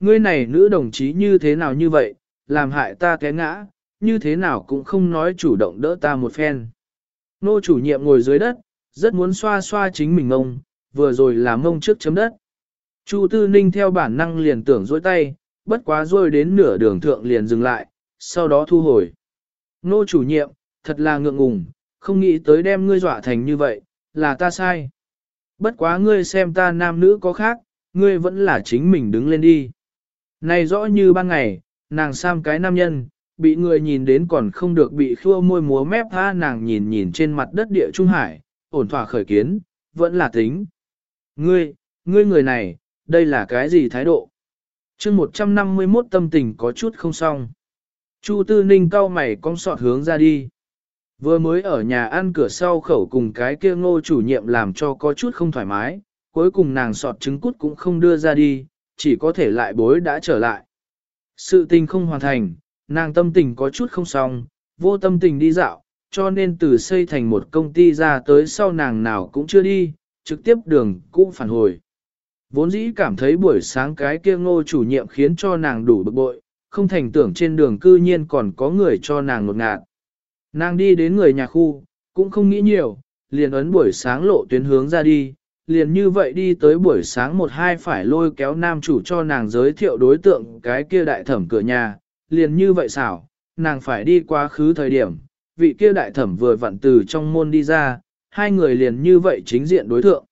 ngươi này nữ đồng chí như thế nào như vậy, làm hại ta té ngã, như thế nào cũng không nói chủ động đỡ ta một phen. Nô chủ nhiệm ngồi dưới đất, rất muốn xoa xoa chính mình ngông, vừa rồi làm ngông trước chấm đất. Chu Tư Ninh theo bản năng liền tưởng dối tay, bất quá rồi đến nửa đường thượng liền dừng lại, sau đó thu hồi. Nô chủ nhiệm, thật là ngượng ngùng, không nghĩ tới đem ngươi dọa thành như vậy, là ta sai. Bất quá ngươi xem ta nam nữ có khác, ngươi vẫn là chính mình đứng lên đi. Này rõ như ban ngày, nàng sam cái nam nhân, bị người nhìn đến còn không được bị khua môi múa mép tha nàng nhìn nhìn trên mặt đất địa trung hải, ổn thỏa khởi kiến, vẫn là tính. Ngươi, ngươi người này, đây là cái gì thái độ? chương 151 tâm tình có chút không xong. Chu Tư Ninh cau mày cong sọt hướng ra đi. Vừa mới ở nhà ăn cửa sau khẩu cùng cái kia ngô chủ nhiệm làm cho có chút không thoải mái, cuối cùng nàng sọt trứng cút cũng không đưa ra đi, chỉ có thể lại bối đã trở lại. Sự tình không hoàn thành, nàng tâm tình có chút không xong, vô tâm tình đi dạo, cho nên từ xây thành một công ty ra tới sau nàng nào cũng chưa đi, trực tiếp đường cũng phản hồi. Vốn dĩ cảm thấy buổi sáng cái kia ngô chủ nhiệm khiến cho nàng đủ bực bội, không thành tưởng trên đường cư nhiên còn có người cho nàng ngột ngạt. Nàng đi đến người nhà khu, cũng không nghĩ nhiều, liền ấn buổi sáng lộ tuyến hướng ra đi, liền như vậy đi tới buổi sáng một hai phải lôi kéo nam chủ cho nàng giới thiệu đối tượng cái kia đại thẩm cửa nhà, liền như vậy xảo, nàng phải đi quá khứ thời điểm, vị kia đại thẩm vừa vặn từ trong môn đi ra, hai người liền như vậy chính diện đối thượng.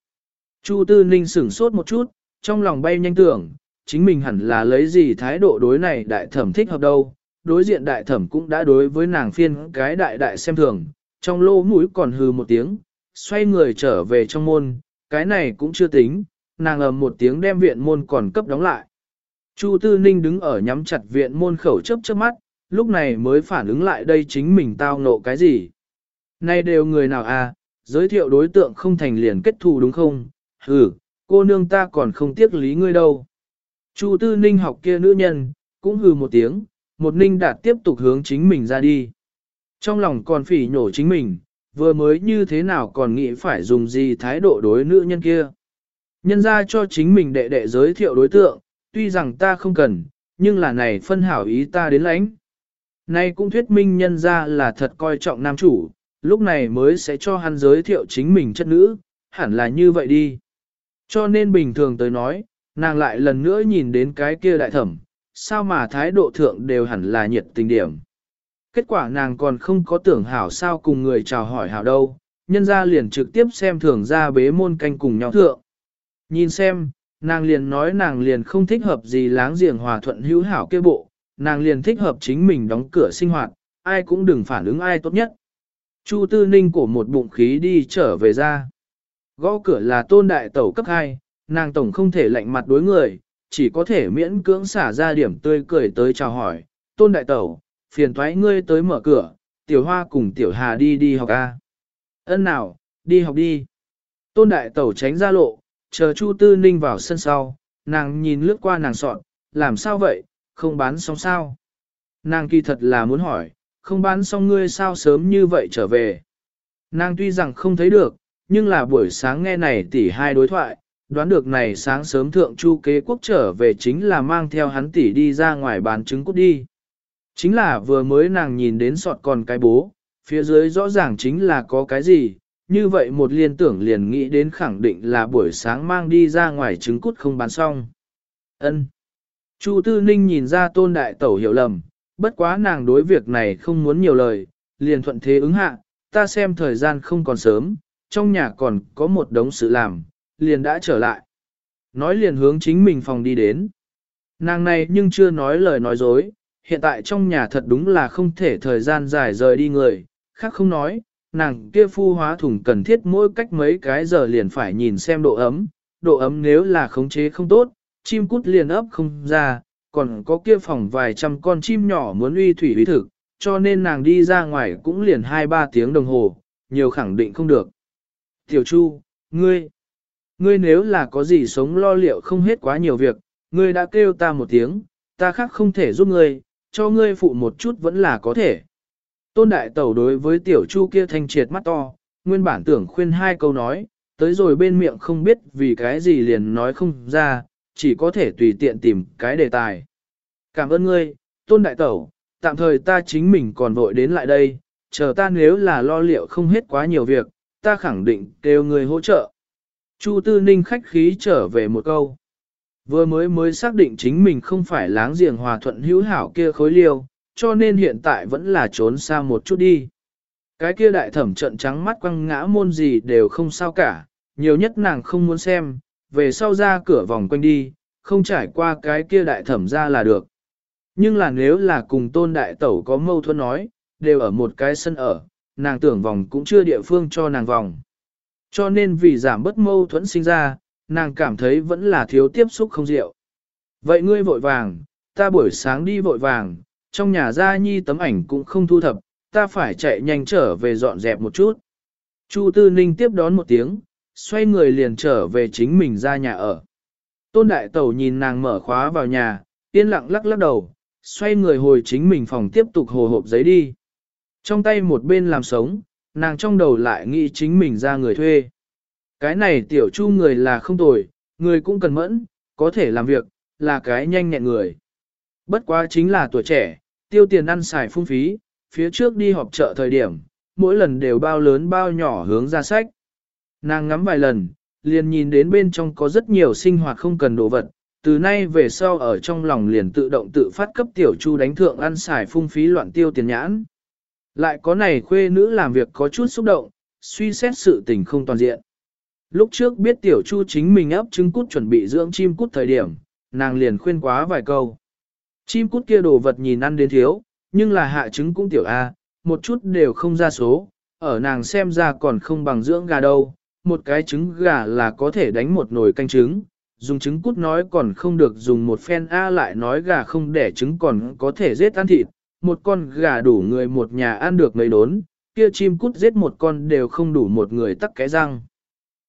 Chu Tư Ninh sửng sốt một chút, trong lòng bay nhanh tưởng, chính mình hẳn là lấy gì thái độ đối này đại thẩm thích hợp đâu, đối diện đại thẩm cũng đã đối với nàng phiên cái đại đại xem thường, trong lô mũi còn hừ một tiếng, xoay người trở về trong môn, cái này cũng chưa tính, nàng ầm một tiếng đem viện môn còn cấp đóng lại. Chu Tư Ninh đứng ở nhắm chặt viện môn khẩu chấp chớp mắt, lúc này mới phản ứng lại đây chính mình tao nộ cái gì. Nay đều người nào à, giới thiệu đối tượng không thành liền kết thù đúng không? Ừ, cô nương ta còn không tiếc lý ngươi đâu. Chu Tư Ninh học kia nữ nhân, cũng hừ một tiếng, một ninh đạt tiếp tục hướng chính mình ra đi. Trong lòng còn phỉ nhổ chính mình, vừa mới như thế nào còn nghĩ phải dùng gì thái độ đối nữ nhân kia. Nhân ra cho chính mình đệ đệ giới thiệu đối tượng, tuy rằng ta không cần, nhưng là này phân hảo ý ta đến lãnh. Này cũng thuyết minh nhân ra là thật coi trọng nam chủ, lúc này mới sẽ cho hắn giới thiệu chính mình chất nữ, hẳn là như vậy đi. Cho nên bình thường tới nói, nàng lại lần nữa nhìn đến cái kia đại thẩm, sao mà thái độ thượng đều hẳn là nhiệt tình điểm. Kết quả nàng còn không có tưởng hảo sao cùng người chào hỏi hảo đâu, nhân ra liền trực tiếp xem thường ra bế môn canh cùng nhau thượng. Nhìn xem, nàng liền nói nàng liền không thích hợp gì láng giềng hòa thuận hữu hảo kia bộ, nàng liền thích hợp chính mình đóng cửa sinh hoạt, ai cũng đừng phản ứng ai tốt nhất. Chu Tư Ninh cổ một bụng khí đi trở về ra. Gõ cửa là tôn đại tẩu cấp 2, nàng tổng không thể lạnh mặt đối người, chỉ có thể miễn cưỡng xả ra điểm tươi cười tới chào hỏi. Tôn đại tẩu, phiền thoái ngươi tới mở cửa, tiểu hoa cùng tiểu hà đi đi học a. Ân nào, đi học đi. Tôn đại tẩu tránh ra lộ, chờ Chu Tư Ninh vào sân sau, nàng nhìn lướt qua nàng sọn, làm sao vậy, không bán xong sao? Nàng kỳ thật là muốn hỏi, không bán xong ngươi sao sớm như vậy trở về? Nàng tuy rằng không thấy được, nhưng là buổi sáng nghe này tỷ hai đối thoại, đoán được này sáng sớm thượng chu kế quốc trở về chính là mang theo hắn tỷ đi ra ngoài bán trứng cút đi. Chính là vừa mới nàng nhìn đến sọt còn cái bố, phía dưới rõ ràng chính là có cái gì, như vậy một liên tưởng liền nghĩ đến khẳng định là buổi sáng mang đi ra ngoài trứng cút không bán xong. Ân. Chu Tư Ninh nhìn ra tôn đại tẩu hiểu lầm, bất quá nàng đối việc này không muốn nhiều lời, liền thuận thế ứng hạ, ta xem thời gian không còn sớm, trong nhà còn có một đống sự làm, liền đã trở lại. Nói liền hướng chính mình phòng đi đến. Nàng này nhưng chưa nói lời nói dối, hiện tại trong nhà thật đúng là không thể thời gian dài rời đi người, khác không nói, nàng kia phu hóa thùng cần thiết mỗi cách mấy cái giờ liền phải nhìn xem độ ấm, độ ấm nếu là khống chế không tốt, chim cút liền ấp không ra, còn có kia phòng vài trăm con chim nhỏ muốn uy thủy uy thực, cho nên nàng đi ra ngoài cũng liền 2-3 tiếng đồng hồ, nhiều khẳng định không được. Tiểu Chu, ngươi, ngươi nếu là có gì sống lo liệu không hết quá nhiều việc, ngươi đã kêu ta một tiếng, ta khác không thể giúp ngươi, cho ngươi phụ một chút vẫn là có thể. Tôn đại tẩu đối với tiểu chu kia thanh triệt mắt to, nguyên bản tưởng khuyên hai câu nói, tới rồi bên miệng không biết vì cái gì liền nói không ra, chỉ có thể tùy tiện tìm cái đề tài. Cảm ơn ngươi, tôn đại tẩu, tạm thời ta chính mình còn vội đến lại đây, chờ ta nếu là lo liệu không hết quá nhiều việc, ta khẳng định kêu người hỗ trợ. Chu Tư Ninh khách khí trở về một câu. Vừa mới mới xác định chính mình không phải láng giềng hòa thuận hữu hảo kia khối liêu, cho nên hiện tại vẫn là trốn xa một chút đi. Cái kia đại thẩm trận trắng mắt quăng ngã môn gì đều không sao cả, nhiều nhất nàng không muốn xem, về sau ra cửa vòng quanh đi, không trải qua cái kia đại thẩm ra là được. Nhưng là nếu là cùng tôn đại tẩu có mâu thuẫn nói, đều ở một cái sân ở, nàng tưởng vòng cũng chưa địa phương cho nàng vòng. Cho nên vì giảm bất mâu thuẫn sinh ra, nàng cảm thấy vẫn là thiếu tiếp xúc không rượu. Vậy ngươi vội vàng, ta buổi sáng đi vội vàng, trong nhà gia nhi tấm ảnh cũng không thu thập, ta phải chạy nhanh trở về dọn dẹp một chút. Chu Tư Ninh tiếp đón một tiếng, xoay người liền trở về chính mình ra nhà ở. Tôn Đại Tẩu nhìn nàng mở khóa vào nhà, yên lặng lắc lắc đầu, xoay người hồi chính mình phòng tiếp tục hồ hộp giấy đi. Trong tay một bên làm sống, nàng trong đầu lại nghĩ chính mình ra người thuê. Cái này tiểu chu người là không tồi, người cũng cần mẫn, có thể làm việc, là cái nhanh nhẹn người. Bất quá chính là tuổi trẻ, tiêu tiền ăn xài phung phí, phía trước đi họp chợ thời điểm, mỗi lần đều bao lớn bao nhỏ hướng ra sách. Nàng ngắm vài lần, liền nhìn đến bên trong có rất nhiều sinh hoạt không cần đồ vật, từ nay về sau ở trong lòng liền tự động tự phát cấp tiểu chu đánh thượng ăn xài phung phí loạn tiêu tiền nhãn. Lại có này khuê nữ làm việc có chút xúc động, suy xét sự tình không toàn diện. Lúc trước biết tiểu chu chính mình ấp trứng cút chuẩn bị dưỡng chim cút thời điểm, nàng liền khuyên quá vài câu. Chim cút kia đồ vật nhìn ăn đến thiếu, nhưng là hạ trứng cũng tiểu A, một chút đều không ra số, ở nàng xem ra còn không bằng dưỡng gà đâu, một cái trứng gà là có thể đánh một nồi canh trứng, dùng trứng cút nói còn không được dùng một phen A lại nói gà không đẻ trứng còn có thể giết ăn thịt, một con gà đủ người một nhà ăn được mấy đốn, kia chim cút giết một con đều không đủ một người tắc cái răng.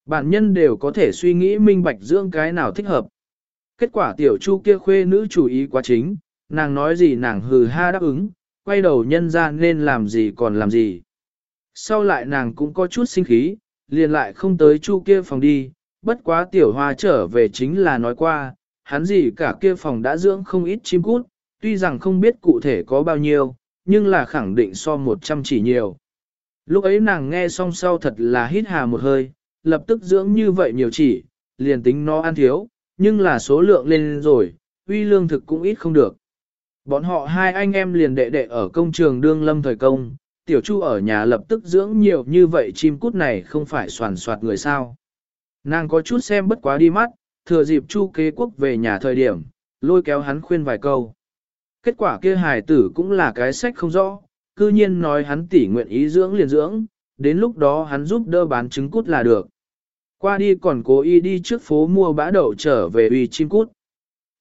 Bản nhân đều có thể suy nghĩ minh bạch dưỡng cái nào thích hợp. Kết quả tiểu chu kia khuê nữ chủ ý quá chính, nàng nói gì nàng hừ ha đáp ứng, quay đầu nhân ra nên làm gì còn làm gì. Sau lại nàng cũng có chút sinh khí, liền lại không tới chu kia phòng đi, bất quá tiểu hoa trở về chính là nói qua, hắn gì cả kia phòng đã dưỡng không ít chim cút, tuy rằng không biết cụ thể có bao nhiêu, nhưng là khẳng định so một trăm chỉ nhiều. Lúc ấy nàng nghe xong sau thật là hít hà một hơi, lập tức dưỡng như vậy nhiều chỉ, liền tính nó ăn thiếu, nhưng là số lượng lên rồi, uy lương thực cũng ít không được. Bọn họ hai anh em liền đệ đệ ở công trường đương lâm thời công, tiểu chu ở nhà lập tức dưỡng nhiều như vậy chim cút này không phải soàn soạt người sao. Nàng có chút xem bất quá đi mắt, thừa dịp chu kế quốc về nhà thời điểm, lôi kéo hắn khuyên vài câu. Kết quả kia hài tử cũng là cái sách không rõ, cư nhiên nói hắn tỉ nguyện ý dưỡng liền dưỡng, đến lúc đó hắn giúp đỡ bán trứng cút là được. Qua đi còn cố ý đi trước phố mua bã đậu trở về uy chim cút.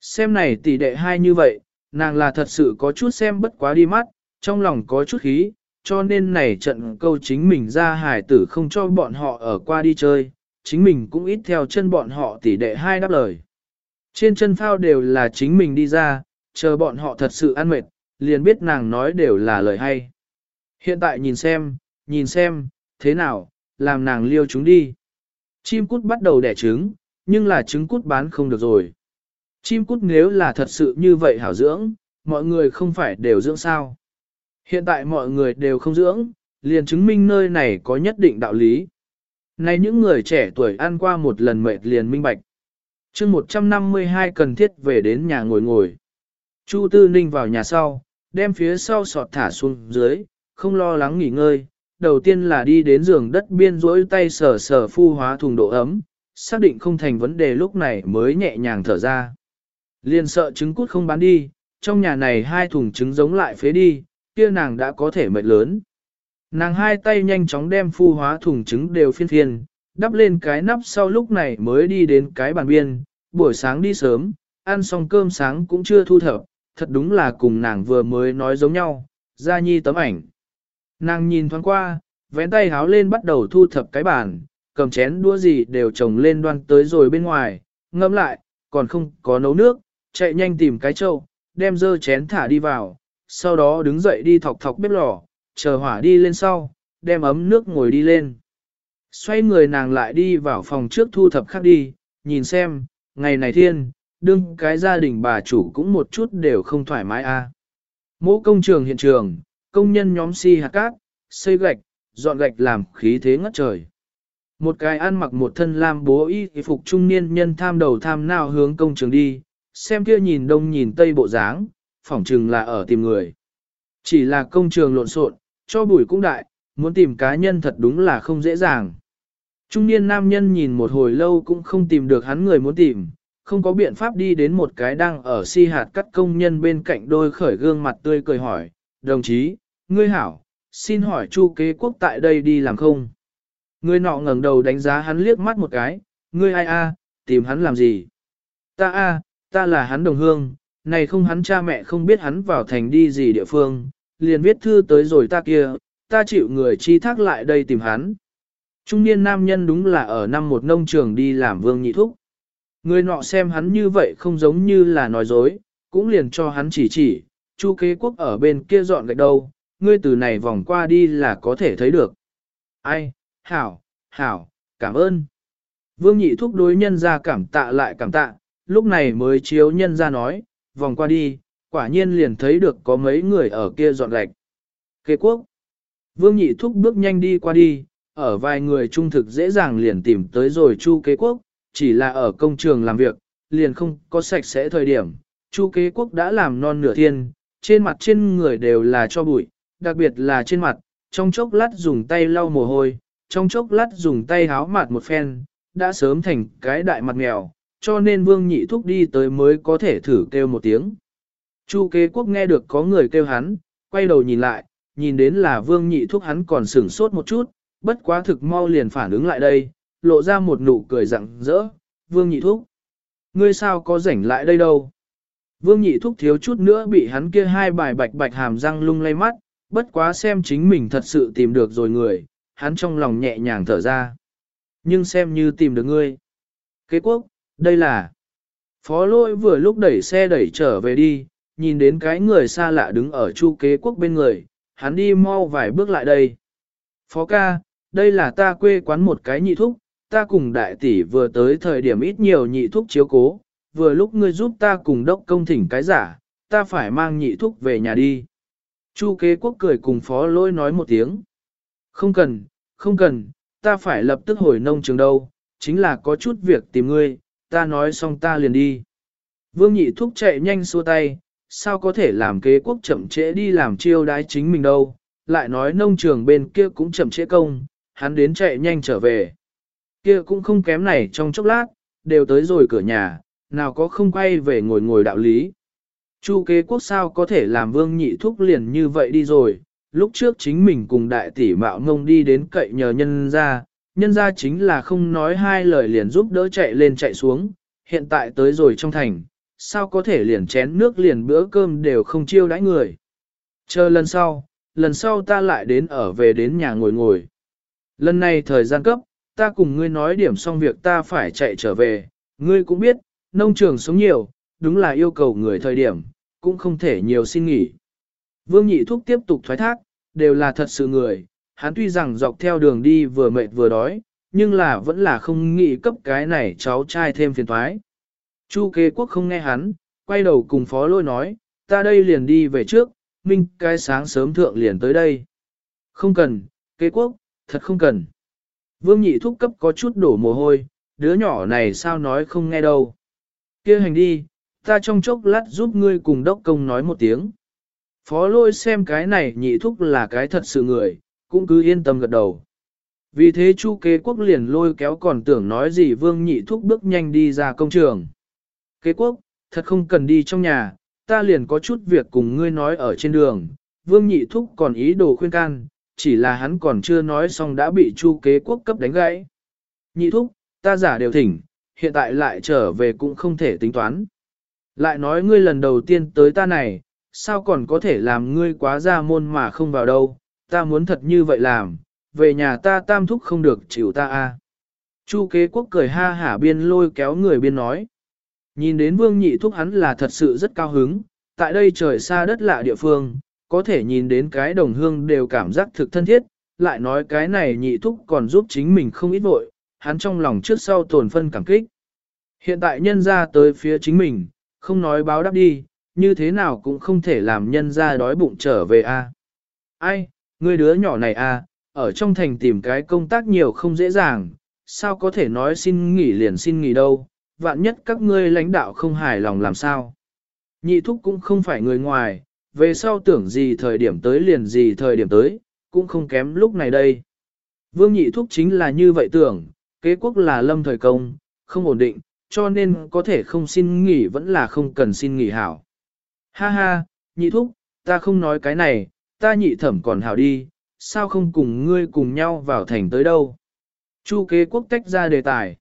Xem này tỷ đệ hai như vậy, nàng là thật sự có chút xem bất quá đi mắt, trong lòng có chút khí, cho nên này trận câu chính mình ra hải tử không cho bọn họ ở qua đi chơi, chính mình cũng ít theo chân bọn họ tỷ đệ hai đáp lời. Trên chân phao đều là chính mình đi ra, chờ bọn họ thật sự ăn mệt, liền biết nàng nói đều là lời hay. Hiện tại nhìn xem, nhìn xem, thế nào, làm nàng liêu chúng đi. Chim cút bắt đầu đẻ trứng, nhưng là trứng cút bán không được rồi. Chim cút nếu là thật sự như vậy hảo dưỡng, mọi người không phải đều dưỡng sao. Hiện tại mọi người đều không dưỡng, liền chứng minh nơi này có nhất định đạo lý. Này những người trẻ tuổi ăn qua một lần mệt liền minh bạch. chương 152 cần thiết về đến nhà ngồi ngồi. Chu Tư Ninh vào nhà sau, đem phía sau sọt thả xuống dưới, không lo lắng nghỉ ngơi. Đầu tiên là đi đến giường đất biên rỗi tay sờ sờ phu hóa thùng độ ấm, xác định không thành vấn đề lúc này mới nhẹ nhàng thở ra. Liên sợ trứng cút không bán đi, trong nhà này hai thùng trứng giống lại phế đi, kia nàng đã có thể mệt lớn. Nàng hai tay nhanh chóng đem phu hóa thùng trứng đều phiên phiên, đắp lên cái nắp sau lúc này mới đi đến cái bàn biên, buổi sáng đi sớm, ăn xong cơm sáng cũng chưa thu thập, thật đúng là cùng nàng vừa mới nói giống nhau, ra nhi tấm ảnh. Nàng nhìn thoáng qua, vén tay háo lên bắt đầu thu thập cái bàn, cầm chén đũa gì đều trồng lên đoan tới rồi bên ngoài, ngâm lại, còn không có nấu nước, chạy nhanh tìm cái trâu, đem dơ chén thả đi vào, sau đó đứng dậy đi thọc thọc bếp lò, chờ hỏa đi lên sau, đem ấm nước ngồi đi lên. Xoay người nàng lại đi vào phòng trước thu thập khác đi, nhìn xem, ngày này thiên, đương cái gia đình bà chủ cũng một chút đều không thoải mái a. À. Công trường hiện trường, công nhân nhóm si hạt cát, xây gạch, dọn gạch làm khí thế ngất trời. Một cái ăn mặc một thân lam bố y phục trung niên nhân tham đầu tham nào hướng công trường đi, xem kia nhìn đông nhìn tây bộ dáng, phỏng chừng là ở tìm người. Chỉ là công trường lộn xộn, cho bụi cũng đại, muốn tìm cá nhân thật đúng là không dễ dàng. Trung niên nam nhân nhìn một hồi lâu cũng không tìm được hắn người muốn tìm, không có biện pháp đi đến một cái đang ở si hạt cắt công nhân bên cạnh đôi khởi gương mặt tươi cười hỏi, đồng chí, ngươi hảo, xin hỏi chu kế quốc tại đây đi làm không? Ngươi nọ ngẩng đầu đánh giá hắn liếc mắt một cái, ngươi ai a, tìm hắn làm gì? Ta a, ta là hắn đồng hương, này không hắn cha mẹ không biết hắn vào thành đi gì địa phương, liền viết thư tới rồi ta kia, ta chịu người chi thác lại đây tìm hắn. Trung niên nam nhân đúng là ở năm một nông trường đi làm vương nhị thúc. Người nọ xem hắn như vậy không giống như là nói dối, cũng liền cho hắn chỉ chỉ, chu kế quốc ở bên kia dọn gạch đâu, ngươi từ này vòng qua đi là có thể thấy được. Ai, hảo, hảo, cảm ơn. Vương nhị thúc đối nhân ra cảm tạ lại cảm tạ, lúc này mới chiếu nhân ra nói, vòng qua đi, quả nhiên liền thấy được có mấy người ở kia dọn gạch. Kế quốc. Vương nhị thúc bước nhanh đi qua đi, ở vài người trung thực dễ dàng liền tìm tới rồi chu kế quốc, chỉ là ở công trường làm việc, liền không có sạch sẽ thời điểm. Chu kế quốc đã làm non nửa thiên, trên mặt trên người đều là cho bụi, đặc biệt là trên mặt, trong chốc lát dùng tay lau mồ hôi, trong chốc lát dùng tay háo mặt một phen, đã sớm thành cái đại mặt mèo, cho nên vương nhị thúc đi tới mới có thể thử kêu một tiếng. Chu kế quốc nghe được có người kêu hắn, quay đầu nhìn lại, nhìn đến là vương nhị thúc hắn còn sửng sốt một chút, bất quá thực mau liền phản ứng lại đây, lộ ra một nụ cười rặng rỡ, vương nhị thúc. Ngươi sao có rảnh lại đây đâu? Vương nhị thúc thiếu chút nữa bị hắn kia hai bài bạch bạch hàm răng lung lay mắt, bất quá xem chính mình thật sự tìm được rồi người, hắn trong lòng nhẹ nhàng thở ra. Nhưng xem như tìm được ngươi. Kế quốc, đây là... Phó lôi vừa lúc đẩy xe đẩy trở về đi, nhìn đến cái người xa lạ đứng ở chu kế quốc bên người, hắn đi mau vài bước lại đây. Phó ca, đây là ta quê quán một cái nhị thúc, ta cùng đại tỷ vừa tới thời điểm ít nhiều nhị thúc chiếu cố, vừa lúc ngươi giúp ta cùng đốc công thỉnh cái giả, ta phải mang nhị thúc về nhà đi. Chu kế quốc cười cùng phó lôi nói một tiếng. Không cần, không cần, ta phải lập tức hồi nông trường đâu, chính là có chút việc tìm ngươi, ta nói xong ta liền đi. Vương nhị thúc chạy nhanh xua tay, sao có thể làm kế quốc chậm trễ đi làm chiêu đái chính mình đâu, lại nói nông trường bên kia cũng chậm trễ công, hắn đến chạy nhanh trở về. Kia cũng không kém này trong chốc lát, đều tới rồi cửa nhà, nào có không quay về ngồi ngồi đạo lý. Chu kế quốc sao có thể làm vương nhị thúc liền như vậy đi rồi, lúc trước chính mình cùng đại tỷ mạo ngông đi đến cậy nhờ nhân ra, nhân ra chính là không nói hai lời liền giúp đỡ chạy lên chạy xuống, hiện tại tới rồi trong thành, sao có thể liền chén nước liền bữa cơm đều không chiêu đãi người. Chờ lần sau, lần sau ta lại đến ở về đến nhà ngồi ngồi. Lần này thời gian cấp, ta cùng ngươi nói điểm xong việc ta phải chạy trở về, ngươi cũng biết, nông trường sống nhiều, đúng là yêu cầu người thời điểm, cũng không thể nhiều xin nghỉ. Vương Nhị Thúc tiếp tục thoái thác, đều là thật sự người, hắn tuy rằng dọc theo đường đi vừa mệt vừa đói, nhưng là vẫn là không nghĩ cấp cái này cháu trai thêm phiền thoái. Chu kế quốc không nghe hắn, quay đầu cùng phó lôi nói, ta đây liền đi về trước, minh cái sáng sớm thượng liền tới đây. Không cần, kế quốc, thật không cần. Vương nhị thúc cấp có chút đổ mồ hôi, đứa nhỏ này sao nói không nghe đâu kia hành đi, ta trong chốc lát giúp ngươi cùng đốc công nói một tiếng. Phó lôi xem cái này nhị thúc là cái thật sự người, cũng cứ yên tâm gật đầu. Vì thế chu kế quốc liền lôi kéo còn tưởng nói gì vương nhị thúc bước nhanh đi ra công trường. Kế quốc, thật không cần đi trong nhà, ta liền có chút việc cùng ngươi nói ở trên đường, vương nhị thúc còn ý đồ khuyên can, chỉ là hắn còn chưa nói xong đã bị chu kế quốc cấp đánh gãy. Nhị thúc, ta giả đều thỉnh, hiện tại lại trở về cũng không thể tính toán. Lại nói ngươi lần đầu tiên tới ta này, sao còn có thể làm ngươi quá ra môn mà không vào đâu, ta muốn thật như vậy làm, về nhà ta tam thúc không được chịu ta a. Chu kế quốc cười ha hả biên lôi kéo người biên nói. Nhìn đến vương nhị thúc hắn là thật sự rất cao hứng, tại đây trời xa đất lạ địa phương, có thể nhìn đến cái đồng hương đều cảm giác thực thân thiết, lại nói cái này nhị thúc còn giúp chính mình không ít vội, hắn trong lòng trước sau tổn phân cảm kích. Hiện tại nhân ra tới phía chính mình, không nói báo đáp đi, như thế nào cũng không thể làm nhân ra đói bụng trở về a. Ai, người đứa nhỏ này a, ở trong thành tìm cái công tác nhiều không dễ dàng, sao có thể nói xin nghỉ liền xin nghỉ đâu, vạn nhất các ngươi lãnh đạo không hài lòng làm sao. Nhị thúc cũng không phải người ngoài, về sau tưởng gì thời điểm tới liền gì thời điểm tới, cũng không kém lúc này đây. Vương nhị thúc chính là như vậy tưởng, kế quốc là lâm thời công, không ổn định, cho nên có thể không xin nghỉ vẫn là không cần xin nghỉ hảo. Ha ha, nhị thúc, ta không nói cái này, ta nhị thẩm còn hảo đi, sao không cùng ngươi cùng nhau vào thành tới đâu. Chu kế quốc tách ra đề tài.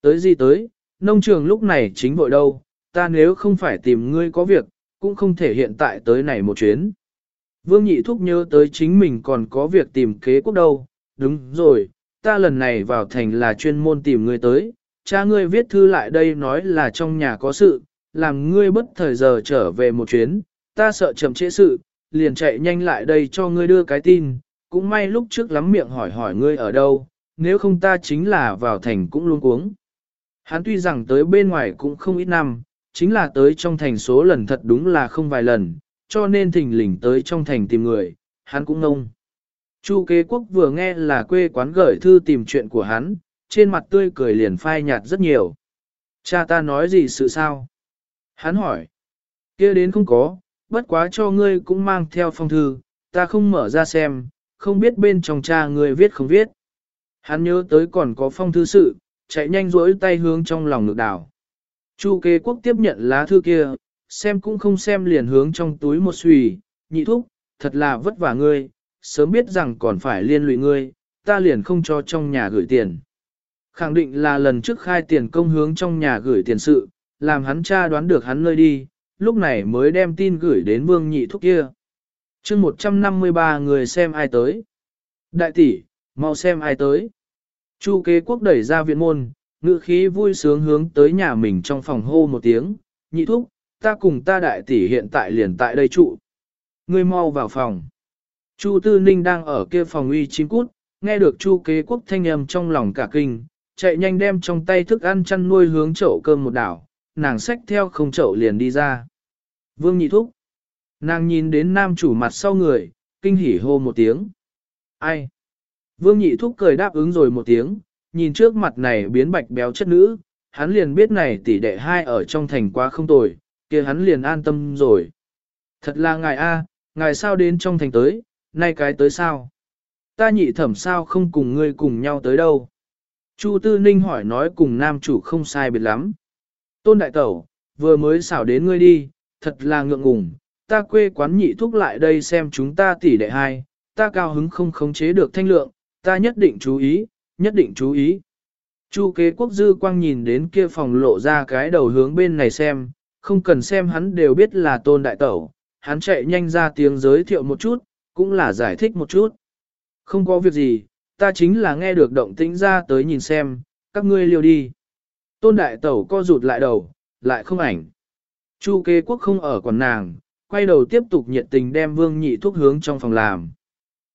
Tới gì tới, nông trường lúc này chính vội đâu, ta nếu không phải tìm ngươi có việc, cũng không thể hiện tại tới này một chuyến. Vương nhị thúc nhớ tới chính mình còn có việc tìm kế quốc đâu, đúng rồi, ta lần này vào thành là chuyên môn tìm ngươi tới, cha ngươi viết thư lại đây nói là trong nhà có sự, làm ngươi bất thời giờ trở về một chuyến, ta sợ chậm trễ sự, liền chạy nhanh lại đây cho ngươi đưa cái tin, cũng may lúc trước lắm miệng hỏi hỏi ngươi ở đâu, nếu không ta chính là vào thành cũng luôn cuống. Hắn tuy rằng tới bên ngoài cũng không ít năm, chính là tới trong thành số lần thật đúng là không vài lần, cho nên thỉnh lình tới trong thành tìm người, hắn cũng ngông. Chu kế quốc vừa nghe là quê quán gửi thư tìm chuyện của hắn, trên mặt tươi cười liền phai nhạt rất nhiều. Cha ta nói gì sự sao? Hắn hỏi. kia đến không có, bất quá cho ngươi cũng mang theo phong thư, ta không mở ra xem, không biết bên trong cha ngươi viết không viết. Hắn nhớ tới còn có phong thư sự, chạy nhanh rỗi tay hướng trong lòng ngược đảo. Chu kế quốc tiếp nhận lá thư kia, xem cũng không xem liền hướng trong túi một xùy, nhị thúc, thật là vất vả ngươi, sớm biết rằng còn phải liên lụy ngươi, ta liền không cho trong nhà gửi tiền. Khẳng định là lần trước khai tiền công hướng trong nhà gửi tiền sự, làm hắn cha đoán được hắn nơi đi, lúc này mới đem tin gửi đến vương nhị thúc kia. chương 153 người xem ai tới. Đại tỷ, mau xem ai tới. Chu kế quốc đẩy ra viện môn, ngự khí vui sướng hướng tới nhà mình trong phòng hô một tiếng, nhị thúc, ta cùng ta đại tỷ hiện tại liền tại đây trụ. Ngươi mau vào phòng. Chu Tư Ninh đang ở kia phòng uy chim cút, nghe được Chu kế quốc thanh âm trong lòng cả kinh, chạy nhanh đem trong tay thức ăn chăn nuôi hướng chậu cơm một đảo, nàng xách theo không chậu liền đi ra. Vương nhị thúc. Nàng nhìn đến nam chủ mặt sau người, kinh hỉ hô một tiếng. Ai? Vương nhị thúc cười đáp ứng rồi một tiếng, nhìn trước mặt này biến bạch béo chất nữ, hắn liền biết này tỷ đệ hai ở trong thành quá không tồi, kia hắn liền an tâm rồi. Thật là ngài a, ngài sao đến trong thành tới, nay cái tới sao? Ta nhị thẩm sao không cùng ngươi cùng nhau tới đâu? Chu Tư Ninh hỏi nói cùng nam chủ không sai biệt lắm. Tôn Đại Tẩu, vừa mới xảo đến ngươi đi, thật là ngượng ngùng, ta quê quán nhị thúc lại đây xem chúng ta tỷ đệ hai, ta cao hứng không khống chế được thanh lượng, ta nhất định chú ý, nhất định chú ý. Chu kế quốc dư quang nhìn đến kia phòng lộ ra cái đầu hướng bên này xem, không cần xem hắn đều biết là tôn đại tẩu, hắn chạy nhanh ra tiếng giới thiệu một chút, cũng là giải thích một chút. Không có việc gì, ta chính là nghe được động tĩnh ra tới nhìn xem, các ngươi liều đi. Tôn đại tẩu co rụt lại đầu, lại không ảnh. Chu kế quốc không ở còn nàng, quay đầu tiếp tục nhiệt tình đem vương nhị thuốc hướng trong phòng làm.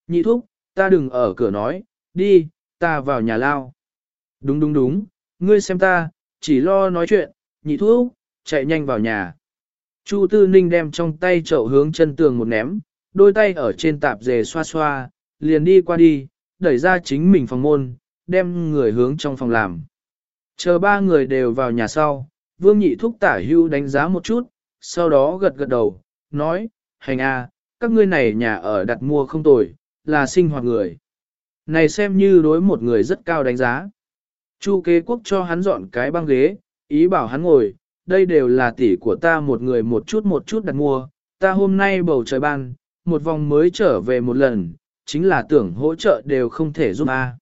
Nhị thuốc, ta đừng ở cửa nói, đi, ta vào nhà lao. Đúng đúng đúng, ngươi xem ta, chỉ lo nói chuyện, nhị thuốc, chạy nhanh vào nhà. Chu Tư Ninh đem trong tay chậu hướng chân tường một ném, đôi tay ở trên tạp dề xoa xoa, liền đi qua đi, đẩy ra chính mình phòng môn, đem người hướng trong phòng làm. Chờ ba người đều vào nhà sau, Vương Nhị Thúc tả hưu đánh giá một chút, sau đó gật gật đầu, nói, hành a, các ngươi này nhà ở đặt mua không tồi, là sinh hoạt người. Này xem như đối một người rất cao đánh giá. Chu kế quốc cho hắn dọn cái băng ghế, ý bảo hắn ngồi, đây đều là tỷ của ta một người một chút một chút đặt mua, ta hôm nay bầu trời ban, một vòng mới trở về một lần, chính là tưởng hỗ trợ đều không thể giúp a.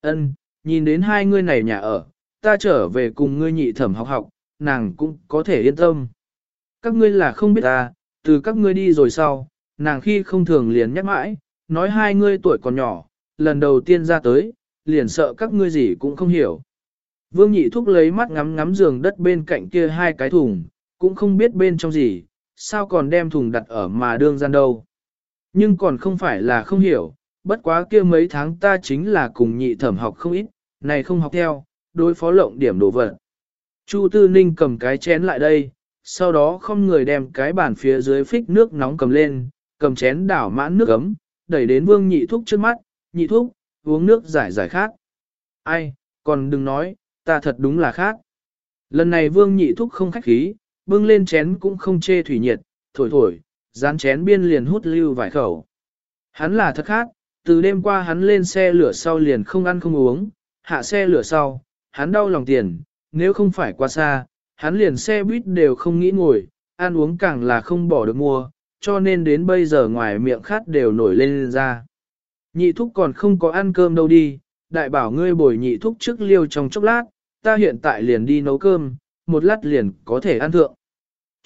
Ân, nhìn đến hai ngươi này nhà ở, ta trở về cùng ngươi nhị thẩm học học, nàng cũng có thể yên tâm. Các ngươi là không biết ta, từ các ngươi đi rồi sau, nàng khi không thường liền nhắc mãi, nói hai ngươi tuổi còn nhỏ, lần đầu tiên ra tới, liền sợ các ngươi gì cũng không hiểu. Vương nhị thúc lấy mắt ngắm ngắm giường đất bên cạnh kia hai cái thùng, cũng không biết bên trong gì, sao còn đem thùng đặt ở mà đương gian đâu. Nhưng còn không phải là không hiểu, bất quá kia mấy tháng ta chính là cùng nhị thẩm học không ít, này không học theo, đối phó lộng điểm đồ vật. Chu Tư Ninh cầm cái chén lại đây, sau đó không người đem cái bàn phía dưới phích nước nóng cầm lên, cầm chén đảo mãn nước ấm, đẩy đến vương nhị thúc trước mắt, nhị thúc, uống nước giải giải khác. Ai, còn đừng nói, ta thật đúng là khác. Lần này vương nhị thúc không khách khí, bưng lên chén cũng không chê thủy nhiệt, thổi thổi, dán chén biên liền hút lưu vài khẩu. Hắn là thật khác, từ đêm qua hắn lên xe lửa sau liền không ăn không uống, hạ xe lửa sau, hắn đau lòng tiền, nếu không phải qua xa, hắn liền xe buýt đều không nghĩ ngồi, ăn uống càng là không bỏ được mua, cho nên đến bây giờ ngoài miệng khát đều nổi lên, lên ra. Nhị thúc còn không có ăn cơm đâu đi, đại bảo ngươi bồi nhị thúc trước liêu trong chốc lát, ta hiện tại liền đi nấu cơm, một lát liền có thể ăn thượng.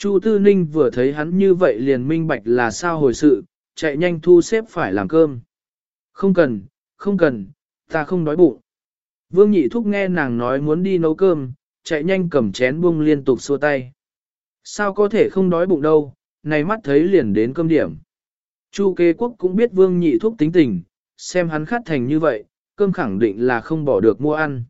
Chu Tư Ninh vừa thấy hắn như vậy liền minh bạch là sao hồi sự, chạy nhanh thu xếp phải làm cơm. Không cần, không cần, ta không đói bụng. Vương Nhị Thúc nghe nàng nói muốn đi nấu cơm, chạy nhanh cầm chén buông liên tục xua tay. Sao có thể không đói bụng đâu, này mắt thấy liền đến cơm điểm. Chu kế quốc cũng biết Vương Nhị Thúc tính tình, xem hắn khát thành như vậy, cơm khẳng định là không bỏ được mua ăn.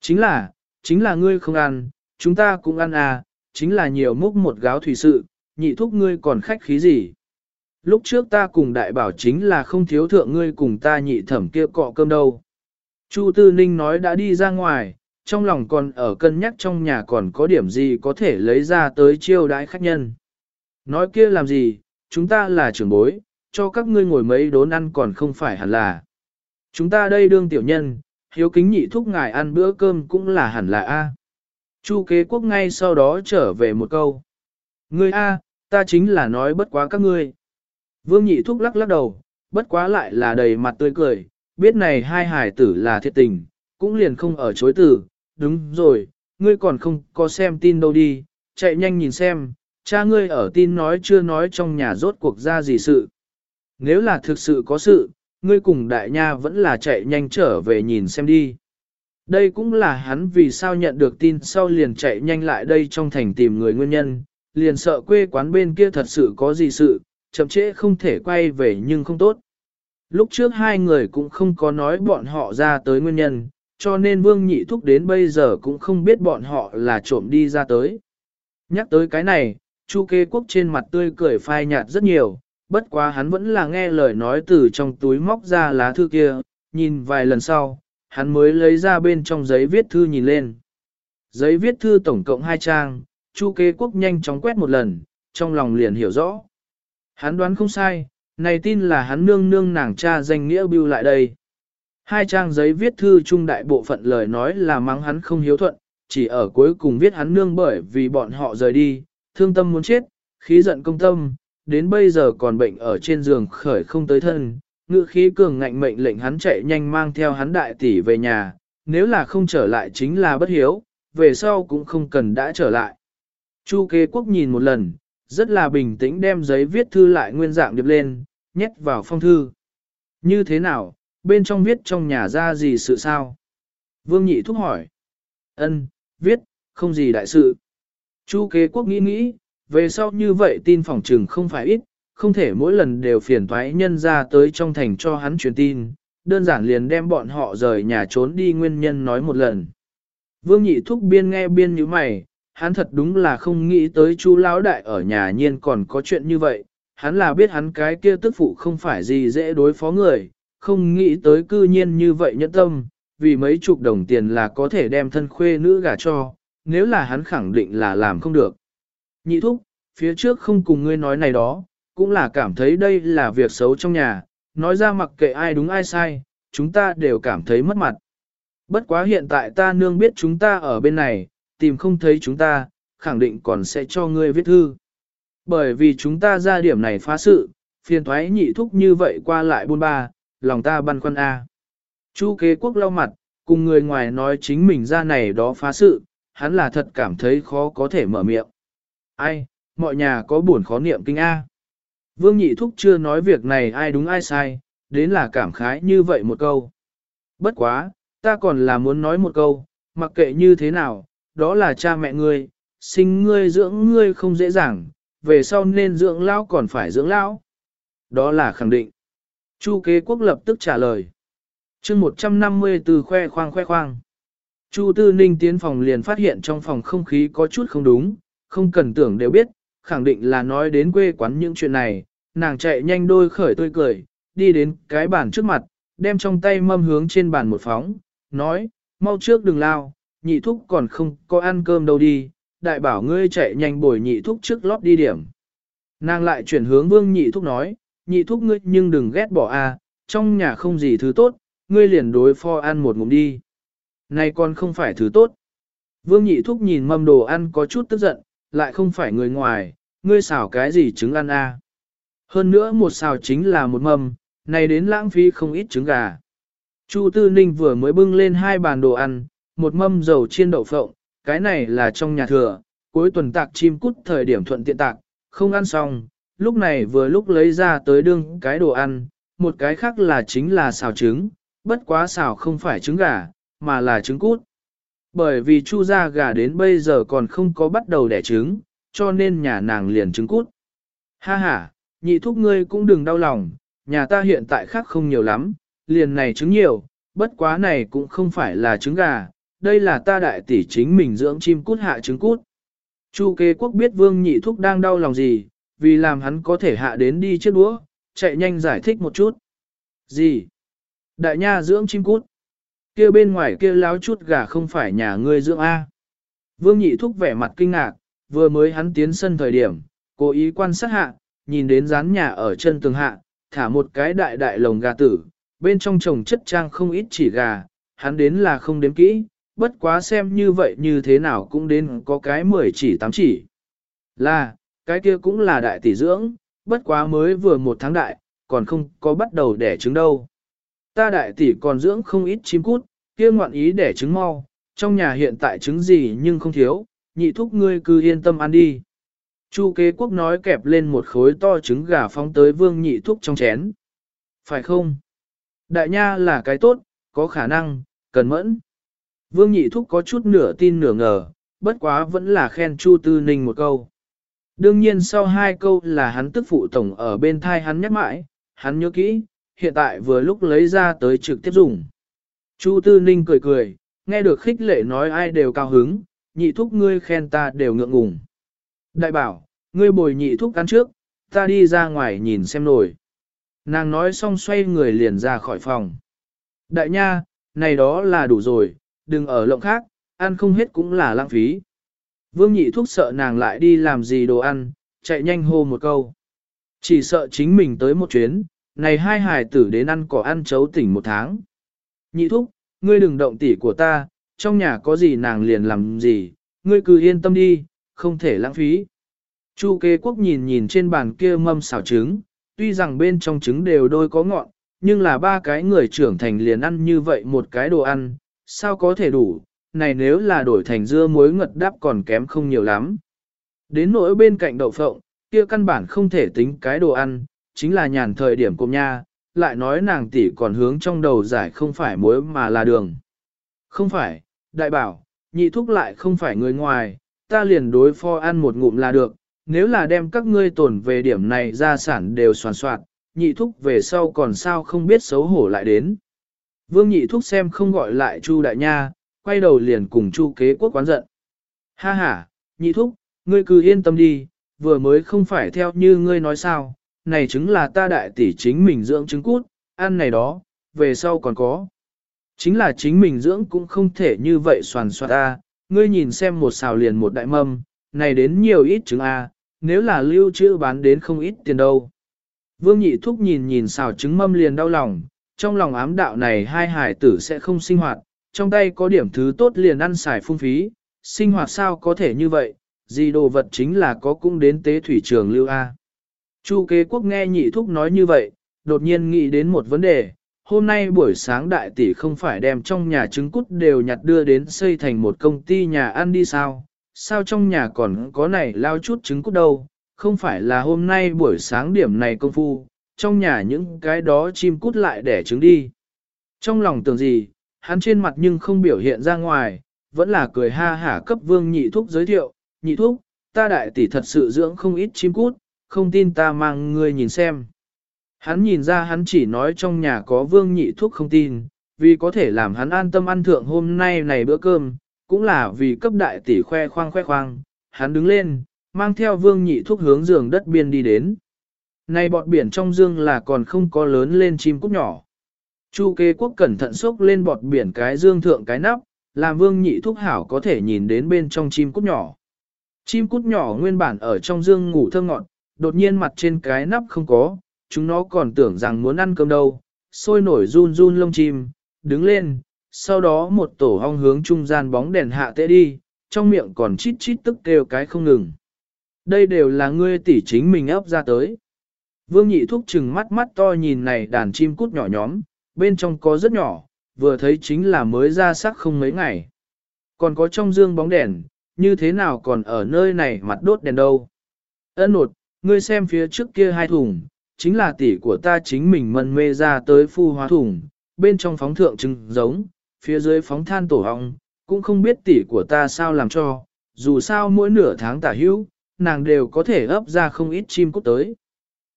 Chính là, chính là ngươi không ăn, chúng ta cũng ăn à, chính là nhiều múc một gáo thủy sự, nhị thúc ngươi còn khách khí gì. Lúc trước ta cùng đại bảo chính là không thiếu thượng ngươi cùng ta nhị thẩm kia cọ cơm đâu. Chu Tư Ninh nói đã đi ra ngoài, trong lòng còn ở cân nhắc trong nhà còn có điểm gì có thể lấy ra tới chiêu đãi khách nhân. Nói kia làm gì, chúng ta là trưởng bối, cho các ngươi ngồi mấy đốn ăn còn không phải hẳn là. Chúng ta đây đương tiểu nhân, hiếu kính nhị thúc ngài ăn bữa cơm cũng là hẳn là A. Chu kế quốc ngay sau đó trở về một câu. Ngươi A, ta chính là nói bất quá các ngươi. Vương nhị thúc lắc lắc đầu, bất quá lại là đầy mặt tươi cười, biết này hai hải tử là thiệt tình, cũng liền không ở chối tử. Đúng rồi, ngươi còn không có xem tin đâu đi, chạy nhanh nhìn xem, cha ngươi ở tin nói chưa nói trong nhà rốt cuộc ra gì sự. Nếu là thực sự có sự, ngươi cùng đại nha vẫn là chạy nhanh trở về nhìn xem đi. Đây cũng là hắn vì sao nhận được tin sau liền chạy nhanh lại đây trong thành tìm người nguyên nhân, liền sợ quê quán bên kia thật sự có gì sự, chậm trễ không thể quay về nhưng không tốt. Lúc trước hai người cũng không có nói bọn họ ra tới nguyên nhân, cho nên Vương Nhị Thúc đến bây giờ cũng không biết bọn họ là trộm đi ra tới. Nhắc tới cái này, Chu Kê Quốc trên mặt tươi cười phai nhạt rất nhiều, bất quá hắn vẫn là nghe lời nói từ trong túi móc ra lá thư kia, nhìn vài lần sau, hắn mới lấy ra bên trong giấy viết thư nhìn lên. Giấy viết thư tổng cộng hai trang, Chu Kế Quốc nhanh chóng quét một lần, trong lòng liền hiểu rõ. Hắn đoán không sai, này tin là hắn nương nương nàng cha danh nghĩa bưu lại đây. Hai trang giấy viết thư trung đại bộ phận lời nói là mắng hắn không hiếu thuận, chỉ ở cuối cùng viết hắn nương bởi vì bọn họ rời đi, thương tâm muốn chết, khí giận công tâm, đến bây giờ còn bệnh ở trên giường khởi không tới thân, ngự khí cường ngạnh mệnh lệnh hắn chạy nhanh mang theo hắn đại tỷ về nhà, nếu là không trở lại chính là bất hiếu, về sau cũng không cần đã trở lại. Chu kế quốc nhìn một lần, rất là bình tĩnh đem giấy viết thư lại nguyên dạng điệp lên, nhét vào phong thư. Như thế nào, bên trong viết trong nhà ra gì sự sao? Vương nhị thúc hỏi. Ân, viết, không gì đại sự. Chu kế quốc nghĩ nghĩ, về sau như vậy tin phỏng trừng không phải ít, không thể mỗi lần đều phiền thoái nhân ra tới trong thành cho hắn truyền tin, đơn giản liền đem bọn họ rời nhà trốn đi nguyên nhân nói một lần. Vương nhị thúc biên nghe biên như mày, hắn thật đúng là không nghĩ tới chú lão đại ở nhà nhiên còn có chuyện như vậy, hắn là biết hắn cái kia tức phụ không phải gì dễ đối phó người, không nghĩ tới cư nhiên như vậy nhẫn tâm, vì mấy chục đồng tiền là có thể đem thân khuê nữ gả cho, nếu là hắn khẳng định là làm không được. Nhị thúc, phía trước không cùng ngươi nói này đó, cũng là cảm thấy đây là việc xấu trong nhà, nói ra mặc kệ ai đúng ai sai, chúng ta đều cảm thấy mất mặt. Bất quá hiện tại ta nương biết chúng ta ở bên này, tìm không thấy chúng ta, khẳng định còn sẽ cho ngươi viết thư. Bởi vì chúng ta ra điểm này phá sự, phiền thoái nhị thúc như vậy qua lại buôn ba, lòng ta băn khoăn A. Chu kế quốc lau mặt, cùng người ngoài nói chính mình ra này đó phá sự, hắn là thật cảm thấy khó có thể mở miệng. Ai, mọi nhà có buồn khó niệm kinh A. Vương Nhị Thúc chưa nói việc này ai đúng ai sai, đến là cảm khái như vậy một câu. Bất quá, ta còn là muốn nói một câu, mặc kệ như thế nào, đó là cha mẹ ngươi, sinh ngươi dưỡng ngươi không dễ dàng, về sau nên dưỡng lão còn phải dưỡng lão. Đó là khẳng định. Chu kế quốc lập tức trả lời. chương 150 từ khoe khoang khoe khoang. Chu Tư Ninh tiến phòng liền phát hiện trong phòng không khí có chút không đúng, không cần tưởng đều biết, khẳng định là nói đến quê quán những chuyện này, nàng chạy nhanh đôi khởi tươi cười, đi đến cái bàn trước mặt, đem trong tay mâm hướng trên bàn một phóng, nói, mau trước đừng lao, nhị thúc còn không có ăn cơm đâu đi, đại bảo ngươi chạy nhanh bồi nhị thúc trước lót đi điểm. Nàng lại chuyển hướng vương nhị thúc nói, nhị thúc ngươi nhưng đừng ghét bỏ a, trong nhà không gì thứ tốt, ngươi liền đối pho ăn một ngụm đi. Này còn không phải thứ tốt. Vương nhị thúc nhìn mâm đồ ăn có chút tức giận, lại không phải người ngoài, ngươi xào cái gì trứng ăn a? Hơn nữa một xào chính là một mâm, này đến lãng phí không ít trứng gà. Chu Tư Ninh vừa mới bưng lên hai bàn đồ ăn, một mâm dầu chiên đậu phộng, cái này là trong nhà thừa, cuối tuần tạc chim cút thời điểm thuận tiện tạc, không ăn xong, lúc này vừa lúc lấy ra tới đương cái đồ ăn, một cái khác là chính là xào trứng, bất quá xào không phải trứng gà, mà là trứng cút. Bởi vì chu gia gà đến bây giờ còn không có bắt đầu đẻ trứng, cho nên nhà nàng liền trứng cút. Ha ha, nhị thúc ngươi cũng đừng đau lòng, nhà ta hiện tại khác không nhiều lắm, liền này trứng nhiều, bất quá này cũng không phải là trứng gà, đây là ta đại tỷ chính mình dưỡng chim cút hạ trứng cút. Chu kế quốc biết vương nhị thúc đang đau lòng gì, vì làm hắn có thể hạ đến đi chiếc đũa, chạy nhanh giải thích một chút. Gì? Đại nha dưỡng chim cút kia bên ngoài kia láo chút gà không phải nhà ngươi dưỡng A. Vương nhị thúc vẻ mặt kinh ngạc, vừa mới hắn tiến sân thời điểm, cố ý quan sát hạ, nhìn đến rán nhà ở chân tường hạ, thả một cái đại đại lồng gà tử, bên trong trồng chất trang không ít chỉ gà, hắn đến là không đếm kỹ, bất quá xem như vậy như thế nào cũng đến có cái 10 chỉ 8 chỉ. Là, cái kia cũng là đại tỷ dưỡng, bất quá mới vừa một tháng đại, còn không có bắt đầu đẻ trứng đâu. Ta đại tỷ còn dưỡng không ít chim cút, kia ngoạn ý để trứng mau, trong nhà hiện tại trứng gì nhưng không thiếu, nhị thúc ngươi cứ yên tâm ăn đi. Chu kế quốc nói kẹp lên một khối to trứng gà phóng tới vương nhị thúc trong chén. Phải không? Đại nha là cái tốt, có khả năng, cần mẫn. Vương nhị thúc có chút nửa tin nửa ngờ, bất quá vẫn là khen Chu Tư Ninh một câu. Đương nhiên sau hai câu là hắn tức phụ tổng ở bên thai hắn nhắc mãi, hắn nhớ kỹ, hiện tại vừa lúc lấy ra tới trực tiếp dùng. Chu Tư Ninh cười cười, nghe được khích lệ nói ai đều cao hứng, nhị thúc ngươi khen ta đều ngượng ngùng. Đại bảo, ngươi bồi nhị thúc ăn trước, ta đi ra ngoài nhìn xem nổi. Nàng nói xong xoay người liền ra khỏi phòng. Đại nha, này đó là đủ rồi, đừng ở lộng khác, ăn không hết cũng là lãng phí. Vương nhị thúc sợ nàng lại đi làm gì đồ ăn, chạy nhanh hô một câu. Chỉ sợ chính mình tới một chuyến, này hai hài tử đến ăn cỏ ăn chấu tỉnh một tháng. Nhị thúc, ngươi đừng động tỉ của ta, trong nhà có gì nàng liền làm gì, ngươi cứ yên tâm đi, không thể lãng phí. Chu kế quốc nhìn nhìn trên bàn kia mâm xào trứng, tuy rằng bên trong trứng đều đôi có ngọn, nhưng là ba cái người trưởng thành liền ăn như vậy một cái đồ ăn, sao có thể đủ, này nếu là đổi thành dưa muối ngật đáp còn kém không nhiều lắm. Đến nỗi bên cạnh đậu phộng, kia căn bản không thể tính cái đồ ăn, chính là nhàn thời điểm cùng nha, lại nói nàng tỷ còn hướng trong đầu giải không phải muối mà là đường. Không phải, đại bảo, nhị thúc lại không phải người ngoài, ta liền đối pho ăn một ngụm là được, nếu là đem các ngươi tổn về điểm này gia sản đều soàn soạt, nhị thúc về sau còn sao không biết xấu hổ lại đến. Vương nhị thúc xem không gọi lại Chu đại nha, quay đầu liền cùng Chu kế quốc quán giận. Ha ha, nhị thúc, ngươi cứ yên tâm đi, vừa mới không phải theo như ngươi nói sao, này chứng là ta đại tỷ chính mình dưỡng trứng cút, ăn này đó, về sau còn có. Chính là chính mình dưỡng cũng không thể như vậy soàn soạt ta, ngươi nhìn xem một xào liền một đại mâm, này đến nhiều ít trứng A, nếu là lưu trữ bán đến không ít tiền đâu. Vương nhị thúc nhìn nhìn xào trứng mâm liền đau lòng, trong lòng ám đạo này hai hải tử sẽ không sinh hoạt, trong tay có điểm thứ tốt liền ăn xài phung phí, sinh hoạt sao có thể như vậy, gì đồ vật chính là có cũng đến tế thủy trường lưu A. Chu kế quốc nghe nhị thúc nói như vậy, đột nhiên nghĩ đến một vấn đề, hôm nay buổi sáng đại tỷ không phải đem trong nhà trứng cút đều nhặt đưa đến xây thành một công ty nhà ăn đi sao, sao trong nhà còn có này lao chút trứng cút đâu, không phải là hôm nay buổi sáng điểm này công phu, trong nhà những cái đó chim cút lại đẻ trứng đi. Trong lòng tưởng gì, hắn trên mặt nhưng không biểu hiện ra ngoài, vẫn là cười ha hả cấp vương nhị thúc giới thiệu, nhị thúc, ta đại tỷ thật sự dưỡng không ít chim cút, không tin ta mang ngươi nhìn xem. Hắn nhìn ra hắn chỉ nói trong nhà có vương nhị thúc không tin, vì có thể làm hắn an tâm ăn thượng hôm nay này bữa cơm, cũng là vì cấp đại tỷ khoe khoang khoe khoang, hắn đứng lên, mang theo vương nhị thúc hướng giường đất biên đi đến. Này bọt biển trong dương là còn không có lớn lên chim cúc nhỏ. Chu kế quốc cẩn thận xúc lên bọt biển cái dương thượng cái nắp, làm vương nhị thúc hảo có thể nhìn đến bên trong chim cút nhỏ. Chim cút nhỏ nguyên bản ở trong dương ngủ thơ ngọn, đột nhiên mặt trên cái nắp không có, chúng nó còn tưởng rằng muốn ăn cơm đâu, sôi nổi run run lông chim, đứng lên, sau đó một tổ hong hướng trung gian bóng đèn hạ tệ đi, trong miệng còn chít chít tức kêu cái không ngừng. Đây đều là ngươi tỷ chính mình ấp ra tới. Vương nhị thúc chừng mắt mắt to nhìn này đàn chim cút nhỏ nhóm, bên trong có rất nhỏ, vừa thấy chính là mới ra sắc không mấy ngày. Còn có trong dương bóng đèn, như thế nào còn ở nơi này mặt đốt đèn đâu. Ấn nột, ngươi xem phía trước kia hai thùng, chính là tỷ của ta chính mình mân mê ra tới phu hóa thùng, bên trong phóng thượng trứng giống, phía dưới phóng than tổ hong, cũng không biết tỷ của ta sao làm cho, dù sao mỗi nửa tháng tả hữu, nàng đều có thể ấp ra không ít chim cút tới.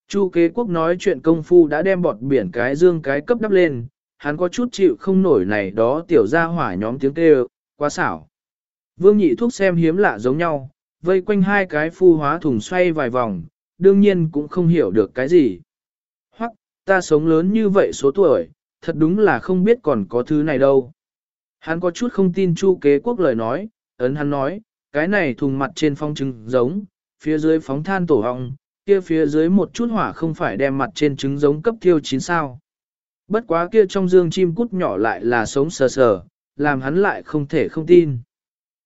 Chu kế quốc nói chuyện công phu đã đem bọt biển cái dương cái cấp đắp lên, hắn có chút chịu không nổi này đó tiểu ra hỏa nhóm tiếng kêu, quá xảo. Vương nhị thuốc xem hiếm lạ giống nhau, vây quanh hai cái phu hóa thùng xoay vài vòng, đương nhiên cũng không hiểu được cái gì. Hoặc, ta sống lớn như vậy số tuổi, thật đúng là không biết còn có thứ này đâu. Hắn có chút không tin chu kế quốc lời nói, ấn hắn nói, cái này thùng mặt trên phong trứng giống, phía dưới phóng than tổ hong, kia phía dưới một chút hỏa không phải đem mặt trên trứng giống cấp thiêu chín sao. Bất quá kia trong dương chim cút nhỏ lại là sống sờ sờ, làm hắn lại không thể không tin.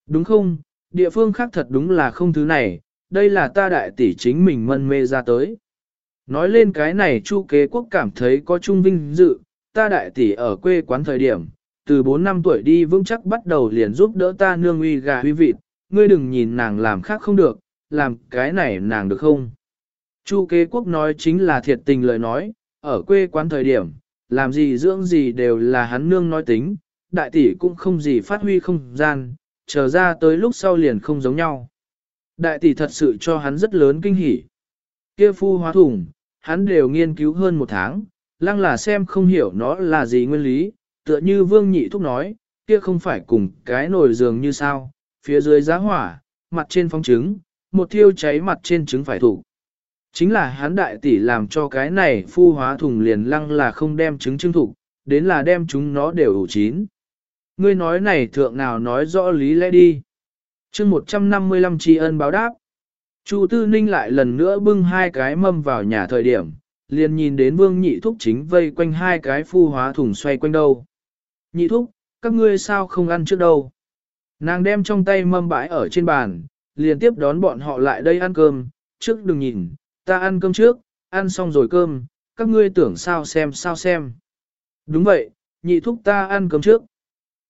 Đúng không, địa phương khác thật đúng là không thứ này, đây là ta đại tỷ chính mình mân mê ra tới. Nói lên cái này chu kế quốc cảm thấy có trung vinh dự, ta đại tỷ ở quê quán thời điểm, từ 4 năm tuổi đi vững chắc bắt đầu liền giúp đỡ ta nương uy gà uy vịt, ngươi đừng nhìn nàng làm khác không được, làm cái này nàng được không? Chu kế quốc nói chính là thiệt tình lời nói, ở quê quán thời điểm, làm gì dưỡng gì đều là hắn nương nói tính, đại tỷ cũng không gì phát huy không gian, chờ ra tới lúc sau liền không giống nhau. Đại tỷ thật sự cho hắn rất lớn kinh hỉ. Kia phu hóa thủng, hắn đều nghiên cứu hơn một tháng, lăng là xem không hiểu nó là gì nguyên lý, tựa như vương nhị thúc nói, kia không phải cùng cái nồi giường như sao, phía dưới giá hỏa, mặt trên phong trứng, một thiêu cháy mặt trên trứng phải thủ. Chính là hắn đại tỷ làm cho cái này phu hóa thùng liền lăng là không đem trứng trưng thủ, đến là đem chúng nó đều ủ chín. Ngươi nói này thượng nào nói rõ lý lẽ đi chương 155 tri ân báo đáp. Chu Tư Ninh lại lần nữa bưng hai cái mâm vào nhà thời điểm, liền nhìn đến vương nhị thúc chính vây quanh hai cái phu hóa thùng xoay quanh đâu. Nhị thúc, các ngươi sao không ăn trước đâu. Nàng đem trong tay mâm bãi ở trên bàn, liền tiếp đón bọn họ lại đây ăn cơm, trước đừng nhìn, ta ăn cơm trước, ăn xong rồi cơm, các ngươi tưởng sao xem sao xem. Đúng vậy, nhị thúc ta ăn cơm trước.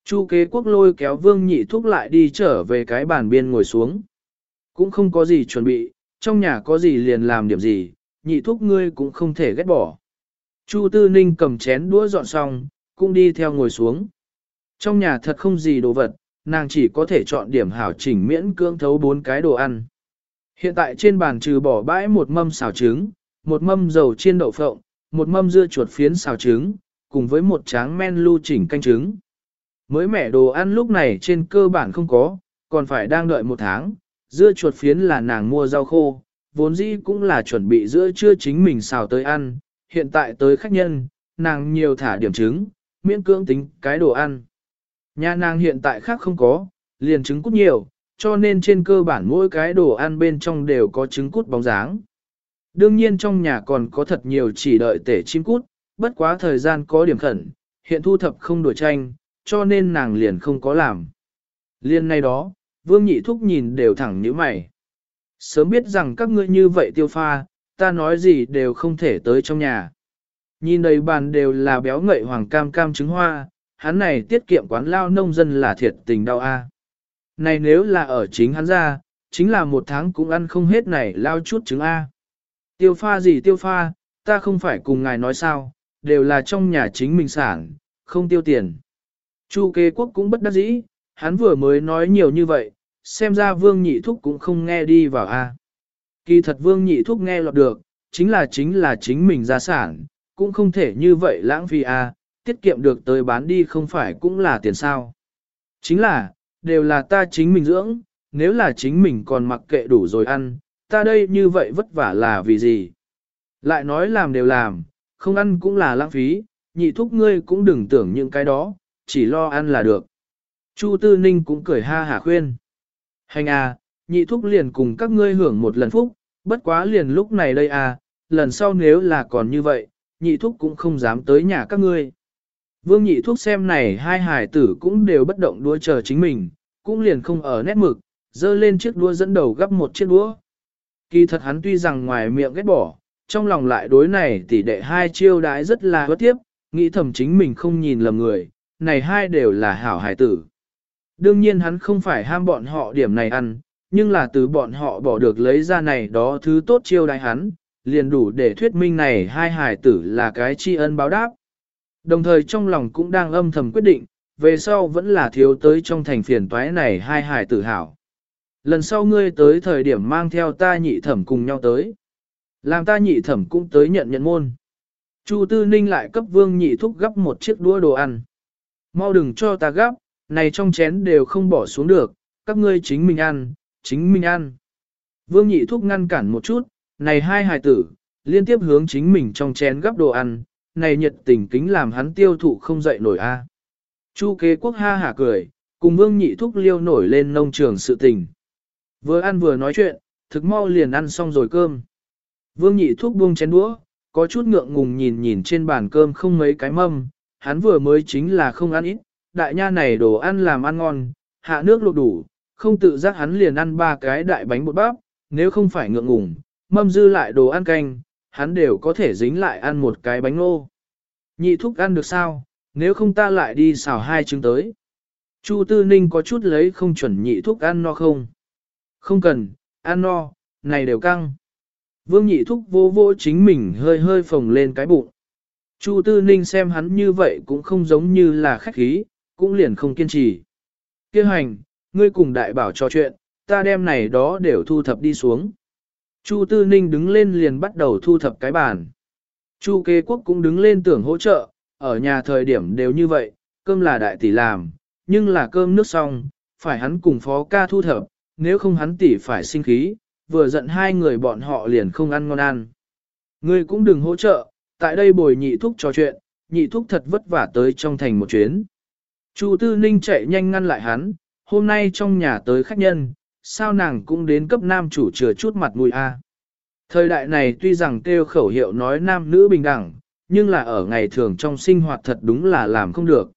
Chu kế quốc lôi kéo vương nhị thúc lại đi trở về cái bàn biên ngồi xuống. Cũng không có gì chuẩn bị, trong nhà có gì liền làm điểm gì, nhị thúc ngươi cũng không thể ghét bỏ. Chu tư ninh cầm chén đũa dọn xong, cũng đi theo ngồi xuống. Trong nhà thật không gì đồ vật, nàng chỉ có thể chọn điểm hảo chỉnh miễn cưỡng thấu bốn cái đồ ăn. Hiện tại trên bàn trừ bỏ bãi một mâm xào trứng, một mâm dầu chiên đậu phộng, một mâm dưa chuột phiến xào trứng, cùng với một tráng men lưu chỉnh canh trứng. Mới mẻ đồ ăn lúc này trên cơ bản không có, còn phải đang đợi một tháng, dưa chuột phiến là nàng mua rau khô, vốn dĩ cũng là chuẩn bị giữa trưa chính mình xào tới ăn, hiện tại tới khách nhân, nàng nhiều thả điểm trứng, miễn cưỡng tính cái đồ ăn. Nhà nàng hiện tại khác không có, liền trứng cút nhiều, cho nên trên cơ bản mỗi cái đồ ăn bên trong đều có trứng cút bóng dáng. Đương nhiên trong nhà còn có thật nhiều chỉ đợi tể chim cút, bất quá thời gian có điểm khẩn, hiện thu thập không đổi tranh, cho nên nàng liền không có làm. Liên nay đó, vương nhị thúc nhìn đều thẳng như mày. Sớm biết rằng các ngươi như vậy tiêu pha, ta nói gì đều không thể tới trong nhà. Nhìn đầy bàn đều là béo ngậy hoàng cam cam trứng hoa, hắn này tiết kiệm quán lao nông dân là thiệt tình đau a. Này nếu là ở chính hắn ra, chính là một tháng cũng ăn không hết này lao chút trứng A. Tiêu pha gì tiêu pha, ta không phải cùng ngài nói sao, đều là trong nhà chính mình sản, không tiêu tiền. Chu kế quốc cũng bất đắc dĩ, hắn vừa mới nói nhiều như vậy, xem ra vương nhị thúc cũng không nghe đi vào A. Kỳ thật vương nhị thúc nghe lọt được, chính là chính là chính mình gia sản, cũng không thể như vậy lãng phí A, tiết kiệm được tới bán đi không phải cũng là tiền sao. Chính là, đều là ta chính mình dưỡng, nếu là chính mình còn mặc kệ đủ rồi ăn, ta đây như vậy vất vả là vì gì? Lại nói làm đều làm, không ăn cũng là lãng phí, nhị thúc ngươi cũng đừng tưởng những cái đó, chỉ lo ăn là được. Chu Tư Ninh cũng cười ha hả khuyên. Hành à, nhị thúc liền cùng các ngươi hưởng một lần phúc, bất quá liền lúc này đây à, lần sau nếu là còn như vậy, nhị thúc cũng không dám tới nhà các ngươi. Vương nhị thúc xem này hai hải tử cũng đều bất động đua chờ chính mình, cũng liền không ở nét mực, dơ lên chiếc đua dẫn đầu gấp một chiếc đũa. Kỳ thật hắn tuy rằng ngoài miệng ghét bỏ, trong lòng lại đối này tỷ đệ hai chiêu đãi rất là hớt tiếp, nghĩ thầm chính mình không nhìn lầm người, này hai đều là hảo hải tử. Đương nhiên hắn không phải ham bọn họ điểm này ăn, nhưng là từ bọn họ bỏ được lấy ra này đó thứ tốt chiêu đãi hắn, liền đủ để thuyết minh này hai hải tử là cái tri ân báo đáp. Đồng thời trong lòng cũng đang âm thầm quyết định, về sau vẫn là thiếu tới trong thành phiền toái này hai hải tử hảo. Lần sau ngươi tới thời điểm mang theo ta nhị thẩm cùng nhau tới. Làm ta nhị thẩm cũng tới nhận nhận môn. Chu Tư Ninh lại cấp vương nhị thúc gấp một chiếc đũa đồ ăn. Mau đừng cho ta gấp, này trong chén đều không bỏ xuống được, các ngươi chính mình ăn, chính mình ăn. Vương nhị thúc ngăn cản một chút, này hai hài tử, liên tiếp hướng chính mình trong chén gấp đồ ăn, này nhiệt tình kính làm hắn tiêu thụ không dậy nổi a. À. Chu kế quốc ha hả cười, cùng vương nhị thúc liêu nổi lên nông trường sự tình. Vừa ăn vừa nói chuyện, thực mau liền ăn xong rồi cơm. Vương nhị Thúc buông chén đũa, có chút ngượng ngùng nhìn nhìn trên bàn cơm không mấy cái mâm, hắn vừa mới chính là không ăn ít, đại nha này đồ ăn làm ăn ngon, hạ nước luộc đủ, không tự giác hắn liền ăn ba cái đại bánh bột bắp, nếu không phải ngượng ngùng, mâm dư lại đồ ăn canh, hắn đều có thể dính lại ăn một cái bánh ngô. Nhị thúc ăn được sao, nếu không ta lại đi xào hai trứng tới. Chu Tư Ninh có chút lấy không chuẩn nhị thúc ăn no không. Không cần, ăn no, này đều căng. Vương nhị thúc vô vô chính mình hơi hơi phồng lên cái bụng. Chu Tư Ninh xem hắn như vậy cũng không giống như là khách khí, cũng liền không kiên trì. Kêu hành, ngươi cùng đại bảo trò chuyện, ta đem này đó đều thu thập đi xuống. Chu Tư Ninh đứng lên liền bắt đầu thu thập cái bàn. Chu kế quốc cũng đứng lên tưởng hỗ trợ, ở nhà thời điểm đều như vậy, cơm là đại tỷ làm, nhưng là cơm nước xong, phải hắn cùng phó ca thu thập, nếu không hắn tỷ phải sinh khí, vừa giận hai người bọn họ liền không ăn ngon ăn. Ngươi cũng đừng hỗ trợ, tại đây bồi nhị thúc trò chuyện, nhị thúc thật vất vả tới trong thành một chuyến. Chu Tư Ninh chạy nhanh ngăn lại hắn, hôm nay trong nhà tới khách nhân, sao nàng cũng đến cấp nam chủ chừa chút mặt mũi a. Thời đại này tuy rằng kêu khẩu hiệu nói nam nữ bình đẳng, nhưng là ở ngày thường trong sinh hoạt thật đúng là làm không được.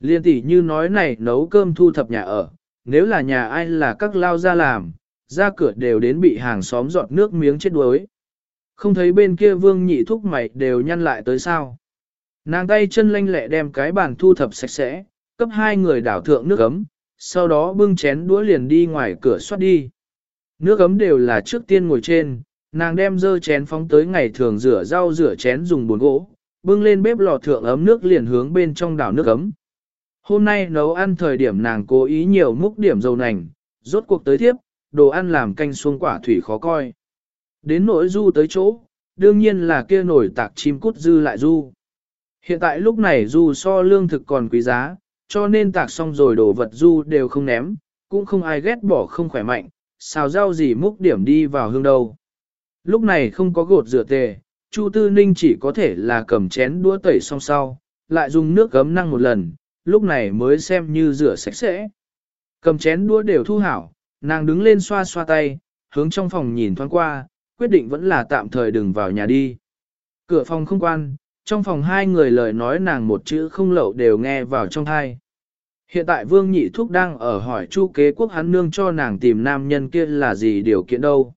Liên tỷ như nói này nấu cơm thu thập nhà ở, nếu là nhà ai là các lao ra làm, ra cửa đều đến bị hàng xóm giọt nước miếng chết đuối. Không thấy bên kia vương nhị thúc mày đều nhăn lại tới sao. Nàng tay chân lanh lẹ đem cái bàn thu thập sạch sẽ, cấp hai người đảo thượng nước ấm, sau đó bưng chén đũa liền đi ngoài cửa xoát đi. Nước ấm đều là trước tiên ngồi trên, nàng đem dơ chén phóng tới ngày thường rửa rau rửa chén dùng bồn gỗ, bưng lên bếp lò thượng ấm nước liền hướng bên trong đảo nước ấm. Hôm nay nấu ăn thời điểm nàng cố ý nhiều múc điểm dầu nành, rốt cuộc tới thiếp, đồ ăn làm canh xuống quả thủy khó coi. Đến nỗi du tới chỗ, đương nhiên là kia nổi tạc chim cút dư lại du. Hiện tại lúc này du so lương thực còn quý giá, cho nên tạc xong rồi đồ vật du đều không ném, cũng không ai ghét bỏ không khỏe mạnh, xào rau gì múc điểm đi vào hương đâu. Lúc này không có gột rửa tề, Chu Tư Ninh chỉ có thể là cầm chén đũa tẩy xong sau, lại dùng nước gấm năng một lần, lúc này mới xem như rửa sạch sẽ. Cầm chén đũa đều thu hảo, nàng đứng lên xoa xoa tay, hướng trong phòng nhìn thoáng qua, quyết định vẫn là tạm thời đừng vào nhà đi. Cửa phòng không quan, trong phòng hai người lời nói nàng một chữ không lậu đều nghe vào trong thai. Hiện tại Vương Nhị Thúc đang ở hỏi Chu kế quốc hắn nương cho nàng tìm nam nhân kia là gì điều kiện đâu.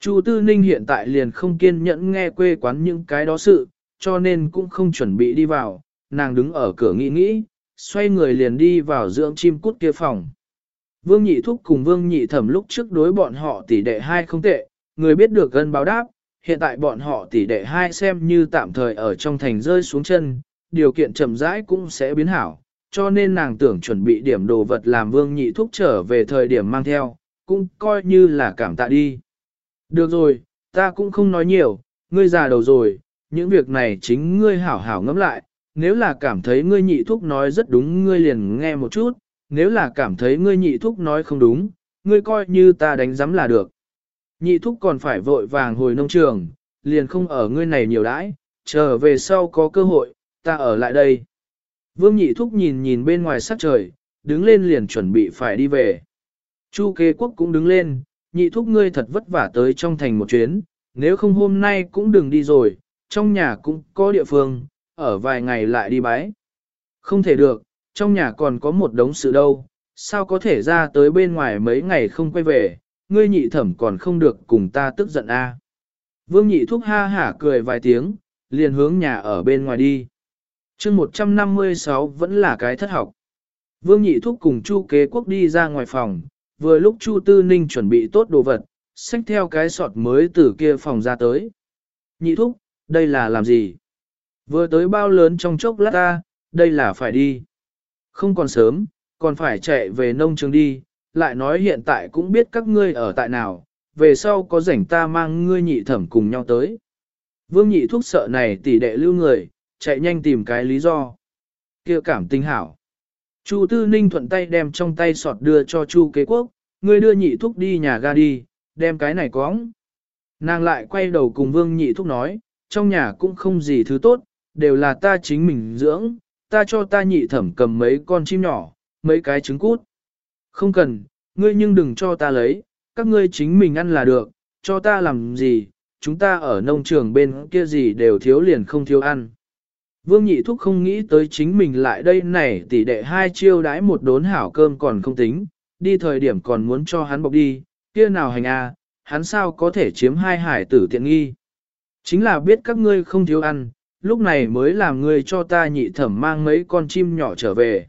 Chu Tư Ninh hiện tại liền không kiên nhẫn nghe quê quán những cái đó sự, cho nên cũng không chuẩn bị đi vào, nàng đứng ở cửa nghĩ nghĩ, xoay người liền đi vào dưỡng chim cút kia phòng. Vương Nhị Thúc cùng Vương Nhị Thẩm lúc trước đối bọn họ tỷ đệ hai không tệ, người biết được gần báo đáp, hiện tại bọn họ tỷ đệ hai xem như tạm thời ở trong thành rơi xuống chân, điều kiện chậm rãi cũng sẽ biến hảo, cho nên nàng tưởng chuẩn bị điểm đồ vật làm Vương Nhị Thúc trở về thời điểm mang theo, cũng coi như là cảm tạ đi. Được rồi, ta cũng không nói nhiều, ngươi già đầu rồi, những việc này chính ngươi hảo hảo ngẫm lại, nếu là cảm thấy ngươi nhị thúc nói rất đúng ngươi liền nghe một chút, nếu là cảm thấy ngươi nhị thúc nói không đúng, ngươi coi như ta đánh giám là được. Nhị thúc còn phải vội vàng hồi nông trường, liền không ở ngươi này nhiều đãi, chờ về sau có cơ hội, ta ở lại đây. Vương nhị thúc nhìn nhìn bên ngoài sắc trời, đứng lên liền chuẩn bị phải đi về. Chu kế quốc cũng đứng lên, nhị thúc ngươi thật vất vả tới trong thành một chuyến, nếu không hôm nay cũng đừng đi rồi, trong nhà cũng có địa phương, ở vài ngày lại đi bái. Không thể được, trong nhà còn có một đống sự đâu, sao có thể ra tới bên ngoài mấy ngày không quay về, ngươi nhị thẩm còn không được cùng ta tức giận a. Vương nhị thúc ha hả cười vài tiếng, liền hướng nhà ở bên ngoài đi. chương 156 vẫn là cái thất học. Vương nhị thúc cùng Chu kế quốc đi ra ngoài phòng, vừa lúc Chu Tư Ninh chuẩn bị tốt đồ vật, xách theo cái sọt mới từ kia phòng ra tới. Nhị thúc, đây là làm gì? Vừa tới bao lớn trong chốc lát ta, đây là phải đi. Không còn sớm, còn phải chạy về nông trường đi, lại nói hiện tại cũng biết các ngươi ở tại nào, về sau có rảnh ta mang ngươi nhị thẩm cùng nhau tới. Vương nhị thúc sợ này tỷ đệ lưu người, chạy nhanh tìm cái lý do. kia cảm tinh hảo. Chu Tư Ninh thuận tay đem trong tay sọt đưa cho Chu Kế Quốc, ngươi đưa nhị thúc đi nhà ga đi, đem cái này cóng. Nàng lại quay đầu cùng Vương nhị thúc nói, trong nhà cũng không gì thứ tốt, đều là ta chính mình dưỡng, ta cho ta nhị thẩm cầm mấy con chim nhỏ, mấy cái trứng cút. Không cần, ngươi nhưng đừng cho ta lấy, các ngươi chính mình ăn là được, cho ta làm gì, chúng ta ở nông trường bên kia gì đều thiếu liền không thiếu ăn. Vương nhị thúc không nghĩ tới chính mình lại đây này tỷ đệ hai chiêu đãi một đốn hảo cơm còn không tính, đi thời điểm còn muốn cho hắn bọc đi, kia nào hành a, hắn sao có thể chiếm hai hải tử tiện nghi. Chính là biết các ngươi không thiếu ăn, lúc này mới làm ngươi cho ta nhị thẩm mang mấy con chim nhỏ trở về.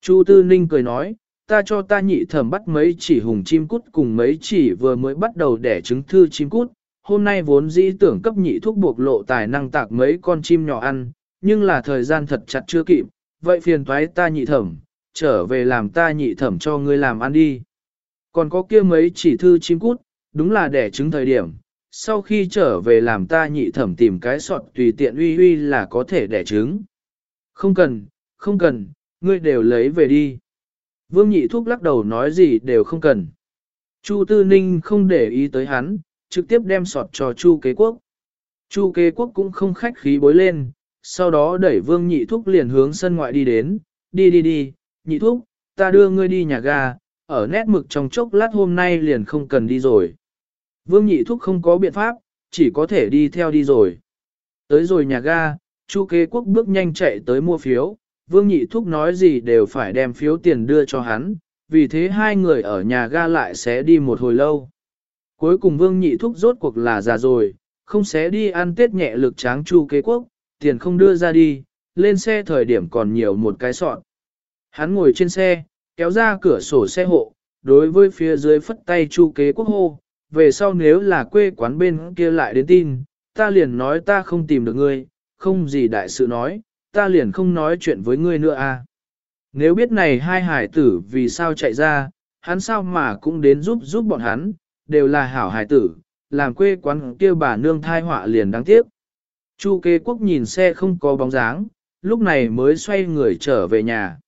Chu Tư Ninh cười nói, ta cho ta nhị thẩm bắt mấy chỉ hùng chim cút cùng mấy chỉ vừa mới bắt đầu đẻ trứng thư chim cút, hôm nay vốn dĩ tưởng cấp nhị thuốc buộc lộ tài năng tạc mấy con chim nhỏ ăn, nhưng là thời gian thật chặt chưa kịp, vậy phiền toái ta nhị thẩm, trở về làm ta nhị thẩm cho ngươi làm ăn đi. Còn có kia mấy chỉ thư chim cút, đúng là đẻ trứng thời điểm, sau khi trở về làm ta nhị thẩm tìm cái sọt tùy tiện uy uy là có thể đẻ trứng. Không cần, không cần, ngươi đều lấy về đi. Vương nhị thuốc lắc đầu nói gì đều không cần. Chu Tư Ninh không để ý tới hắn, trực tiếp đem sọt cho Chu kế quốc. Chu kế quốc cũng không khách khí bối lên, sau đó đẩy vương nhị thúc liền hướng sân ngoại đi đến, đi đi đi, nhị thúc, ta đưa ngươi đi nhà ga, ở nét mực trong chốc lát hôm nay liền không cần đi rồi. Vương nhị thúc không có biện pháp, chỉ có thể đi theo đi rồi. Tới rồi nhà ga, Chu kế quốc bước nhanh chạy tới mua phiếu, vương nhị thúc nói gì đều phải đem phiếu tiền đưa cho hắn, vì thế hai người ở nhà ga lại sẽ đi một hồi lâu. Cuối cùng vương nhị thúc rốt cuộc là già rồi, không sẽ đi ăn tết nhẹ lực tráng chu kế quốc, tiền không đưa ra đi, lên xe thời điểm còn nhiều một cái sọn. Hắn ngồi trên xe, kéo ra cửa sổ xe hộ, đối với phía dưới phất tay chu kế quốc hô, về sau nếu là quê quán bên kia lại đến tin, ta liền nói ta không tìm được ngươi, không gì đại sự nói, ta liền không nói chuyện với ngươi nữa à. Nếu biết này hai hải tử vì sao chạy ra, hắn sao mà cũng đến giúp giúp bọn hắn, đều là hảo hải tử, làm quê quán kia bà nương thai họa liền đáng tiếc. Chu kế quốc nhìn xe không có bóng dáng, lúc này mới xoay người trở về nhà.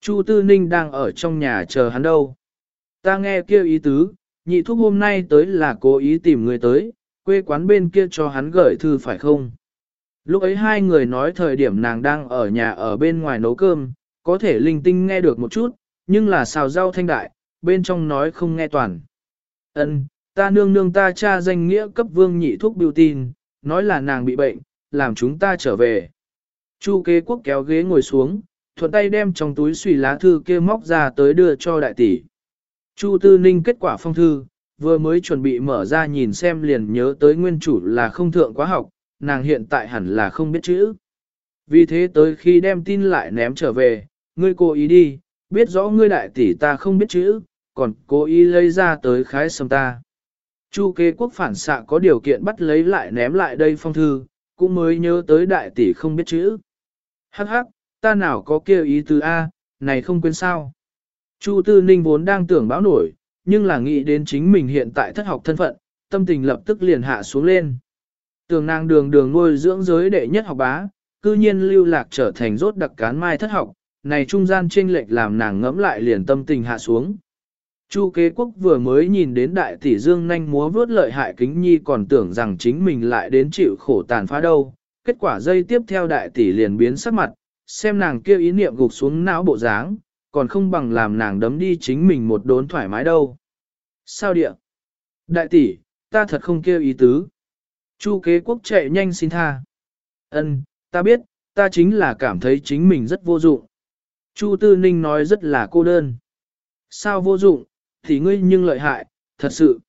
Chu Tư Ninh đang ở trong nhà chờ hắn đâu. Ta nghe kia ý tứ, nhị thúc hôm nay tới là cố ý tìm người tới, quê quán bên kia cho hắn gửi thư phải không? Lúc ấy hai người nói thời điểm nàng đang ở nhà ở bên ngoài nấu cơm, có thể linh tinh nghe được một chút, nhưng là xào rau thanh đại, bên trong nói không nghe toàn. Ân, ta nương nương ta cha danh nghĩa cấp vương nhị thuốc biểu tin, nói là nàng bị bệnh, làm chúng ta trở về. Chu kế quốc kéo ghế ngồi xuống, thuận tay đem trong túi xùy lá thư kia móc ra tới đưa cho đại tỷ. Chu tư ninh kết quả phong thư, vừa mới chuẩn bị mở ra nhìn xem liền nhớ tới nguyên chủ là không thượng quá học, nàng hiện tại hẳn là không biết chữ. Vì thế tới khi đem tin lại ném trở về, ngươi cố ý đi, biết rõ ngươi đại tỷ ta không biết chữ, còn cố ý lấy ra tới khái sầm ta. Chu kế quốc phản xạ có điều kiện bắt lấy lại ném lại đây phong thư, cũng mới nhớ tới đại tỷ không biết chữ. Hắc hắc, ta nào có kêu ý từ A, này không quên sao. Chu tư ninh vốn đang tưởng báo nổi, nhưng là nghĩ đến chính mình hiện tại thất học thân phận, tâm tình lập tức liền hạ xuống lên. Tường nàng đường đường nuôi dưỡng giới đệ nhất học bá, cư nhiên lưu lạc trở thành rốt đặc cán mai thất học, này trung gian chênh lệch làm nàng ngẫm lại liền tâm tình hạ xuống. Chu kế quốc vừa mới nhìn đến đại tỷ dương nhanh múa vớt lợi hại kính nhi còn tưởng rằng chính mình lại đến chịu khổ tàn phá đâu. Kết quả dây tiếp theo đại tỷ liền biến sắc mặt, xem nàng kêu ý niệm gục xuống não bộ dáng, còn không bằng làm nàng đấm đi chính mình một đốn thoải mái đâu. Sao địa? Đại tỷ, ta thật không kêu ý tứ. Chu kế quốc chạy nhanh xin tha. Ân, ta biết, ta chính là cảm thấy chính mình rất vô dụng. Chu Tư Ninh nói rất là cô đơn. Sao vô dụng, thì ngươi nhưng lợi hại, thật sự.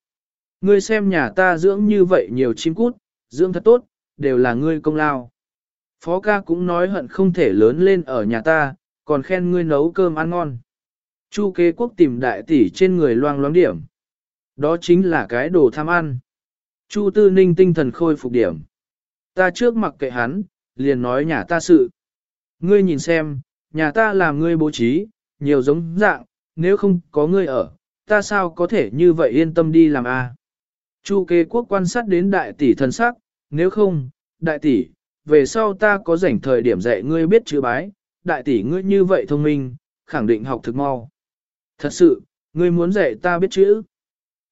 Ngươi xem nhà ta dưỡng như vậy nhiều chim cút, dưỡng thật tốt, đều là ngươi công lao. Phó ca cũng nói hận không thể lớn lên ở nhà ta, còn khen ngươi nấu cơm ăn ngon. Chu kế quốc tìm đại tỷ trên người loang loáng điểm. Đó chính là cái đồ tham ăn. Chu tư ninh tinh thần khôi phục điểm. Ta trước mặc kệ hắn, liền nói nhà ta sự. Ngươi nhìn xem, nhà ta làm ngươi bố trí, nhiều giống dạng, nếu không có ngươi ở, ta sao có thể như vậy yên tâm đi làm a? À? Chu kế quốc quan sát đến đại tỷ thần sắc, nếu không, đại tỷ, về sau ta có rảnh thời điểm dạy ngươi biết chữ bái, đại tỷ ngươi như vậy thông minh, khẳng định học thực mau. Thật sự, ngươi muốn dạy ta biết chữ.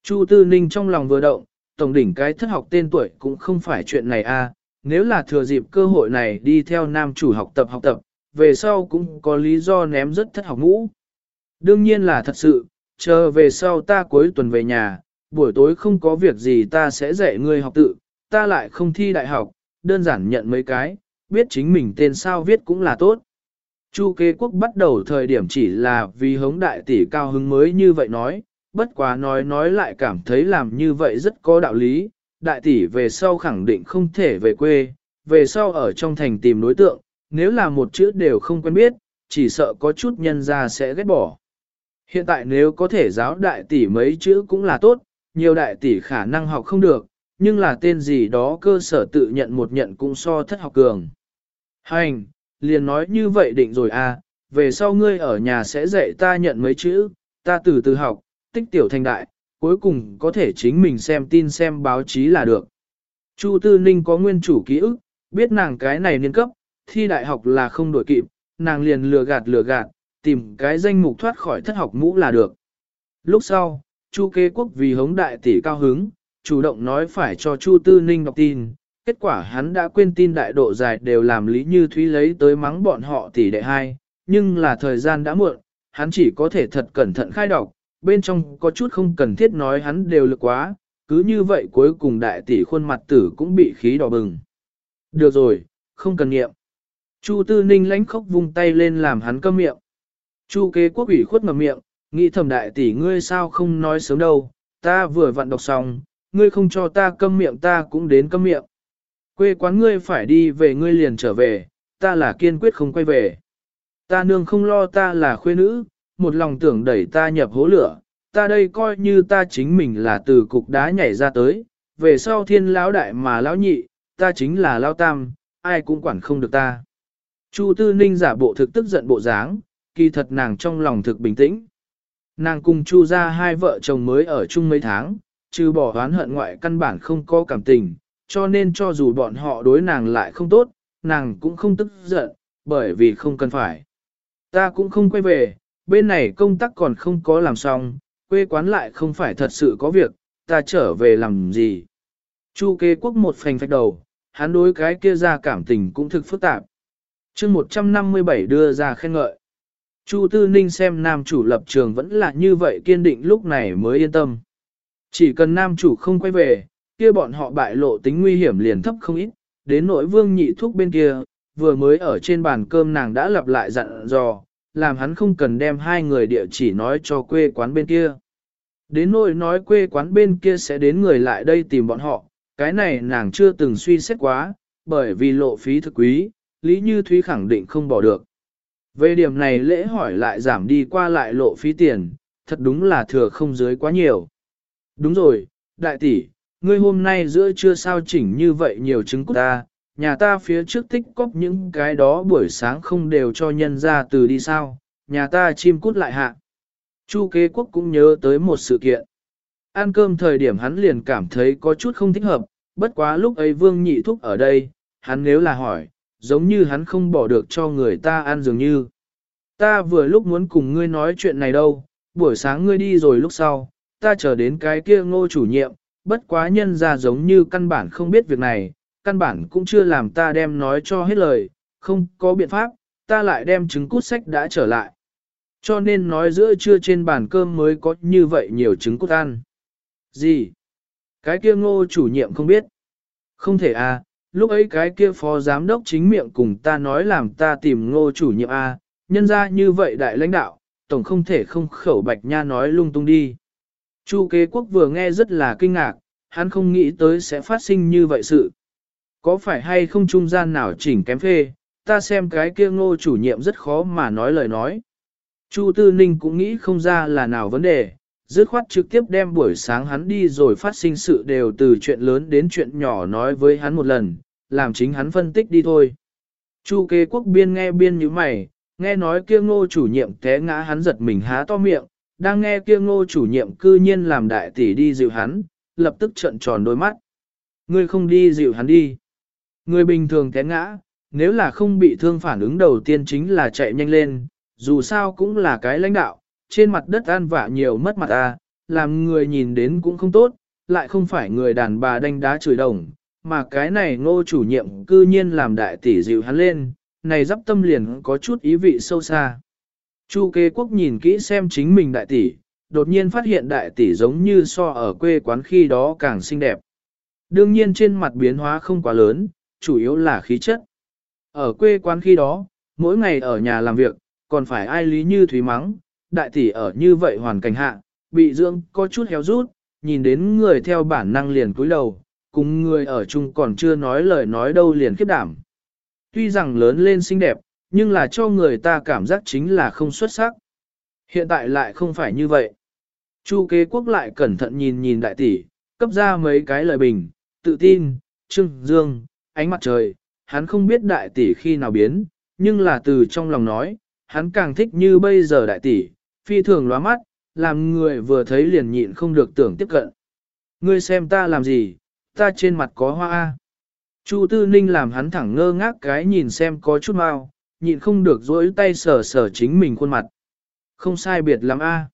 Chu Tư Ninh trong lòng vừa động, tổng đỉnh cái thất học tên tuổi cũng không phải chuyện này a. nếu là thừa dịp cơ hội này đi theo nam chủ học tập học tập, về sau cũng có lý do ném rất thất học ngũ. Đương nhiên là thật sự, chờ về sau ta cuối tuần về nhà, buổi tối không có việc gì ta sẽ dạy ngươi học tự, ta lại không thi đại học, đơn giản nhận mấy cái, biết chính mình tên sao viết cũng là tốt. Chu kế quốc bắt đầu thời điểm chỉ là vì hống đại tỷ cao hứng mới như vậy nói, bất quá nói nói lại cảm thấy làm như vậy rất có đạo lý, đại tỷ về sau khẳng định không thể về quê, về sau ở trong thành tìm đối tượng, nếu là một chữ đều không quen biết, chỉ sợ có chút nhân ra sẽ ghét bỏ. Hiện tại nếu có thể giáo đại tỷ mấy chữ cũng là tốt, nhiều đại tỷ khả năng học không được, nhưng là tên gì đó cơ sở tự nhận một nhận cũng so thất học cường. Hành, liền nói như vậy định rồi à, về sau ngươi ở nhà sẽ dạy ta nhận mấy chữ, ta từ từ học, tích tiểu thành đại, cuối cùng có thể chính mình xem tin xem báo chí là được. Chu Tư Ninh có nguyên chủ ký ức, biết nàng cái này niên cấp, thi đại học là không đổi kịp, nàng liền lừa gạt lừa gạt, tìm cái danh mục thoát khỏi thất học mũ là được. Lúc sau, Chu kế quốc vì hống đại tỷ cao hứng, chủ động nói phải cho Chu Tư Ninh đọc tin, kết quả hắn đã quên tin đại độ dài đều làm Lý Như Thúy lấy tới mắng bọn họ tỷ đệ hai, nhưng là thời gian đã muộn, hắn chỉ có thể thật cẩn thận khai đọc, bên trong có chút không cần thiết nói hắn đều lực quá, cứ như vậy cuối cùng đại tỷ khuôn mặt tử cũng bị khí đỏ bừng. Được rồi, không cần nghiệm. Chu Tư Ninh lãnh khóc vung tay lên làm hắn câm miệng. Chu kế quốc ủy khuất ngầm miệng, nghĩ thầm đại tỷ ngươi sao không nói sớm đâu, ta vừa vặn đọc xong, ngươi không cho ta câm miệng ta cũng đến câm miệng. Quê quán ngươi phải đi về ngươi liền trở về, ta là kiên quyết không quay về. Ta nương không lo ta là khuê nữ, một lòng tưởng đẩy ta nhập hố lửa, ta đây coi như ta chính mình là từ cục đá nhảy ra tới, về sau thiên lão đại mà lão nhị, ta chính là lão tam, ai cũng quản không được ta. Chu Tư Ninh giả bộ thực tức giận bộ dáng, kỳ thật nàng trong lòng thực bình tĩnh. Nàng cùng Chu ra hai vợ chồng mới ở chung mấy tháng, trừ bỏ oán hận ngoại căn bản không có cảm tình, cho nên cho dù bọn họ đối nàng lại không tốt, nàng cũng không tức giận, bởi vì không cần phải. Ta cũng không quay về, bên này công tác còn không có làm xong, quê quán lại không phải thật sự có việc, ta trở về làm gì. Chu kế quốc một phành phách đầu, hắn đối cái kia ra cảm tình cũng thực phức tạp. chương 157 đưa ra khen ngợi. Chu Tư Ninh xem nam chủ lập trường vẫn là như vậy kiên định lúc này mới yên tâm. Chỉ cần nam chủ không quay về, kia bọn họ bại lộ tính nguy hiểm liền thấp không ít, đến nỗi vương nhị thuốc bên kia, vừa mới ở trên bàn cơm nàng đã lặp lại dặn dò, làm hắn không cần đem hai người địa chỉ nói cho quê quán bên kia. Đến nỗi nói quê quán bên kia sẽ đến người lại đây tìm bọn họ, cái này nàng chưa từng suy xét quá, bởi vì lộ phí thực quý, Lý Như Thúy khẳng định không bỏ được. Về điểm này lễ hỏi lại giảm đi qua lại lộ phí tiền, thật đúng là thừa không dưới quá nhiều. Đúng rồi, đại tỷ, ngươi hôm nay giữa trưa sao chỉnh như vậy nhiều trứng cút ta, nhà ta phía trước tích cóp những cái đó buổi sáng không đều cho nhân ra từ đi sao, nhà ta chim cút lại hạ. Chu kế quốc cũng nhớ tới một sự kiện. Ăn cơm thời điểm hắn liền cảm thấy có chút không thích hợp, bất quá lúc ấy vương nhị thúc ở đây, hắn nếu là hỏi, giống như hắn không bỏ được cho người ta ăn dường như. Ta vừa lúc muốn cùng ngươi nói chuyện này đâu, buổi sáng ngươi đi rồi lúc sau, ta chờ đến cái kia ngô chủ nhiệm, bất quá nhân ra giống như căn bản không biết việc này, căn bản cũng chưa làm ta đem nói cho hết lời, không có biện pháp, ta lại đem trứng cút sách đã trở lại. Cho nên nói giữa trưa trên bàn cơm mới có như vậy nhiều trứng cút ăn. Gì? Cái kia ngô chủ nhiệm không biết. Không thể à, lúc ấy cái kia phó giám đốc chính miệng cùng ta nói làm ta tìm ngô chủ nhiệm à, nhân ra như vậy đại lãnh đạo, tổng không thể không khẩu bạch nha nói lung tung đi. Chu kế quốc vừa nghe rất là kinh ngạc, hắn không nghĩ tới sẽ phát sinh như vậy sự. Có phải hay không trung gian nào chỉnh kém phê, ta xem cái kia ngô chủ nhiệm rất khó mà nói lời nói. Chu Tư Ninh cũng nghĩ không ra là nào vấn đề, dứt khoát trực tiếp đem buổi sáng hắn đi rồi phát sinh sự đều từ chuyện lớn đến chuyện nhỏ nói với hắn một lần, làm chính hắn phân tích đi thôi. Chu kế quốc biên nghe biên như mày, nghe nói kia ngô chủ nhiệm té ngã hắn giật mình há to miệng, đang nghe kia ngô chủ nhiệm cư nhiên làm đại tỷ đi dịu hắn, lập tức trợn tròn đôi mắt. Ngươi không đi dịu hắn đi. Người bình thường té ngã, nếu là không bị thương phản ứng đầu tiên chính là chạy nhanh lên, dù sao cũng là cái lãnh đạo, trên mặt đất an vạ nhiều mất mặt à, làm người nhìn đến cũng không tốt, lại không phải người đàn bà đánh đá chửi đồng, mà cái này ngô chủ nhiệm cư nhiên làm đại tỷ dịu hắn lên, này dắp tâm liền có chút ý vị sâu xa. Chu kế quốc nhìn kỹ xem chính mình đại tỷ, đột nhiên phát hiện đại tỷ giống như so ở quê quán khi đó càng xinh đẹp. Đương nhiên trên mặt biến hóa không quá lớn, chủ yếu là khí chất. Ở quê quán khi đó, mỗi ngày ở nhà làm việc, còn phải ai lý như thúy mắng, đại tỷ ở như vậy hoàn cảnh hạ, bị dưỡng có chút héo rút, nhìn đến người theo bản năng liền cúi đầu, cùng người ở chung còn chưa nói lời nói đâu liền khiếp đảm. Tuy rằng lớn lên xinh đẹp, nhưng là cho người ta cảm giác chính là không xuất sắc. Hiện tại lại không phải như vậy. Chu kế quốc lại cẩn thận nhìn nhìn đại tỷ, cấp ra mấy cái lời bình, tự tin, trưng, dương, ánh mặt trời, hắn không biết đại tỷ khi nào biến, nhưng là từ trong lòng nói, hắn càng thích như bây giờ đại tỷ, phi thường lóa mắt, làm người vừa thấy liền nhịn không được tưởng tiếp cận. Ngươi xem ta làm gì, ta trên mặt có hoa. Chu Tư Ninh làm hắn thẳng ngơ ngác cái nhìn xem có chút mau, nhịn không được dối tay sờ sờ chính mình khuôn mặt. Không sai biệt lắm a.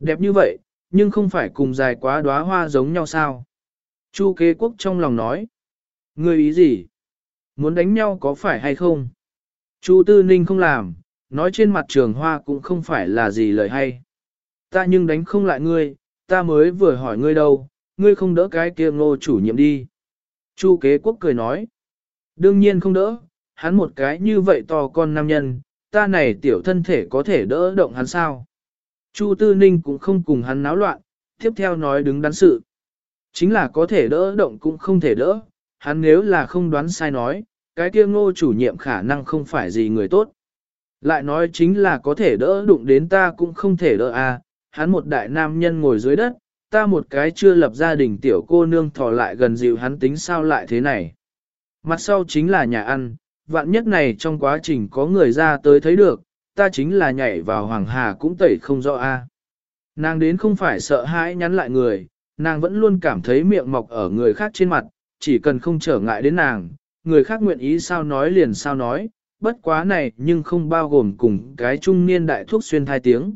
Đẹp như vậy, nhưng không phải cùng dài quá đóa hoa giống nhau sao. Chu kế quốc trong lòng nói. Ngươi ý gì? Muốn đánh nhau có phải hay không? Chu Tư Ninh không làm, nói trên mặt trường hoa cũng không phải là gì lời hay. Ta nhưng đánh không lại ngươi, ta mới vừa hỏi ngươi đâu, ngươi không đỡ cái kia ngô chủ nhiệm đi. Chu kế quốc cười nói. Đương nhiên không đỡ, hắn một cái như vậy to con nam nhân, ta này tiểu thân thể có thể đỡ động hắn sao. Chu Tư Ninh cũng không cùng hắn náo loạn, tiếp theo nói đứng đắn sự. Chính là có thể đỡ động cũng không thể đỡ, hắn nếu là không đoán sai nói, cái kia ngô chủ nhiệm khả năng không phải gì người tốt. Lại nói chính là có thể đỡ đụng đến ta cũng không thể đỡ à, hắn một đại nam nhân ngồi dưới đất, ta một cái chưa lập gia đình tiểu cô nương thò lại gần dịu hắn tính sao lại thế này. Mặt sau chính là nhà ăn, vạn nhất này trong quá trình có người ra tới thấy được, ta chính là nhảy vào hoàng hà cũng tẩy không rõ a. Nàng đến không phải sợ hãi nhắn lại người, nàng vẫn luôn cảm thấy miệng mọc ở người khác trên mặt, chỉ cần không trở ngại đến nàng, người khác nguyện ý sao nói liền sao nói, bất quá này nhưng không bao gồm cùng cái trung niên đại thuốc xuyên thai tiếng.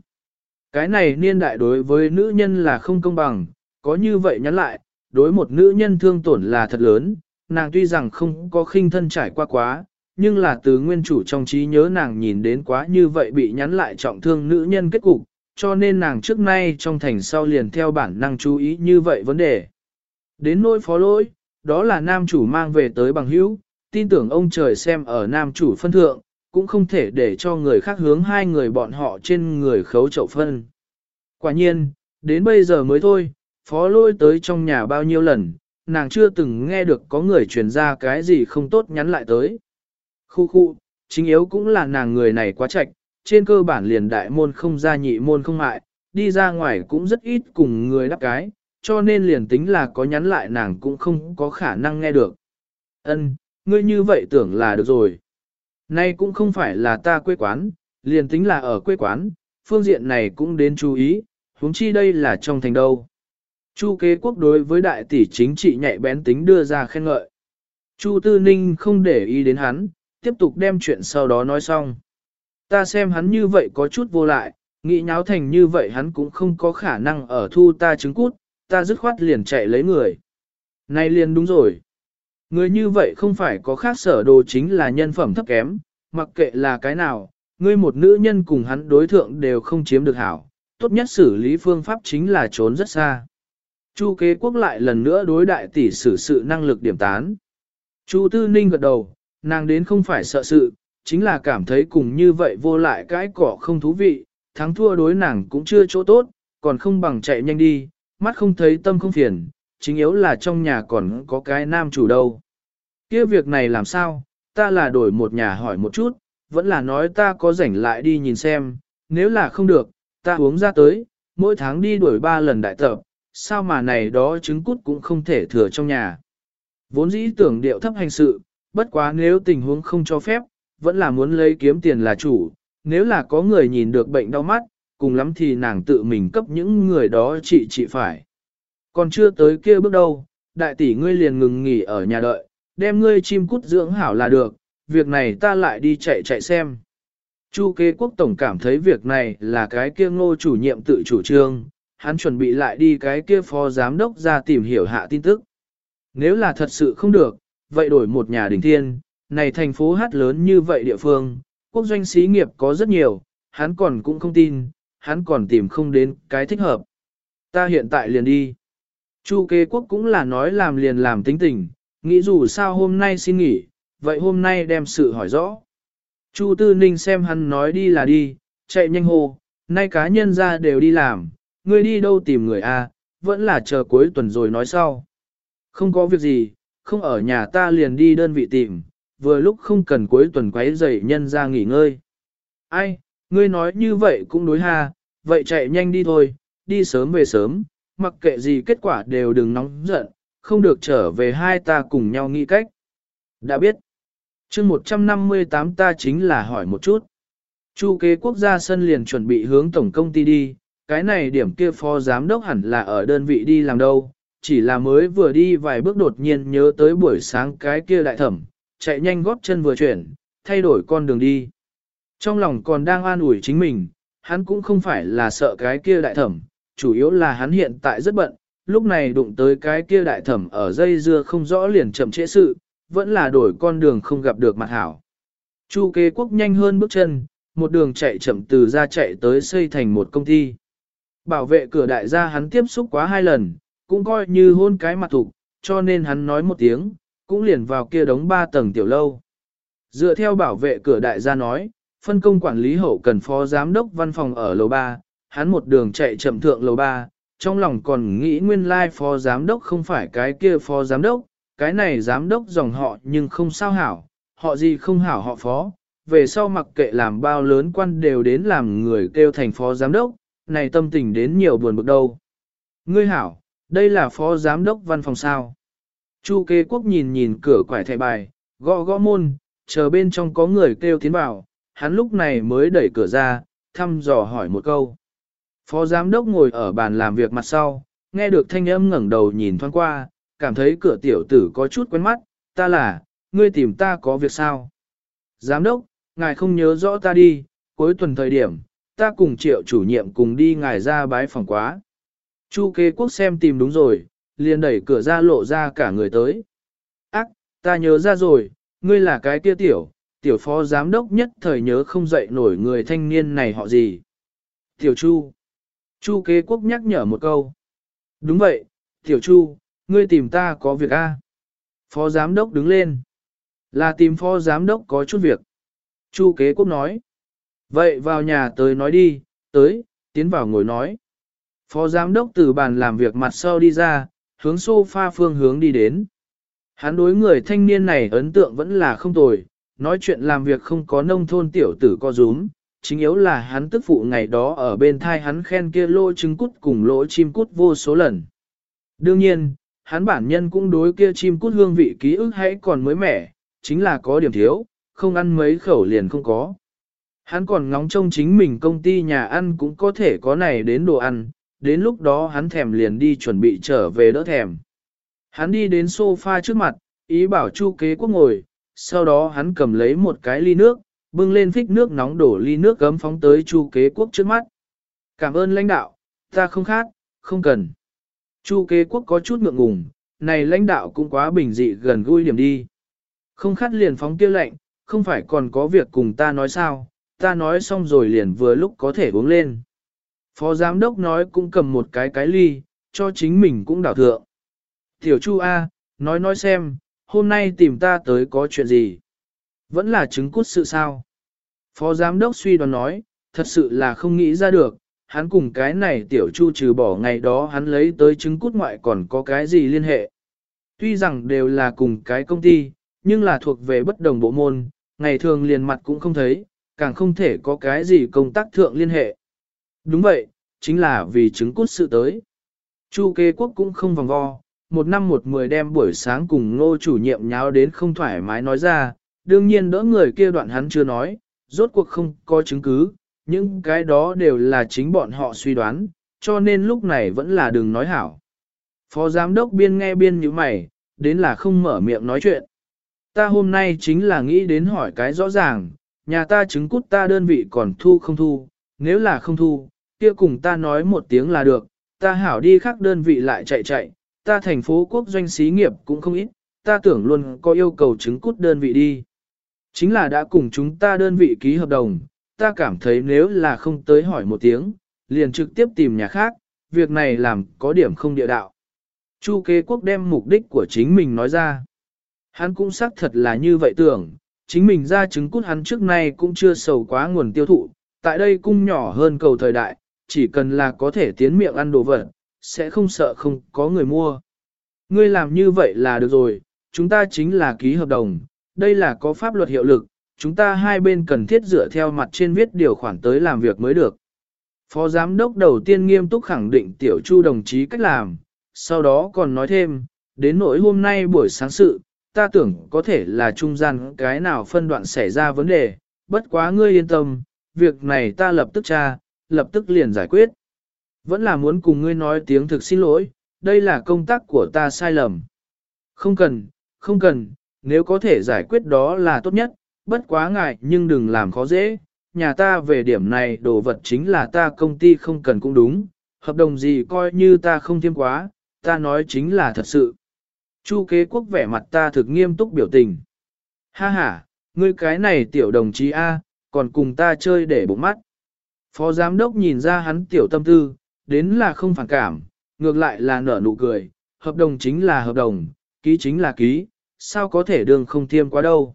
Cái này niên đại đối với nữ nhân là không công bằng, có như vậy nhắn lại, đối một nữ nhân thương tổn là thật lớn, nàng tuy rằng không có khinh thân trải qua quá, nhưng là từ nguyên chủ trong trí nhớ nàng nhìn đến quá như vậy bị nhắn lại trọng thương nữ nhân kết cục, cho nên nàng trước nay trong thành sau liền theo bản năng chú ý như vậy vấn đề. Đến nỗi phó lỗi, đó là nam chủ mang về tới bằng hữu, tin tưởng ông trời xem ở nam chủ phân thượng, cũng không thể để cho người khác hướng hai người bọn họ trên người khấu chậu phân. Quả nhiên, đến bây giờ mới thôi, phó lôi tới trong nhà bao nhiêu lần, nàng chưa từng nghe được có người truyền ra cái gì không tốt nhắn lại tới. Khu khu, chính yếu cũng là nàng người này quá chạch, trên cơ bản liền đại môn không ra nhị môn không hại đi ra ngoài cũng rất ít cùng người đáp cái, cho nên liền tính là có nhắn lại nàng cũng không có khả năng nghe được. Ân, ngươi như vậy tưởng là được rồi. Nay cũng không phải là ta quê quán, liền tính là ở quê quán, phương diện này cũng đến chú ý, huống chi đây là trong thành đâu. Chu kế quốc đối với đại tỷ chính trị nhạy bén tính đưa ra khen ngợi. Chu Tư Ninh không để ý đến hắn, tiếp tục đem chuyện sau đó nói xong. Ta xem hắn như vậy có chút vô lại, nghĩ nháo thành như vậy hắn cũng không có khả năng ở thu ta chứng cút, ta dứt khoát liền chạy lấy người. Này liền đúng rồi. Người như vậy không phải có khác sở đồ chính là nhân phẩm thấp kém, mặc kệ là cái nào, ngươi một nữ nhân cùng hắn đối thượng đều không chiếm được hảo, tốt nhất xử lý phương pháp chính là trốn rất xa. Chu kế quốc lại lần nữa đối đại tỷ xử sự năng lực điểm tán. Chu tư ninh gật đầu, nàng đến không phải sợ sự, chính là cảm thấy cùng như vậy vô lại cái cỏ không thú vị, thắng thua đối nàng cũng chưa chỗ tốt, còn không bằng chạy nhanh đi, mắt không thấy tâm không phiền, chính yếu là trong nhà còn có cái nam chủ đâu. kia việc này làm sao, ta là đổi một nhà hỏi một chút, vẫn là nói ta có rảnh lại đi nhìn xem, nếu là không được, ta uống ra tới, mỗi tháng đi đuổi ba lần đại tập, sao mà này đó trứng cút cũng không thể thừa trong nhà. Vốn dĩ tưởng điệu thấp hành sự, bất quá nếu tình huống không cho phép, vẫn là muốn lấy kiếm tiền là chủ, nếu là có người nhìn được bệnh đau mắt, cùng lắm thì nàng tự mình cấp những người đó trị trị phải. Còn chưa tới kia bước đâu, đại tỷ ngươi liền ngừng nghỉ ở nhà đợi, đem ngươi chim cút dưỡng hảo là được, việc này ta lại đi chạy chạy xem. Chu kế quốc tổng cảm thấy việc này là cái kia ngô chủ nhiệm tự chủ trương, hắn chuẩn bị lại đi cái kia phó giám đốc ra tìm hiểu hạ tin tức. Nếu là thật sự không được, vậy đổi một nhà đỉnh thiên, này thành phố hát lớn như vậy địa phương, quốc doanh xí nghiệp có rất nhiều, hắn còn cũng không tin, hắn còn tìm không đến cái thích hợp. Ta hiện tại liền đi. Chu kế quốc cũng là nói làm liền làm tính tình, nghĩ dù sao hôm nay xin nghỉ, vậy hôm nay đem sự hỏi rõ. Chu Tư Ninh xem hắn nói đi là đi, chạy nhanh hồ nay cá nhân ra đều đi làm, ngươi đi đâu tìm người a? vẫn là chờ cuối tuần rồi nói sau. Không có việc gì, không ở nhà ta liền đi đơn vị tìm, vừa lúc không cần cuối tuần quấy dậy nhân ra nghỉ ngơi. Ai, ngươi nói như vậy cũng đối ha, vậy chạy nhanh đi thôi, đi sớm về sớm, mặc kệ gì kết quả đều đừng nóng giận, không được trở về hai ta cùng nhau nghĩ cách. Đã biết, chương 158 ta chính là hỏi một chút. Chu kế quốc gia sân liền chuẩn bị hướng tổng công ty đi, cái này điểm kia phó giám đốc hẳn là ở đơn vị đi làm đâu, chỉ là mới vừa đi vài bước đột nhiên nhớ tới buổi sáng cái kia đại thẩm, chạy nhanh góp chân vừa chuyển, thay đổi con đường đi. Trong lòng còn đang an ủi chính mình, hắn cũng không phải là sợ cái kia đại thẩm, chủ yếu là hắn hiện tại rất bận, lúc này đụng tới cái kia đại thẩm ở dây dưa không rõ liền chậm trễ sự, vẫn là đổi con đường không gặp được mặt hảo. Chu kế quốc nhanh hơn bước chân, một đường chạy chậm từ ra chạy tới xây thành một công ty. Bảo vệ cửa đại gia hắn tiếp xúc quá hai lần, cũng coi như hôn cái mặt thục, cho nên hắn nói một tiếng, cũng liền vào kia đống ba tầng tiểu lâu. Dựa theo bảo vệ cửa đại gia nói, phân công quản lý hậu cần phó giám đốc văn phòng ở lầu 3, hắn một đường chạy chậm thượng lầu 3, trong lòng còn nghĩ nguyên lai phó giám đốc không phải cái kia phó giám đốc, cái này giám đốc dòng họ nhưng không sao hảo, họ gì không hảo họ phó, về sau mặc kệ làm bao lớn quan đều đến làm người kêu thành phó giám đốc, này tâm tình đến nhiều buồn bực đâu. Ngươi hảo, đây là phó giám đốc văn phòng sao. Chu kế quốc nhìn nhìn cửa quải thẻ bài, gõ gõ môn, chờ bên trong có người kêu tiến vào, hắn lúc này mới đẩy cửa ra, thăm dò hỏi một câu. Phó giám đốc ngồi ở bàn làm việc mặt sau, nghe được thanh âm ngẩng đầu nhìn thoáng qua, cảm thấy cửa tiểu tử có chút quen mắt, ta là, ngươi tìm ta có việc sao? Giám đốc, ngài không nhớ rõ ta đi, cuối tuần thời điểm, ta cùng triệu chủ nhiệm cùng đi ngài ra bái phòng quá. Chu kế quốc xem tìm đúng rồi, liền đẩy cửa ra lộ ra cả người tới. Ác, ta nhớ ra rồi, ngươi là cái kia tiểu, tiểu phó giám đốc nhất thời nhớ không dậy nổi người thanh niên này họ gì. Tiểu Chu. Chu kế quốc nhắc nhở một câu. Đúng vậy, Tiểu Chu, ngươi tìm ta có việc a? Phó giám đốc đứng lên. Là tìm phó giám đốc có chút việc. Chu kế quốc nói. Vậy vào nhà tới nói đi, tới, tiến vào ngồi nói. Phó giám đốc từ bàn làm việc mặt sau đi ra, hướng sofa phương hướng đi đến. Hắn đối người thanh niên này ấn tượng vẫn là không tồi, nói chuyện làm việc không có nông thôn tiểu tử co rúm, chính yếu là hắn tức phụ ngày đó ở bên thai hắn khen kia lỗ trứng cút cùng lỗ chim cút vô số lần. Đương nhiên, hắn bản nhân cũng đối kia chim cút hương vị ký ức hãy còn mới mẻ, chính là có điểm thiếu, không ăn mấy khẩu liền không có. Hắn còn ngóng trông chính mình công ty nhà ăn cũng có thể có này đến đồ ăn, đến lúc đó hắn thèm liền đi chuẩn bị trở về đỡ thèm. Hắn đi đến sofa trước mặt, ý bảo chu kế quốc ngồi, sau đó hắn cầm lấy một cái ly nước, bưng lên phích nước nóng đổ ly nước gấm phóng tới Chu kế quốc trước mắt. Cảm ơn lãnh đạo, ta không khát, không cần. Chu kế quốc có chút ngượng ngùng, này lãnh đạo cũng quá bình dị gần gũi điểm đi. Không khát liền phóng kia lệnh, không phải còn có việc cùng ta nói sao, ta nói xong rồi liền vừa lúc có thể uống lên. Phó giám đốc nói cũng cầm một cái cái ly, cho chính mình cũng đảo thượng. Tiểu Chu A, nói nói xem, hôm nay tìm ta tới có chuyện gì? Vẫn là chứng cút sự sao? Phó giám đốc suy đoán nói, thật sự là không nghĩ ra được, hắn cùng cái này tiểu chu trừ bỏ ngày đó hắn lấy tới chứng cút ngoại còn có cái gì liên hệ. Tuy rằng đều là cùng cái công ty, nhưng là thuộc về bất đồng bộ môn, ngày thường liền mặt cũng không thấy, càng không thể có cái gì công tác thượng liên hệ. Đúng vậy, chính là vì chứng cút sự tới. Chu kê quốc cũng không vòng vo, một năm một mười đem buổi sáng cùng ngô chủ nhiệm nháo đến không thoải mái nói ra, đương nhiên đỡ người kia đoạn hắn chưa nói, rốt cuộc không có chứng cứ, những cái đó đều là chính bọn họ suy đoán, cho nên lúc này vẫn là đừng nói hảo. Phó giám đốc biên nghe biên như mày, đến là không mở miệng nói chuyện. Ta hôm nay chính là nghĩ đến hỏi cái rõ ràng, nhà ta chứng cút ta đơn vị còn thu không thu, nếu là không thu, kia cùng ta nói một tiếng là được, ta hảo đi khác đơn vị lại chạy chạy, ta thành phố quốc doanh xí nghiệp cũng không ít, ta tưởng luôn có yêu cầu chứng cút đơn vị đi. Chính là đã cùng chúng ta đơn vị ký hợp đồng, ta cảm thấy nếu là không tới hỏi một tiếng, liền trực tiếp tìm nhà khác, việc này làm có điểm không địa đạo. Chu kế quốc đem mục đích của chính mình nói ra. Hắn cũng xác thật là như vậy tưởng, chính mình ra chứng cút hắn trước nay cũng chưa sầu quá nguồn tiêu thụ, tại đây cung nhỏ hơn cầu thời đại, chỉ cần là có thể tiến miệng ăn đồ vật, sẽ không sợ không có người mua. Ngươi làm như vậy là được rồi, chúng ta chính là ký hợp đồng, đây là có pháp luật hiệu lực, chúng ta hai bên cần thiết dựa theo mặt trên viết điều khoản tới làm việc mới được. Phó giám đốc đầu tiên nghiêm túc khẳng định tiểu chu đồng chí cách làm, sau đó còn nói thêm, đến nỗi hôm nay buổi sáng sự, ta tưởng có thể là trung gian cái nào phân đoạn xảy ra vấn đề, bất quá ngươi yên tâm, việc này ta lập tức tra, lập tức liền giải quyết. Vẫn là muốn cùng ngươi nói tiếng thực xin lỗi, đây là công tác của ta sai lầm. Không cần, không cần, nếu có thể giải quyết đó là tốt nhất, bất quá ngại nhưng đừng làm khó dễ. Nhà ta về điểm này đồ vật chính là ta công ty không cần cũng đúng, hợp đồng gì coi như ta không thêm quá, ta nói chính là thật sự. Chu kế quốc vẻ mặt ta thực nghiêm túc biểu tình. Ha ha, ngươi cái này tiểu đồng chí A, còn cùng ta chơi để bụng mắt. Phó giám đốc nhìn ra hắn tiểu tâm tư, đến là không phản cảm, ngược lại là nở nụ cười, hợp đồng chính là hợp đồng, ký chính là ký, sao có thể đường không thiêm quá đâu.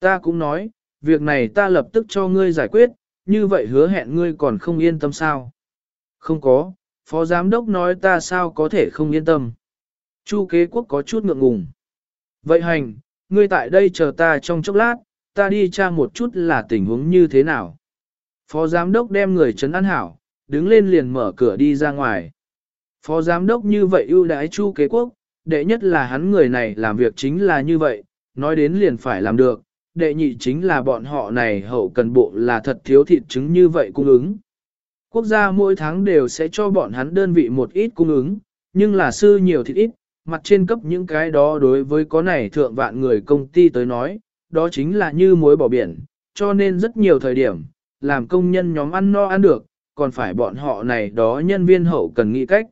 Ta cũng nói, việc này ta lập tức cho ngươi giải quyết, như vậy hứa hẹn ngươi còn không yên tâm sao. Không có, phó giám đốc nói ta sao có thể không yên tâm. Chu kế quốc có chút ngượng ngùng. Vậy hành, ngươi tại đây chờ ta trong chốc lát, ta đi tra một chút là tình huống như thế nào. Phó giám đốc đem người trấn an hảo, đứng lên liền mở cửa đi ra ngoài. Phó giám đốc như vậy ưu đãi chu kế quốc, đệ nhất là hắn người này làm việc chính là như vậy, nói đến liền phải làm được, đệ nhị chính là bọn họ này hậu cần bộ là thật thiếu thịt trứng như vậy cung ứng. Quốc gia mỗi tháng đều sẽ cho bọn hắn đơn vị một ít cung ứng, nhưng là sư nhiều thịt ít, mặt trên cấp những cái đó đối với có này thượng vạn người công ty tới nói, đó chính là như muối bỏ biển, cho nên rất nhiều thời điểm, làm công nhân nhóm ăn no ăn được, còn phải bọn họ này đó nhân viên hậu cần nghĩ cách.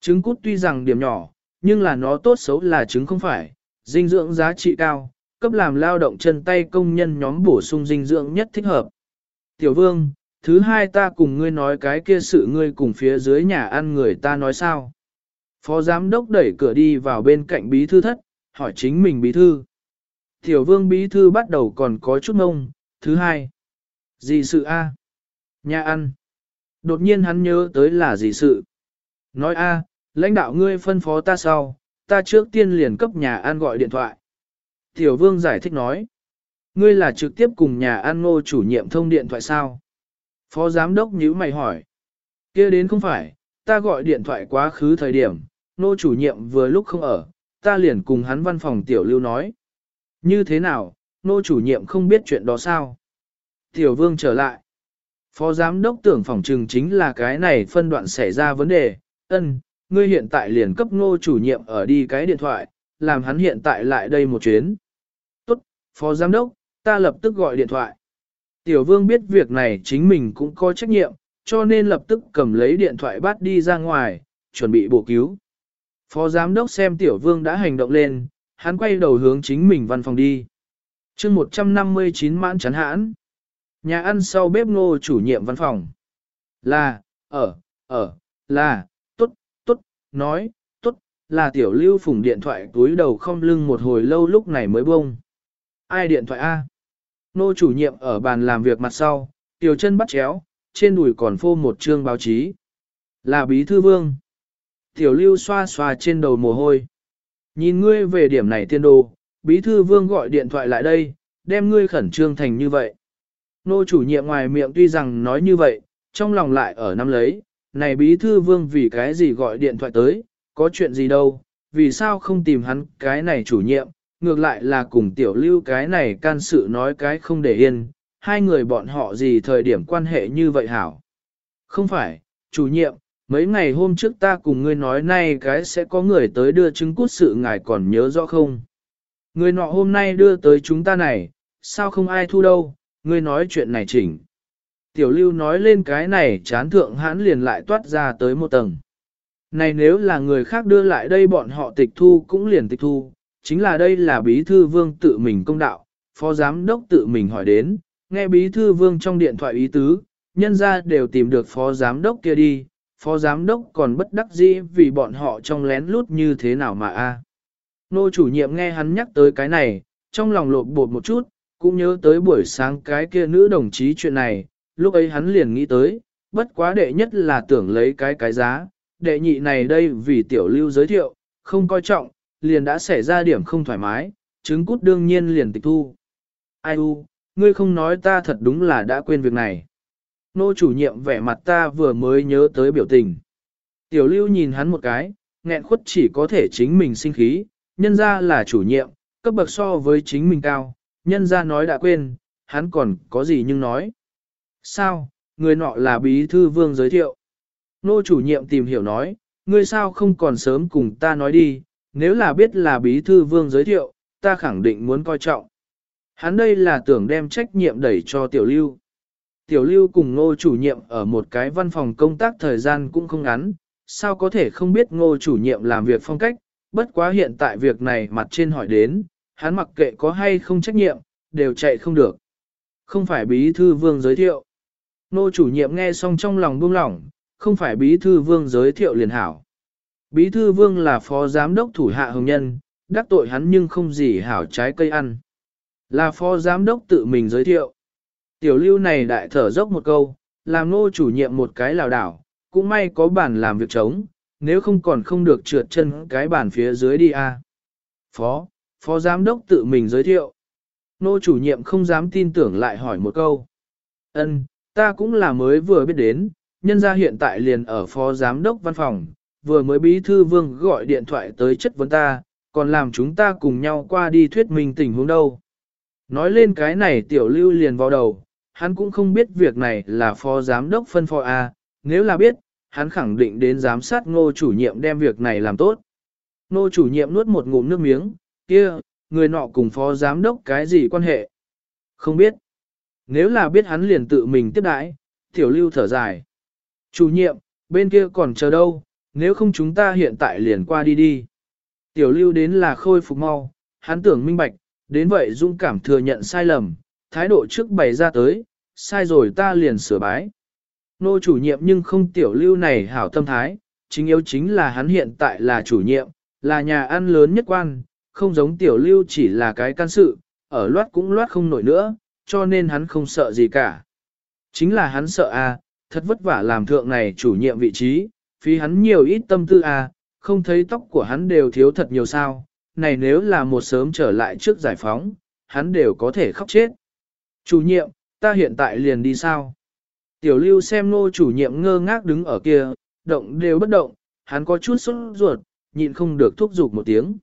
Trứng cút tuy rằng điểm nhỏ, nhưng là nó tốt xấu là trứng không phải, dinh dưỡng giá trị cao, cấp làm lao động chân tay công nhân nhóm bổ sung dinh dưỡng nhất thích hợp. Tiểu vương, thứ hai ta cùng ngươi nói cái kia sự ngươi cùng phía dưới nhà ăn người ta nói sao. Phó giám đốc đẩy cửa đi vào bên cạnh bí thư thất, hỏi chính mình bí thư. Tiểu vương bí thư bắt đầu còn có chút mông, thứ hai. Gì sự a? Nhà ăn. Đột nhiên hắn nhớ tới là gì sự. Nói a, lãnh đạo ngươi phân phó ta sau, ta trước tiên liền cấp nhà ăn gọi điện thoại. Tiểu vương giải thích nói. Ngươi là trực tiếp cùng nhà ăn ngô chủ nhiệm thông điện thoại sao? Phó giám đốc nhíu mày hỏi. kia đến không phải, ta gọi điện thoại quá khứ thời điểm, ngô chủ nhiệm vừa lúc không ở, ta liền cùng hắn văn phòng tiểu lưu nói. Như thế nào, ngô chủ nhiệm không biết chuyện đó sao? Tiểu vương trở lại. Phó giám đốc tưởng phòng trừng chính là cái này phân đoạn xảy ra vấn đề, ân, ngươi hiện tại liền cấp ngô chủ nhiệm ở đi cái điện thoại, làm hắn hiện tại lại đây một chuyến. Tốt, phó giám đốc, ta lập tức gọi điện thoại. Tiểu vương biết việc này chính mình cũng có trách nhiệm, cho nên lập tức cầm lấy điện thoại bắt đi ra ngoài, chuẩn bị bổ cứu. Phó giám đốc xem tiểu vương đã hành động lên, hắn quay đầu hướng chính mình văn phòng đi. chương 159 mãn chắn hãn. Nhà ăn sau bếp ngô chủ nhiệm văn phòng. Là, ở, ở, là, tốt, tốt, nói, tốt, là tiểu lưu phùng điện thoại túi đầu không lưng một hồi lâu lúc này mới bông. Ai điện thoại A? Nô chủ nhiệm ở bàn làm việc mặt sau, tiểu chân bắt chéo, trên đùi còn phô một chương báo chí. Là bí thư vương. Tiểu lưu xoa xoa trên đầu mồ hôi. Nhìn ngươi về điểm này tiên đồ, bí thư vương gọi điện thoại lại đây, đem ngươi khẩn trương thành như vậy. Nô chủ nhiệm ngoài miệng tuy rằng nói như vậy, trong lòng lại ở năm lấy, này bí thư vương vì cái gì gọi điện thoại tới, có chuyện gì đâu, vì sao không tìm hắn cái này chủ nhiệm, ngược lại là cùng tiểu lưu cái này can sự nói cái không để yên, hai người bọn họ gì thời điểm quan hệ như vậy hảo. Không phải, chủ nhiệm, mấy ngày hôm trước ta cùng ngươi nói nay cái sẽ có người tới đưa chứng cút sự ngài còn nhớ rõ không? Người nọ hôm nay đưa tới chúng ta này, sao không ai thu đâu, ngươi nói chuyện này chỉnh. Tiểu lưu nói lên cái này chán thượng hãn liền lại toát ra tới một tầng. Này nếu là người khác đưa lại đây bọn họ tịch thu cũng liền tịch thu, chính là đây là bí thư vương tự mình công đạo, phó giám đốc tự mình hỏi đến, nghe bí thư vương trong điện thoại ý tứ, nhân ra đều tìm được phó giám đốc kia đi, phó giám đốc còn bất đắc dĩ vì bọn họ trong lén lút như thế nào mà a. Nô chủ nhiệm nghe hắn nhắc tới cái này, trong lòng lột bột một chút, cũng nhớ tới buổi sáng cái kia nữ đồng chí chuyện này, lúc ấy hắn liền nghĩ tới, bất quá đệ nhất là tưởng lấy cái cái giá, đệ nhị này đây vì tiểu lưu giới thiệu, không coi trọng, liền đã xảy ra điểm không thoải mái, chứng cút đương nhiên liền tịch thu. Ai u, ngươi không nói ta thật đúng là đã quên việc này. Nô chủ nhiệm vẻ mặt ta vừa mới nhớ tới biểu tình. Tiểu lưu nhìn hắn một cái, nghẹn khuất chỉ có thể chính mình sinh khí, nhân ra là chủ nhiệm, cấp bậc so với chính mình cao, nhân ra nói đã quên, hắn còn có gì nhưng nói. Sao, người nọ là bí thư vương giới thiệu. Nô chủ nhiệm tìm hiểu nói, ngươi sao không còn sớm cùng ta nói đi, nếu là biết là bí thư vương giới thiệu, ta khẳng định muốn coi trọng. Hắn đây là tưởng đem trách nhiệm đẩy cho tiểu lưu. Tiểu lưu cùng ngô chủ nhiệm ở một cái văn phòng công tác thời gian cũng không ngắn, sao có thể không biết ngô chủ nhiệm làm việc phong cách, bất quá hiện tại việc này mặt trên hỏi đến, hắn mặc kệ có hay không trách nhiệm, đều chạy không được. Không phải bí thư vương giới thiệu. Nô chủ nhiệm nghe xong trong lòng buông lỏng, không phải bí thư vương giới thiệu liền hảo. Bí thư vương là phó giám đốc thủ hạ hồng nhân, đắc tội hắn nhưng không gì hảo trái cây ăn. Là phó giám đốc tự mình giới thiệu. Tiểu lưu này đại thở dốc một câu, làm nô chủ nhiệm một cái lào đảo, cũng may có bản làm việc trống, nếu không còn không được trượt chân cái bản phía dưới đi a. Phó, phó giám đốc tự mình giới thiệu. Nô chủ nhiệm không dám tin tưởng lại hỏi một câu. Ân, ta cũng là mới vừa biết đến, nhân gia hiện tại liền ở phó giám đốc văn phòng, vừa mới bí thư vương gọi điện thoại tới chất vấn ta, còn làm chúng ta cùng nhau qua đi thuyết minh tình huống đâu. Nói lên cái này tiểu lưu liền vào đầu, hắn cũng không biết việc này là phó giám đốc phân phó A, nếu là biết, hắn khẳng định đến giám sát ngô chủ nhiệm đem việc này làm tốt. Ngô chủ nhiệm nuốt một ngụm nước miếng, kia, người nọ cùng phó giám đốc cái gì quan hệ? Không biết. Nếu là biết hắn liền tự mình tiếp đãi, tiểu lưu thở dài. Chủ nhiệm, bên kia còn chờ đâu, nếu không chúng ta hiện tại liền qua đi đi. Tiểu lưu đến là khôi phục mau, hắn tưởng minh bạch, đến vậy dung cảm thừa nhận sai lầm, thái độ trước bày ra tới, sai rồi ta liền sửa bái. Nô chủ nhiệm nhưng không tiểu lưu này hảo tâm thái, chính yếu chính là hắn hiện tại là chủ nhiệm, là nhà ăn lớn nhất quan, không giống tiểu lưu chỉ là cái can sự, ở loát cũng loát không nổi nữa, cho nên hắn không sợ gì cả. Chính là hắn sợ a, à, thật vất vả làm thượng này chủ nhiệm vị trí, phí hắn nhiều ít tâm tư a, à, không thấy tóc của hắn đều thiếu thật nhiều sao, này nếu là một sớm trở lại trước giải phóng, hắn đều có thể khóc chết. Chủ nhiệm, ta hiện tại liền đi sao? Tiểu lưu xem nô chủ nhiệm ngơ ngác đứng ở kia, động đều bất động, hắn có chút sốt ruột, nhịn không được thúc giục một tiếng.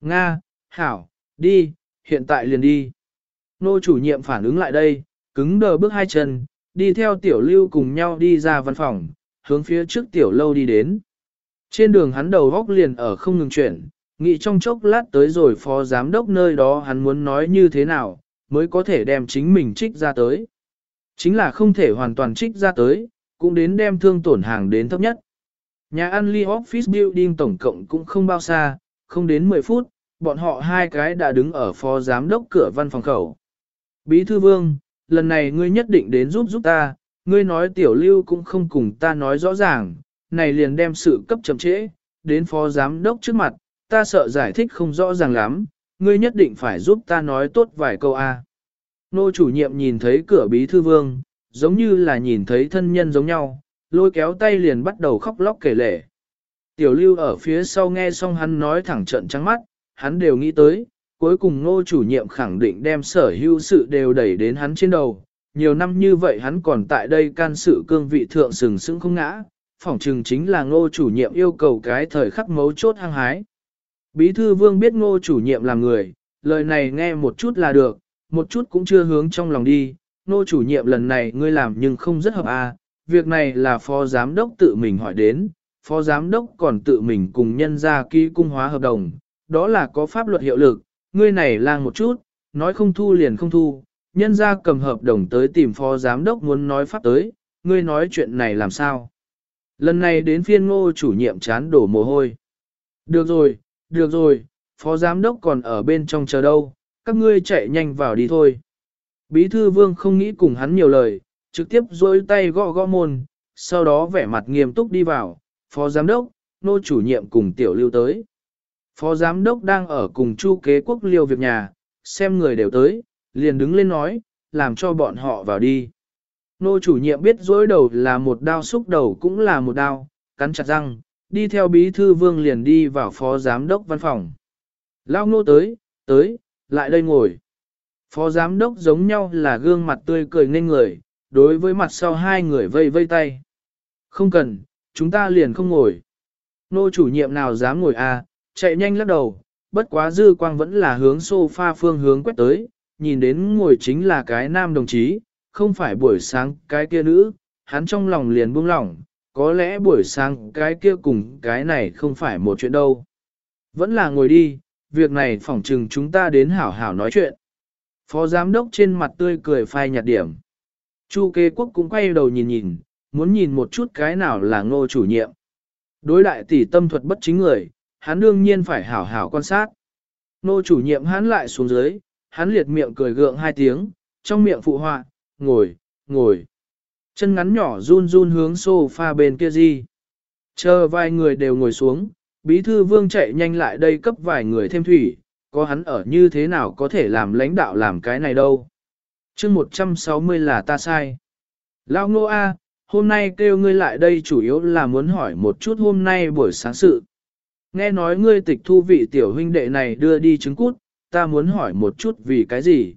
Nga, Hảo, đi, hiện tại liền đi. Nô chủ nhiệm phản ứng lại đây, cứng đờ bước hai chân, đi theo tiểu lưu cùng nhau đi ra văn phòng, hướng phía trước tiểu lâu đi đến. Trên đường hắn đầu góc liền ở không ngừng chuyển, nghĩ trong chốc lát tới rồi phó giám đốc nơi đó hắn muốn nói như thế nào, mới có thể đem chính mình trích ra tới. Chính là không thể hoàn toàn trích ra tới, cũng đến đem thương tổn hàng đến thấp nhất. Nhà ăn Lee Office Building tổng cộng cũng không bao xa, không đến 10 phút, bọn họ hai cái đã đứng ở phó giám đốc cửa văn phòng khẩu. Bí thư vương, lần này ngươi nhất định đến giúp giúp ta, ngươi nói tiểu lưu cũng không cùng ta nói rõ ràng, này liền đem sự cấp chậm trễ, đến phó giám đốc trước mặt, ta sợ giải thích không rõ ràng lắm, ngươi nhất định phải giúp ta nói tốt vài câu A. Nô chủ nhiệm nhìn thấy cửa bí thư vương, giống như là nhìn thấy thân nhân giống nhau, lôi kéo tay liền bắt đầu khóc lóc kể lể. Tiểu lưu ở phía sau nghe xong hắn nói thẳng trận trắng mắt, hắn đều nghĩ tới, cuối cùng Ngô chủ nhiệm khẳng định đem sở hữu sự đều đẩy đến hắn trên đầu. Nhiều năm như vậy hắn còn tại đây can sự cương vị thượng sừng sững không ngã, phỏng chừng chính là ngô chủ nhiệm yêu cầu cái thời khắc mấu chốt hăng hái. Bí thư vương biết ngô chủ nhiệm là người, lời này nghe một chút là được, một chút cũng chưa hướng trong lòng đi, ngô chủ nhiệm lần này ngươi làm nhưng không rất hợp à, việc này là phó giám đốc tự mình hỏi đến, phó giám đốc còn tự mình cùng nhân ra ký cung hóa hợp đồng, đó là có pháp luật hiệu lực, ngươi này lang một chút, nói không thu liền không thu, nhân ra cầm hợp đồng tới tìm phó giám đốc muốn nói pháp tới, ngươi nói chuyện này làm sao. Lần này đến phiên ngô chủ nhiệm chán đổ mồ hôi. Được rồi, được rồi, phó giám đốc còn ở bên trong chờ đâu, các ngươi chạy nhanh vào đi thôi. Bí thư vương không nghĩ cùng hắn nhiều lời, trực tiếp dối tay gõ gõ môn, sau đó vẻ mặt nghiêm túc đi vào, phó giám đốc, nô chủ nhiệm cùng tiểu lưu tới. Phó giám đốc đang ở cùng chu kế quốc liêu việc nhà, xem người đều tới, liền đứng lên nói, làm cho bọn họ vào đi. Nô chủ nhiệm biết dối đầu là một đao xúc đầu cũng là một đao, cắn chặt răng, đi theo bí thư vương liền đi vào phó giám đốc văn phòng. Lao nô tới, tới, lại đây ngồi. Phó giám đốc giống nhau là gương mặt tươi cười nên người, đối với mặt sau hai người vây vây tay. Không cần, chúng ta liền không ngồi. Nô chủ nhiệm nào dám ngồi à, chạy nhanh lắc đầu, bất quá dư quang vẫn là hướng sofa phương hướng quét tới, nhìn đến ngồi chính là cái nam đồng chí, không phải buổi sáng cái kia nữ, hắn trong lòng liền buông lỏng, có lẽ buổi sáng cái kia cùng cái này không phải một chuyện đâu. Vẫn là ngồi đi, việc này phỏng chừng chúng ta đến hảo hảo nói chuyện. Phó giám đốc trên mặt tươi cười phai nhạt điểm. Chu kê quốc cũng quay đầu nhìn nhìn, muốn nhìn một chút cái nào là ngô chủ nhiệm. Đối đại tỷ tâm thuật bất chính người, hắn đương nhiên phải hảo hảo quan sát. Ngô chủ nhiệm hắn lại xuống dưới, hắn liệt miệng cười gượng hai tiếng, trong miệng phụ họa, ngồi, ngồi. Chân ngắn nhỏ run run hướng sofa bên kia gì. Chờ vài người đều ngồi xuống, bí thư vương chạy nhanh lại đây cấp vài người thêm thủy, có hắn ở như thế nào có thể làm lãnh đạo làm cái này đâu. chương 160 là ta sai. Lao ngô A, hôm nay kêu ngươi lại đây chủ yếu là muốn hỏi một chút hôm nay buổi sáng sự. Nghe nói ngươi tịch thu vị tiểu huynh đệ này đưa đi trứng cút, ta muốn hỏi một chút vì cái gì.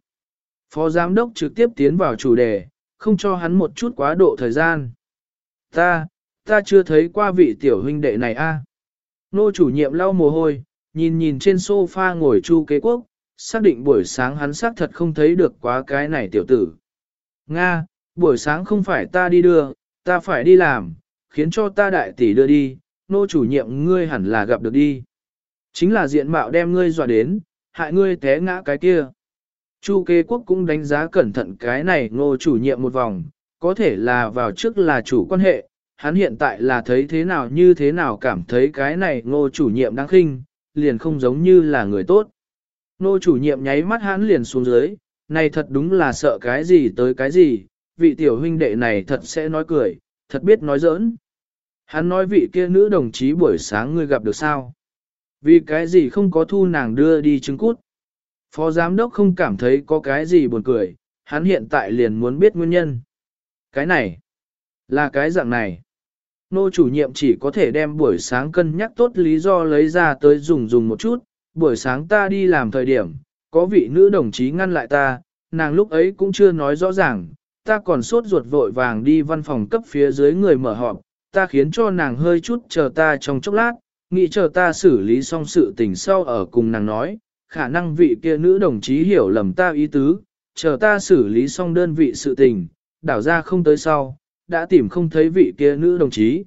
Phó giám đốc trực tiếp tiến vào chủ đề, không cho hắn một chút quá độ thời gian. Ta, ta chưa thấy qua vị tiểu huynh đệ này a. Nô chủ nhiệm lau mồ hôi, nhìn nhìn trên sofa ngồi chu kế quốc, xác định buổi sáng hắn xác thật không thấy được quá cái này tiểu tử. Nga, buổi sáng không phải ta đi đưa, ta phải đi làm, khiến cho ta đại tỷ đưa đi, nô chủ nhiệm ngươi hẳn là gặp được đi. Chính là diện mạo đem ngươi dọa đến, hại ngươi té ngã cái kia. Chu kế quốc cũng đánh giá cẩn thận cái này ngô chủ nhiệm một vòng, có thể là vào trước là chủ quan hệ, hắn hiện tại là thấy thế nào như thế nào cảm thấy cái này ngô chủ nhiệm đáng khinh, liền không giống như là người tốt. Ngô chủ nhiệm nháy mắt hắn liền xuống dưới, này thật đúng là sợ cái gì tới cái gì, vị tiểu huynh đệ này thật sẽ nói cười, thật biết nói giỡn. Hắn nói vị kia nữ đồng chí buổi sáng ngươi gặp được sao? Vì cái gì không có thu nàng đưa đi chứng cút? Phó giám đốc không cảm thấy có cái gì buồn cười, hắn hiện tại liền muốn biết nguyên nhân. Cái này, là cái dạng này. Nô chủ nhiệm chỉ có thể đem buổi sáng cân nhắc tốt lý do lấy ra tới dùng dùng một chút, buổi sáng ta đi làm thời điểm, có vị nữ đồng chí ngăn lại ta, nàng lúc ấy cũng chưa nói rõ ràng, ta còn sốt ruột vội vàng đi văn phòng cấp phía dưới người mở họp, ta khiến cho nàng hơi chút chờ ta trong chốc lát, nghĩ chờ ta xử lý xong sự tình sau ở cùng nàng nói, khả năng vị kia nữ đồng chí hiểu lầm ta ý tứ, chờ ta xử lý xong đơn vị sự tình, đảo ra không tới sau, đã tìm không thấy vị kia nữ đồng chí.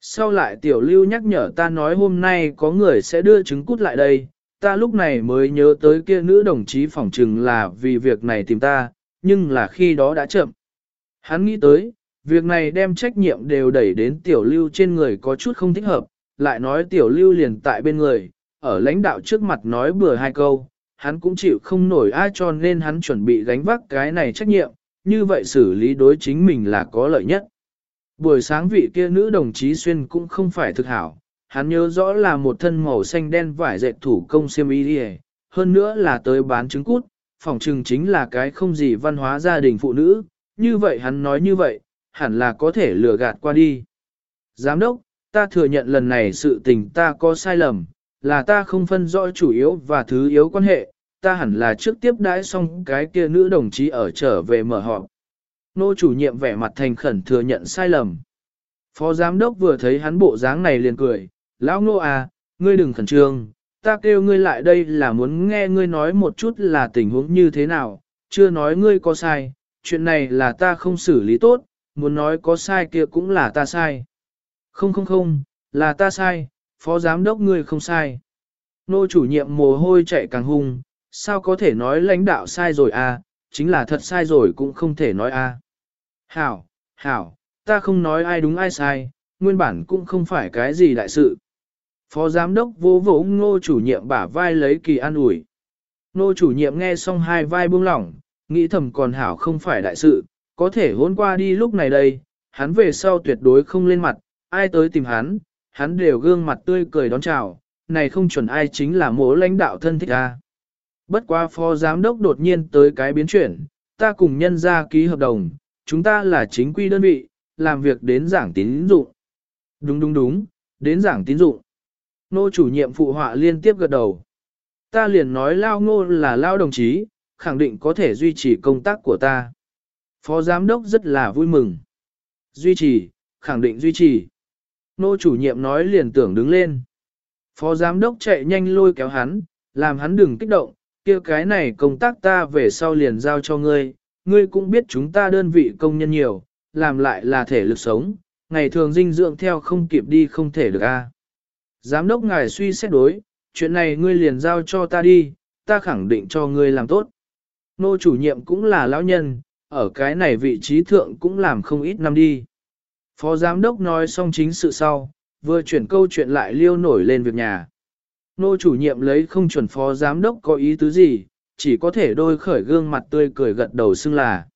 Sau lại tiểu lưu nhắc nhở ta nói hôm nay có người sẽ đưa trứng cút lại đây, ta lúc này mới nhớ tới kia nữ đồng chí phỏng trừng là vì việc này tìm ta, nhưng là khi đó đã chậm. Hắn nghĩ tới, việc này đem trách nhiệm đều đẩy đến tiểu lưu trên người có chút không thích hợp, lại nói tiểu lưu liền tại bên người, ở lãnh đạo trước mặt nói bừa hai câu, hắn cũng chịu không nổi ai cho nên hắn chuẩn bị gánh vác cái này trách nhiệm, như vậy xử lý đối chính mình là có lợi nhất. Buổi sáng vị kia nữ đồng chí xuyên cũng không phải thực hảo, hắn nhớ rõ là một thân màu xanh đen vải dệt thủ công xiêm y hơn nữa là tới bán trứng cút, phỏng chừng chính là cái không gì văn hóa gia đình phụ nữ, như vậy hắn nói như vậy, hẳn là có thể lừa gạt qua đi. Giám đốc, ta thừa nhận lần này sự tình ta có sai lầm, là ta không phân rõ chủ yếu và thứ yếu quan hệ, ta hẳn là trước tiếp đãi xong cái kia nữ đồng chí ở trở về mở họp. Nô chủ nhiệm vẻ mặt thành khẩn thừa nhận sai lầm. Phó giám đốc vừa thấy hắn bộ dáng này liền cười, lão nô à, ngươi đừng khẩn trương, ta kêu ngươi lại đây là muốn nghe ngươi nói một chút là tình huống như thế nào, chưa nói ngươi có sai, chuyện này là ta không xử lý tốt, muốn nói có sai kia cũng là ta sai. Không không không, là ta sai, phó giám đốc ngươi không sai. Nô chủ nhiệm mồ hôi chạy càng hung, sao có thể nói lãnh đạo sai rồi à, chính là thật sai rồi cũng không thể nói à. Hảo, hảo, ta không nói ai đúng ai sai, nguyên bản cũng không phải cái gì đại sự. Phó giám đốc vô vỗ ngô chủ nhiệm bả vai lấy kỳ an ủi. Ngô chủ nhiệm nghe xong hai vai buông lỏng, nghĩ thầm còn hảo không phải đại sự, có thể hôn qua đi lúc này đây, hắn về sau tuyệt đối không lên mặt, ai tới tìm hắn, hắn đều gương mặt tươi cười đón chào, này không chuẩn ai chính là mỗ lãnh đạo thân thích a. Bất quá phó giám đốc đột nhiên tới cái biến chuyển, ta cùng nhân ra ký hợp đồng, chúng ta là chính quy đơn vị, làm việc đến giảng tín dụng. Đúng đúng đúng, đến giảng tín dụng. Nô chủ nhiệm phụ họa liên tiếp gật đầu. Ta liền nói lao ngô là lao đồng chí, khẳng định có thể duy trì công tác của ta. Phó giám đốc rất là vui mừng. Duy trì, khẳng định duy trì. Nô chủ nhiệm nói liền tưởng đứng lên. Phó giám đốc chạy nhanh lôi kéo hắn, làm hắn đừng kích động, kia cái này công tác ta về sau liền giao cho ngươi, ngươi cũng biết chúng ta đơn vị công nhân nhiều, làm lại là thể lực sống, ngày thường dinh dưỡng theo không kịp đi không thể được a. Giám đốc ngài suy xét đối, chuyện này ngươi liền giao cho ta đi, ta khẳng định cho ngươi làm tốt. Nô chủ nhiệm cũng là lão nhân, ở cái này vị trí thượng cũng làm không ít năm đi. Phó giám đốc nói xong chính sự sau, vừa chuyển câu chuyện lại liêu nổi lên việc nhà. Nô chủ nhiệm lấy không chuẩn phó giám đốc có ý tứ gì, chỉ có thể đôi khởi gương mặt tươi cười gật đầu xưng là.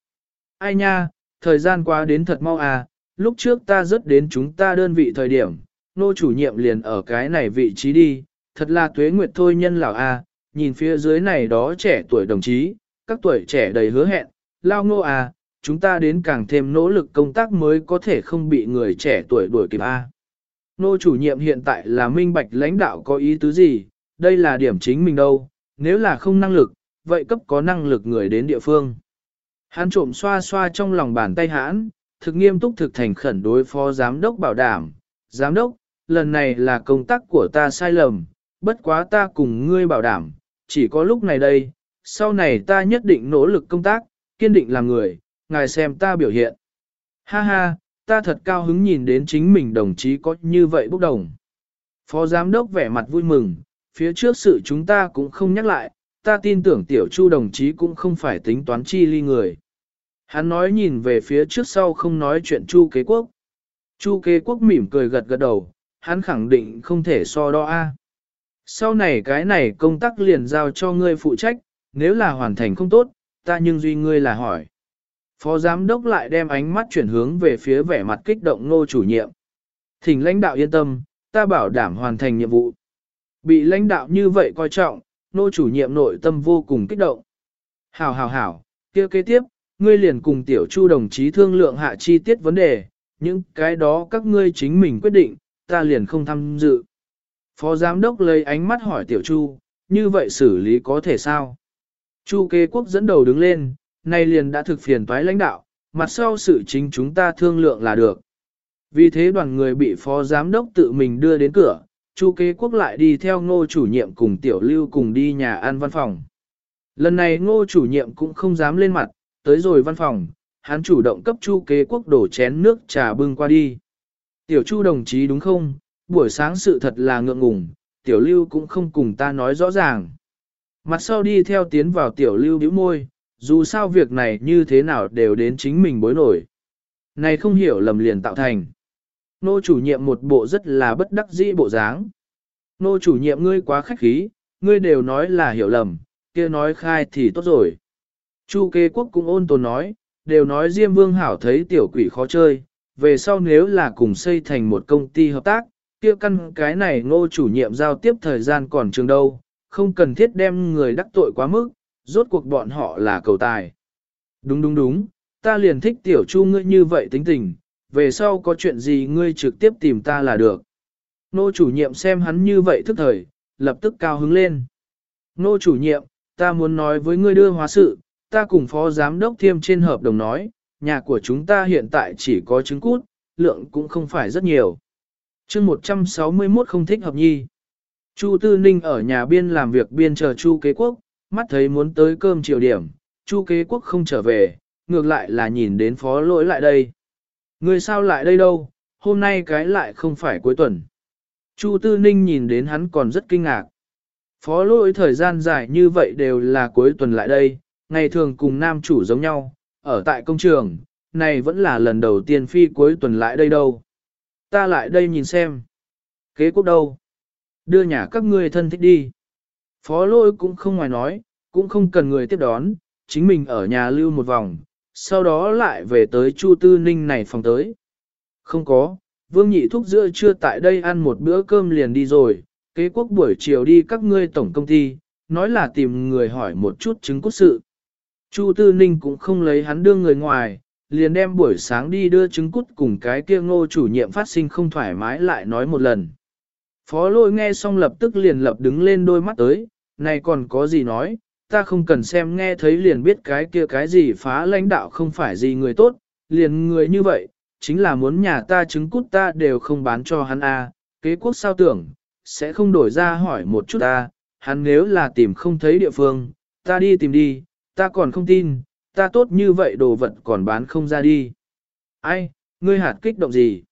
Ai nha, thời gian qua đến thật mau à, lúc trước ta rất đến chúng ta đơn vị thời điểm, nô chủ nhiệm liền ở cái này vị trí đi, thật là tuế nguyệt thôi nhân lão à, nhìn phía dưới này đó trẻ tuổi đồng chí, các tuổi trẻ đầy hứa hẹn, lao nô à, chúng ta đến càng thêm nỗ lực công tác mới có thể không bị người trẻ tuổi đuổi kịp a. Nô chủ nhiệm hiện tại là minh bạch lãnh đạo có ý tứ gì, đây là điểm chính mình đâu, nếu là không năng lực, vậy cấp có năng lực người đến địa phương. Hắn trộm xoa xoa trong lòng bàn tay hãn, thực nghiêm túc thực thành khẩn đối phó giám đốc bảo đảm, giám đốc, lần này là công tác của ta sai lầm, bất quá ta cùng ngươi bảo đảm, chỉ có lúc này đây, sau này ta nhất định nỗ lực công tác, kiên định làm người, ngài xem ta biểu hiện. Ha ha, ta thật cao hứng nhìn đến chính mình đồng chí có như vậy bốc đồng. Phó giám đốc vẻ mặt vui mừng, phía trước sự chúng ta cũng không nhắc lại, ta tin tưởng tiểu chu đồng chí cũng không phải tính toán chi ly người. Hắn nói nhìn về phía trước sau không nói chuyện chu kế quốc. Chu kế quốc mỉm cười gật gật đầu, hắn khẳng định không thể so đo a. Sau này cái này công tác liền giao cho ngươi phụ trách, nếu là hoàn thành không tốt, ta nhưng duy ngươi là hỏi. Phó giám đốc lại đem ánh mắt chuyển hướng về phía vẻ mặt kích động nô chủ nhiệm. Thỉnh lãnh đạo yên tâm, ta bảo đảm hoàn thành nhiệm vụ. Bị lãnh đạo như vậy coi trọng, nô chủ nhiệm nội tâm vô cùng kích động. Hảo hảo hảo, kia kế tiếp, ngươi liền cùng tiểu chu đồng chí thương lượng hạ chi tiết vấn đề, những cái đó các ngươi chính mình quyết định, ta liền không tham dự. Phó giám đốc lấy ánh mắt hỏi tiểu chu, như vậy xử lý có thể sao? Chu kế quốc dẫn đầu đứng lên, nay liền đã thực phiền toái lãnh đạo, mặt sau sự chính chúng ta thương lượng là được. Vì thế đoàn người bị phó giám đốc tự mình đưa đến cửa, Chu kế quốc lại đi theo ngô chủ nhiệm cùng tiểu lưu cùng đi nhà ăn văn phòng. Lần này ngô chủ nhiệm cũng không dám lên mặt, tới rồi văn phòng, hắn chủ động cấp chu kế quốc đổ chén nước trà bưng qua đi. Tiểu Chu đồng chí đúng không, buổi sáng sự thật là ngượng ngùng, Tiểu Lưu cũng không cùng ta nói rõ ràng. Mặt sau đi theo tiến vào Tiểu Lưu bĩu môi, dù sao việc này như thế nào đều đến chính mình bối nổi. Này không hiểu lầm liền tạo thành. Nô chủ nhiệm một bộ rất là bất đắc dĩ bộ dáng. Nô chủ nhiệm ngươi quá khách khí, ngươi đều nói là hiểu lầm, kia nói khai thì tốt rồi. Chu kế quốc cũng ôn tồn nói, đều nói Diêm Vương Hảo thấy tiểu quỷ khó chơi, về sau nếu là cùng xây thành một công ty hợp tác, kia căn cái này ngô chủ nhiệm giao tiếp thời gian còn trường đâu, không cần thiết đem người đắc tội quá mức, rốt cuộc bọn họ là cầu tài. Đúng đúng đúng, ta liền thích tiểu chu ngươi như vậy tính tình, về sau có chuyện gì ngươi trực tiếp tìm ta là được. Nô chủ nhiệm xem hắn như vậy thức thời, lập tức cao hứng lên. Nô chủ nhiệm, ta muốn nói với ngươi đưa hóa sự, ta cùng phó giám đốc thiêm trên hợp đồng nói, nhà của chúng ta hiện tại chỉ có trứng cút, lượng cũng không phải rất nhiều. chương 161 không thích hợp nhi. Chu Tư Ninh ở nhà biên làm việc biên chờ Chu Kế Quốc, mắt thấy muốn tới cơm chiều điểm, Chu Kế Quốc không trở về, ngược lại là nhìn đến phó lỗi lại đây. Người sao lại đây đâu, hôm nay cái lại không phải cuối tuần. Chu Tư Ninh nhìn đến hắn còn rất kinh ngạc. Phó lỗi thời gian dài như vậy đều là cuối tuần lại đây, ngày thường cùng nam chủ giống nhau, ở tại công trường, này vẫn là lần đầu tiên phi cuối tuần lại đây đâu. Ta lại đây nhìn xem. Kế quốc đâu? Đưa nhà các ngươi thân thích đi. Phó lôi cũng không ngoài nói, cũng không cần người tiếp đón, chính mình ở nhà lưu một vòng, sau đó lại về tới Chu Tư Ninh này phòng tới. Không có, Vương Nhị Thúc giữa trưa tại đây ăn một bữa cơm liền đi rồi, kế quốc buổi chiều đi các ngươi tổng công ty, nói là tìm người hỏi một chút chứng cốt sự. Chu Tư Ninh cũng không lấy hắn đưa người ngoài, liền đem buổi sáng đi đưa trứng cút cùng cái kia ngô chủ nhiệm phát sinh không thoải mái lại nói một lần. Phó lôi nghe xong lập tức liền lập đứng lên đôi mắt tới, này còn có gì nói, ta không cần xem nghe thấy liền biết cái kia cái gì phá lãnh đạo không phải gì người tốt, liền người như vậy, chính là muốn nhà ta trứng cút ta đều không bán cho hắn a kế quốc sao tưởng, sẽ không đổi ra hỏi một chút ta, hắn nếu là tìm không thấy địa phương, ta đi tìm đi, ta còn không tin, ta tốt như vậy đồ vật còn bán không ra đi. Ai, ngươi hạt kích động gì?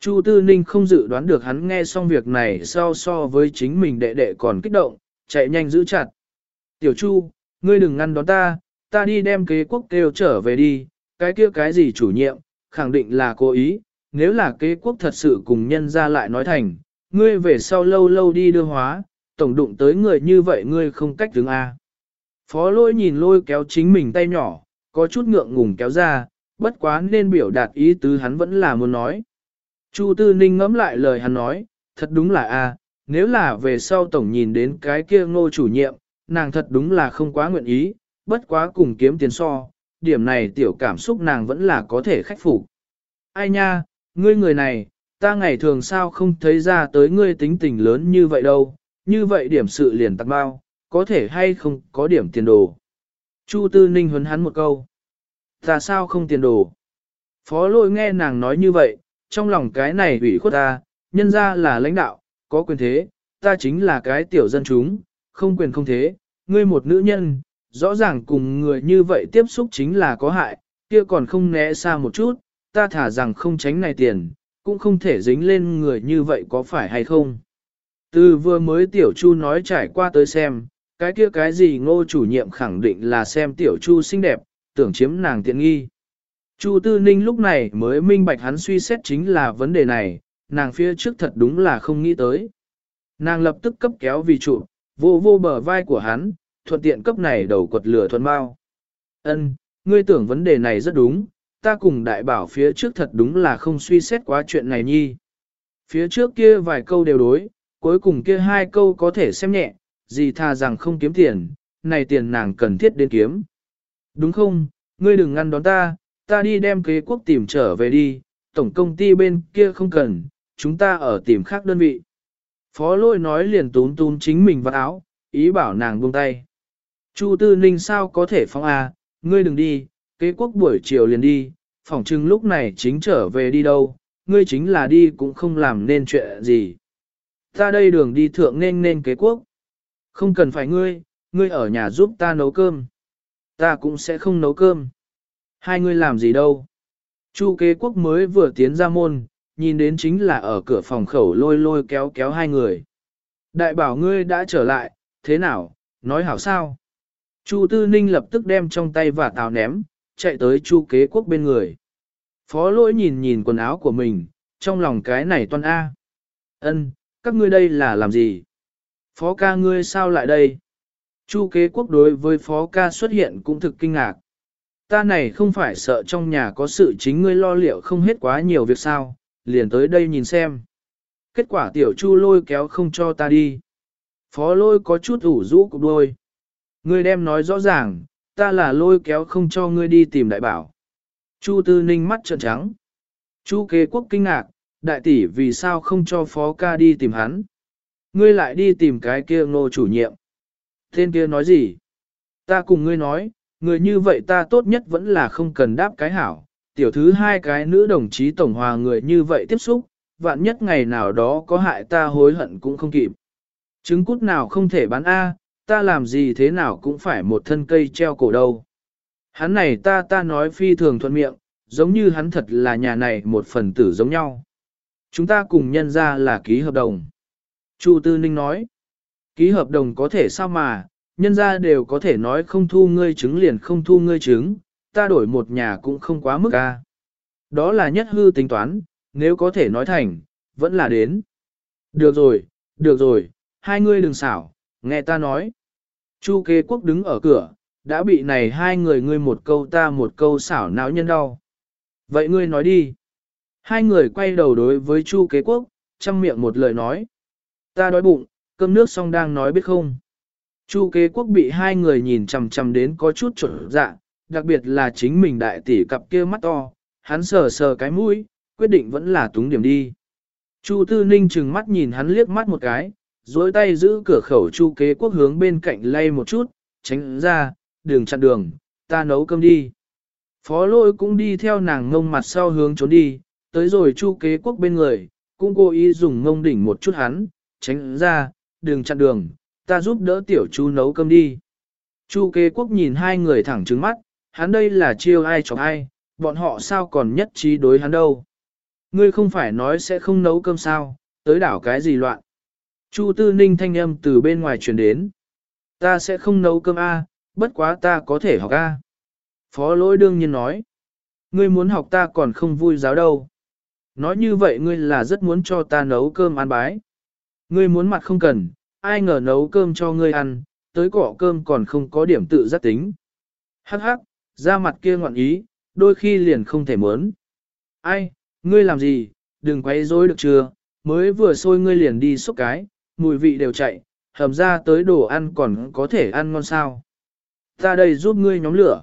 Chu Tư Ninh không dự đoán được hắn nghe xong việc này so so với chính mình đệ đệ còn kích động, chạy nhanh giữ chặt. Tiểu Chu, ngươi đừng ngăn đón ta, ta đi đem kế quốc kêu trở về đi, cái kia cái gì chủ nhiệm, khẳng định là cố ý, nếu là kế quốc thật sự cùng nhân ra lại nói thành, ngươi về sau lâu lâu đi đưa hóa, tổng đụng tới người như vậy ngươi không cách đứng A. Phó lôi nhìn lôi kéo chính mình tay nhỏ, có chút ngượng ngùng kéo ra, bất quá nên biểu đạt ý tứ hắn vẫn là muốn nói. Chu Tư Ninh ngẫm lại lời hắn nói, thật đúng là a, nếu là về sau tổng nhìn đến cái kia ngô chủ nhiệm, nàng thật đúng là không quá nguyện ý, bất quá cùng kiếm tiền so, điểm này tiểu cảm xúc nàng vẫn là có thể khắc phục. Ai nha, ngươi người này, ta ngày thường sao không thấy ra tới ngươi tính tình lớn như vậy đâu, như vậy điểm sự liền tặng bao, có thể hay không có điểm tiền đồ. Chu Tư Ninh huấn hắn một câu. Ta sao không tiền đồ? Phó lôi nghe nàng nói như vậy, trong lòng cái này ủy khuất ta, nhân ra là lãnh đạo, có quyền thế, ta chính là cái tiểu dân chúng, không quyền không thế, ngươi một nữ nhân, rõ ràng cùng người như vậy tiếp xúc chính là có hại, kia còn không né xa một chút, ta thả rằng không tránh này tiền, cũng không thể dính lên người như vậy có phải hay không. Từ vừa mới tiểu chu nói trải qua tới xem, cái kia cái gì ngô chủ nhiệm khẳng định là xem tiểu chu xinh đẹp, tưởng chiếm nàng tiện nghi. Chu Tư Ninh lúc này mới minh bạch hắn suy xét chính là vấn đề này, nàng phía trước thật đúng là không nghĩ tới. Nàng lập tức cấp kéo vì trụ, vô vô bờ vai của hắn, thuận tiện cấp này đầu quật lửa thuần bao. Ân, ngươi tưởng vấn đề này rất đúng, ta cùng đại bảo phía trước thật đúng là không suy xét quá chuyện này nhi. Phía trước kia vài câu đều đối, cuối cùng kia hai câu có thể xem nhẹ, gì tha rằng không kiếm tiền, này tiền nàng cần thiết đến kiếm. Đúng không, ngươi đừng ngăn đón ta, ta đi đem kế quốc tìm trở về đi, tổng công ty bên kia không cần, chúng ta ở tìm khác đơn vị. Phó lôi nói liền tún tún chính mình vào áo, ý bảo nàng buông tay. Chu Tư Ninh sao có thể phong à, ngươi đừng đi, kế quốc buổi chiều liền đi, phỏng chừng lúc này chính trở về đi đâu, ngươi chính là đi cũng không làm nên chuyện gì. Ta đây đường đi thượng nên nên kế quốc. Không cần phải ngươi, ngươi ở nhà giúp ta nấu cơm. Ta cũng sẽ không nấu cơm. Hai ngươi làm gì đâu. Chu kế quốc mới vừa tiến ra môn, nhìn đến chính là ở cửa phòng khẩu lôi lôi kéo kéo hai người. Đại bảo ngươi đã trở lại, thế nào, nói hảo sao? Chu Tư Ninh lập tức đem trong tay và tào ném, chạy tới Chu Kế Quốc bên người. Phó lỗi nhìn nhìn quần áo của mình, trong lòng cái này toan A. ân các ngươi đây là làm gì? Phó ca ngươi sao lại đây? Chu Kế Quốc đối với Phó ca xuất hiện cũng thực kinh ngạc. Ta này không phải sợ trong nhà có sự chính ngươi lo liệu không hết quá nhiều việc sao, liền tới đây nhìn xem. Kết quả tiểu chu lôi kéo không cho ta đi. Phó lôi có chút ủ rũ cục đôi. Ngươi đem nói rõ ràng, ta là lôi kéo không cho ngươi đi tìm đại bảo. Chu tư ninh mắt trợn trắng. Chu kế quốc kinh ngạc, đại tỷ vì sao không cho phó ca đi tìm hắn. Ngươi lại đi tìm cái kia ngô chủ nhiệm. Tên kia nói gì? Ta cùng ngươi nói, người như vậy ta tốt nhất vẫn là không cần đáp cái hảo. Tiểu thứ hai cái nữ đồng chí tổng hòa người như vậy tiếp xúc, vạn nhất ngày nào đó có hại ta hối hận cũng không kịp. Trứng cút nào không thể bán A, ta làm gì thế nào cũng phải một thân cây treo cổ đâu. Hắn này ta ta nói phi thường thuận miệng, giống như hắn thật là nhà này một phần tử giống nhau. Chúng ta cùng nhân ra là ký hợp đồng. Chu Tư Ninh nói, ký hợp đồng có thể sao mà, nhân ra đều có thể nói không thu ngươi chứng liền không thu ngươi chứng, ta đổi một nhà cũng không quá mức a. Đó là nhất hư tính toán, nếu có thể nói thành, vẫn là đến. Được rồi, được rồi, hai ngươi đừng xảo, nghe ta nói. Chu kế quốc đứng ở cửa, đã bị này hai người ngươi một câu ta một câu xảo não nhân đau. Vậy ngươi nói đi. Hai người quay đầu đối với Chu kế quốc, chăm miệng một lời nói. Ta đói bụng, cơm nước xong đang nói biết không. Chu kế quốc bị hai người nhìn chằm chằm đến có chút trở dạ, đặc biệt là chính mình đại tỷ cặp kia mắt to, hắn sờ sờ cái mũi, quyết định vẫn là túng điểm đi. Chu Tư Ninh chừng mắt nhìn hắn liếc mắt một cái, duỗi tay giữ cửa khẩu Chu kế quốc hướng bên cạnh lay một chút, tránh ra, đường chặn đường, ta nấu cơm đi. Phó lôi cũng đi theo nàng ngông mặt sau hướng trốn đi, tới rồi Chu kế quốc bên người, cũng cố ý dùng ngông đỉnh một chút hắn, tránh ra, đừng chặn đường, ta giúp đỡ tiểu chu nấu cơm đi. Chu kế quốc nhìn hai người thẳng trứng mắt, hắn đây là chiêu ai chọc ai, bọn họ sao còn nhất trí đối hắn đâu. Ngươi không phải nói sẽ không nấu cơm sao, tới đảo cái gì loạn. Chu tư ninh thanh âm từ bên ngoài truyền đến. Ta sẽ không nấu cơm a, bất quá ta có thể học a. Phó lỗi đương nhiên nói. Ngươi muốn học ta còn không vui giáo đâu. Nói như vậy ngươi là rất muốn cho ta nấu cơm ăn bái. Ngươi muốn mặt không cần, ai ngờ nấu cơm cho ngươi ăn, tới cỏ cơm còn không có điểm tự giác tính. Hắc hắc, ra mặt kia ngoạn ý, đôi khi liền không thể muốn. Ai, ngươi làm gì, đừng quấy rối được chưa, mới vừa sôi ngươi liền đi xúc cái, mùi vị đều chạy, hầm ra tới đồ ăn còn có thể ăn ngon sao. Ta đây giúp ngươi nhóm lửa.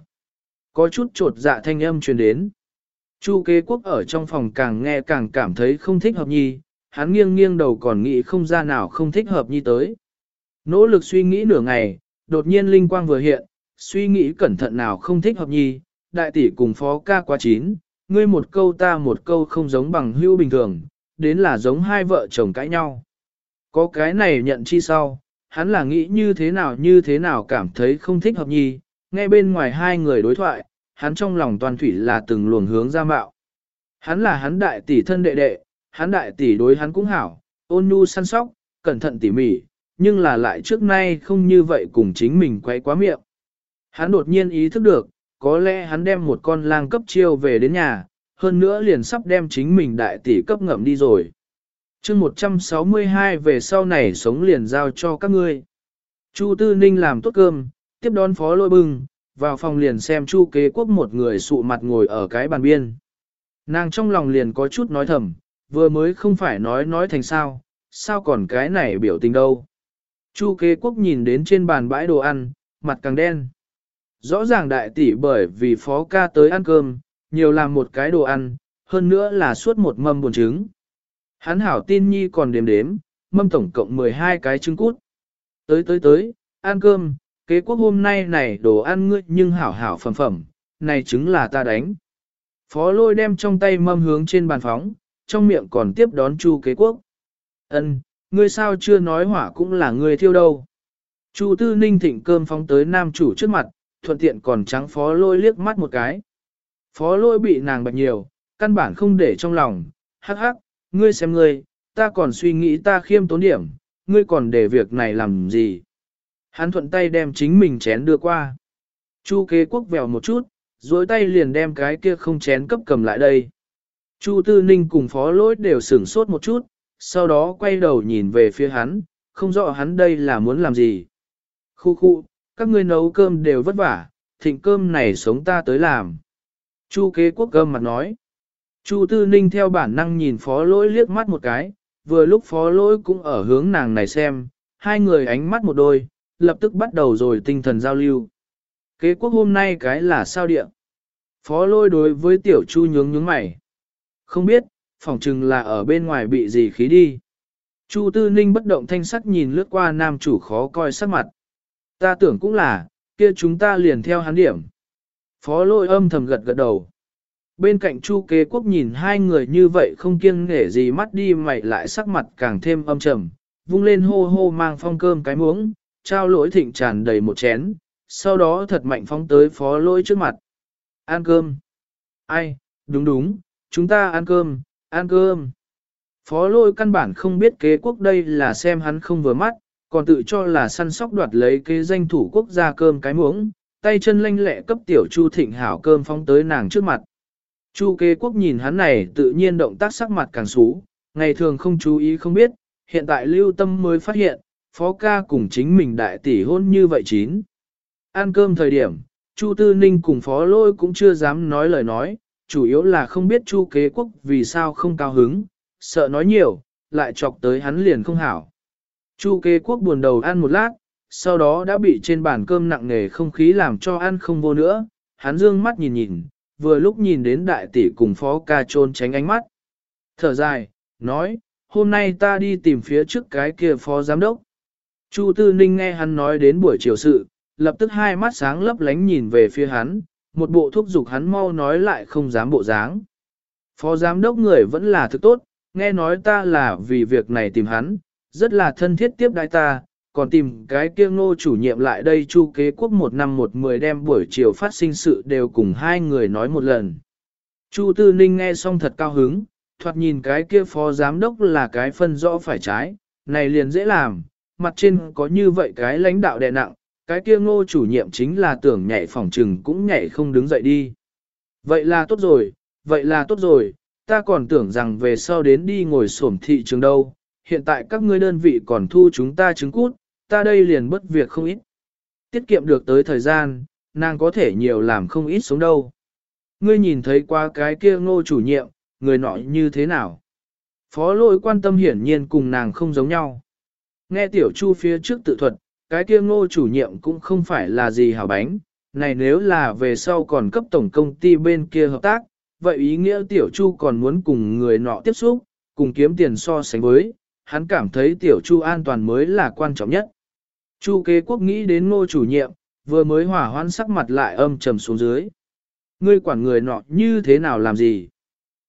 Có chút trột dạ thanh âm truyền đến. Chu kế quốc ở trong phòng càng nghe càng cảm thấy không thích hợp nhi, hắn nghiêng nghiêng đầu còn nghĩ không ra nào không thích hợp như tới. Nỗ lực suy nghĩ nửa ngày, đột nhiên linh quang vừa hiện, suy nghĩ cẩn thận nào không thích hợp nhi, đại tỷ cùng phó ca quá chín, ngươi một câu ta một câu không giống bằng hữu bình thường, đến là giống hai vợ chồng cãi nhau. Có cái này nhận chi sau, hắn là nghĩ như thế nào như thế nào cảm thấy không thích hợp nhi, nghe bên ngoài hai người đối thoại, hắn trong lòng toàn thủy là từng luồng hướng ra mạo. Hắn là hắn đại tỷ thân đệ đệ, hắn đại tỷ đối hắn cũng hảo, ôn nhu săn sóc, cẩn thận tỉ mỉ, nhưng là lại trước nay không như vậy cùng chính mình quay quá miệng. Hắn đột nhiên ý thức được, có lẽ hắn đem một con lang cấp chiêu về đến nhà, hơn nữa liền sắp đem chính mình đại tỷ cấp ngậm đi rồi. chương 162 về sau này sống liền giao cho các ngươi. Chu Tư Ninh làm tốt cơm, tiếp đón phó lôi bưng, vào phòng liền xem Chu kế quốc một người sụ mặt ngồi ở cái bàn biên. Nàng trong lòng liền có chút nói thầm, vừa mới không phải nói nói thành sao, sao còn cái này biểu tình đâu. Chu kế quốc nhìn đến trên bàn bãi đồ ăn, mặt càng đen. Rõ ràng đại tỷ bởi vì phó ca tới ăn cơm, nhiều làm một cái đồ ăn, hơn nữa là suốt một mâm buồn trứng. Hắn hảo tin nhi còn đếm đếm, mâm tổng cộng 12 cái trứng cút. Tới tới tới, ăn cơm, kế quốc hôm nay này đồ ăn ngươi nhưng hảo hảo phẩm phẩm, này trứng là ta đánh. Phó lôi đem trong tay mâm hướng trên bàn phóng, trong miệng còn tiếp đón chu kế quốc. Ân, ngươi sao chưa nói hỏa cũng là ngươi thiêu đâu. Chu tư ninh thịnh cơm phóng tới nam chủ trước mặt, thuận tiện còn trắng phó lôi liếc mắt một cái. Phó lôi bị nàng bạch nhiều, căn bản không để trong lòng, hắc hắc, ngươi xem ngươi, ta còn suy nghĩ ta khiêm tốn điểm, ngươi còn để việc này làm gì. Hắn thuận tay đem chính mình chén đưa qua. Chu kế quốc vèo một chút, dối tay liền đem cái kia không chén cấp cầm lại đây. Chu Tư Ninh cùng phó lỗi đều sửng sốt một chút, sau đó quay đầu nhìn về phía hắn, không rõ hắn đây là muốn làm gì. Khu khu, các ngươi nấu cơm đều vất vả, thịnh cơm này sống ta tới làm. Chu kế quốc cơm mặt nói. Chu Tư Ninh theo bản năng nhìn phó lỗi liếc mắt một cái, vừa lúc phó lỗi cũng ở hướng nàng này xem, hai người ánh mắt một đôi, lập tức bắt đầu rồi tinh thần giao lưu. Kế quốc hôm nay cái là sao địa? Phó lôi đối với tiểu chu nhướng nhướng mày. Không biết, phỏng chừng là ở bên ngoài bị gì khí đi. Chu tư ninh bất động thanh sắc nhìn lướt qua nam chủ khó coi sắc mặt. Ta tưởng cũng là, kia chúng ta liền theo hắn điểm. Phó lôi âm thầm gật gật đầu. Bên cạnh chu kế quốc nhìn hai người như vậy không kiêng nghể gì mắt đi mày lại sắc mặt càng thêm âm trầm, vung lên hô hô mang phong cơm cái muỗng, trao lỗi thịnh tràn đầy một chén, sau đó thật mạnh phóng tới phó lỗi trước mặt. Ăn cơm. Ai, đúng đúng, chúng ta ăn cơm, ăn cơm. Phó lôi căn bản không biết kế quốc đây là xem hắn không vừa mắt, còn tự cho là săn sóc đoạt lấy kế danh thủ quốc gia cơm cái muỗng, tay chân lanh lẹ cấp tiểu Chu Thịnh hảo cơm phóng tới nàng trước mặt. Chu kế quốc nhìn hắn này tự nhiên động tác sắc mặt càng xú, ngày thường không chú ý không biết, hiện tại lưu tâm mới phát hiện, phó ca cùng chính mình đại tỷ hôn như vậy chín. Ăn cơm thời điểm, Chu Tư Ninh cùng phó lôi cũng chưa dám nói lời nói, chủ yếu là không biết Chu kế quốc vì sao không cao hứng, sợ nói nhiều, lại chọc tới hắn liền không hảo. Chu kế quốc buồn đầu ăn một lát, sau đó đã bị trên bàn cơm nặng nề không khí làm cho ăn không vô nữa, hắn dương mắt nhìn nhìn, vừa lúc nhìn đến đại tỷ cùng phó ca trôn tránh ánh mắt. Thở dài, nói, hôm nay ta đi tìm phía trước cái kia phó giám đốc. Chu Tư Ninh nghe hắn nói đến buổi chiều sự, lập tức hai mắt sáng lấp lánh nhìn về phía hắn, một bộ thúc giục hắn mau nói lại không dám bộ dáng. Phó giám đốc người vẫn là thực tốt, nghe nói ta là vì việc này tìm hắn, rất là thân thiết tiếp đại ta, còn tìm cái kia ngô chủ nhiệm lại đây chu kế quốc một năm một mười đem buổi chiều phát sinh sự đều cùng hai người nói một lần. Chu Tư Ninh nghe xong thật cao hứng, thoạt nhìn cái kia phó giám đốc là cái phân rõ phải trái, này liền dễ làm, mặt trên có như vậy cái lãnh đạo đè nặng, cái kia ngô chủ nhiệm chính là tưởng nhảy phòng trừng cũng nhảy không đứng dậy đi. Vậy là tốt rồi, vậy là tốt rồi, ta còn tưởng rằng về sau đến đi ngồi sổm thị trường đâu, hiện tại các ngươi đơn vị còn thu chúng ta trứng cút, ta đây liền bất việc không ít. Tiết kiệm được tới thời gian, nàng có thể nhiều làm không ít sống đâu. Ngươi nhìn thấy qua cái kia ngô chủ nhiệm, người nọ như thế nào? Phó lỗi quan tâm hiển nhiên cùng nàng không giống nhau. Nghe tiểu chu phía trước tự thuật, cái kia ngô chủ nhiệm cũng không phải là gì hảo bánh, này nếu là về sau còn cấp tổng công ty bên kia hợp tác, vậy ý nghĩa tiểu chu còn muốn cùng người nọ tiếp xúc, cùng kiếm tiền so sánh với, hắn cảm thấy tiểu chu an toàn mới là quan trọng nhất. Chu kế quốc nghĩ đến ngô chủ nhiệm, vừa mới hỏa hoãn sắc mặt lại âm trầm xuống dưới. Ngươi quản người nọ như thế nào làm gì?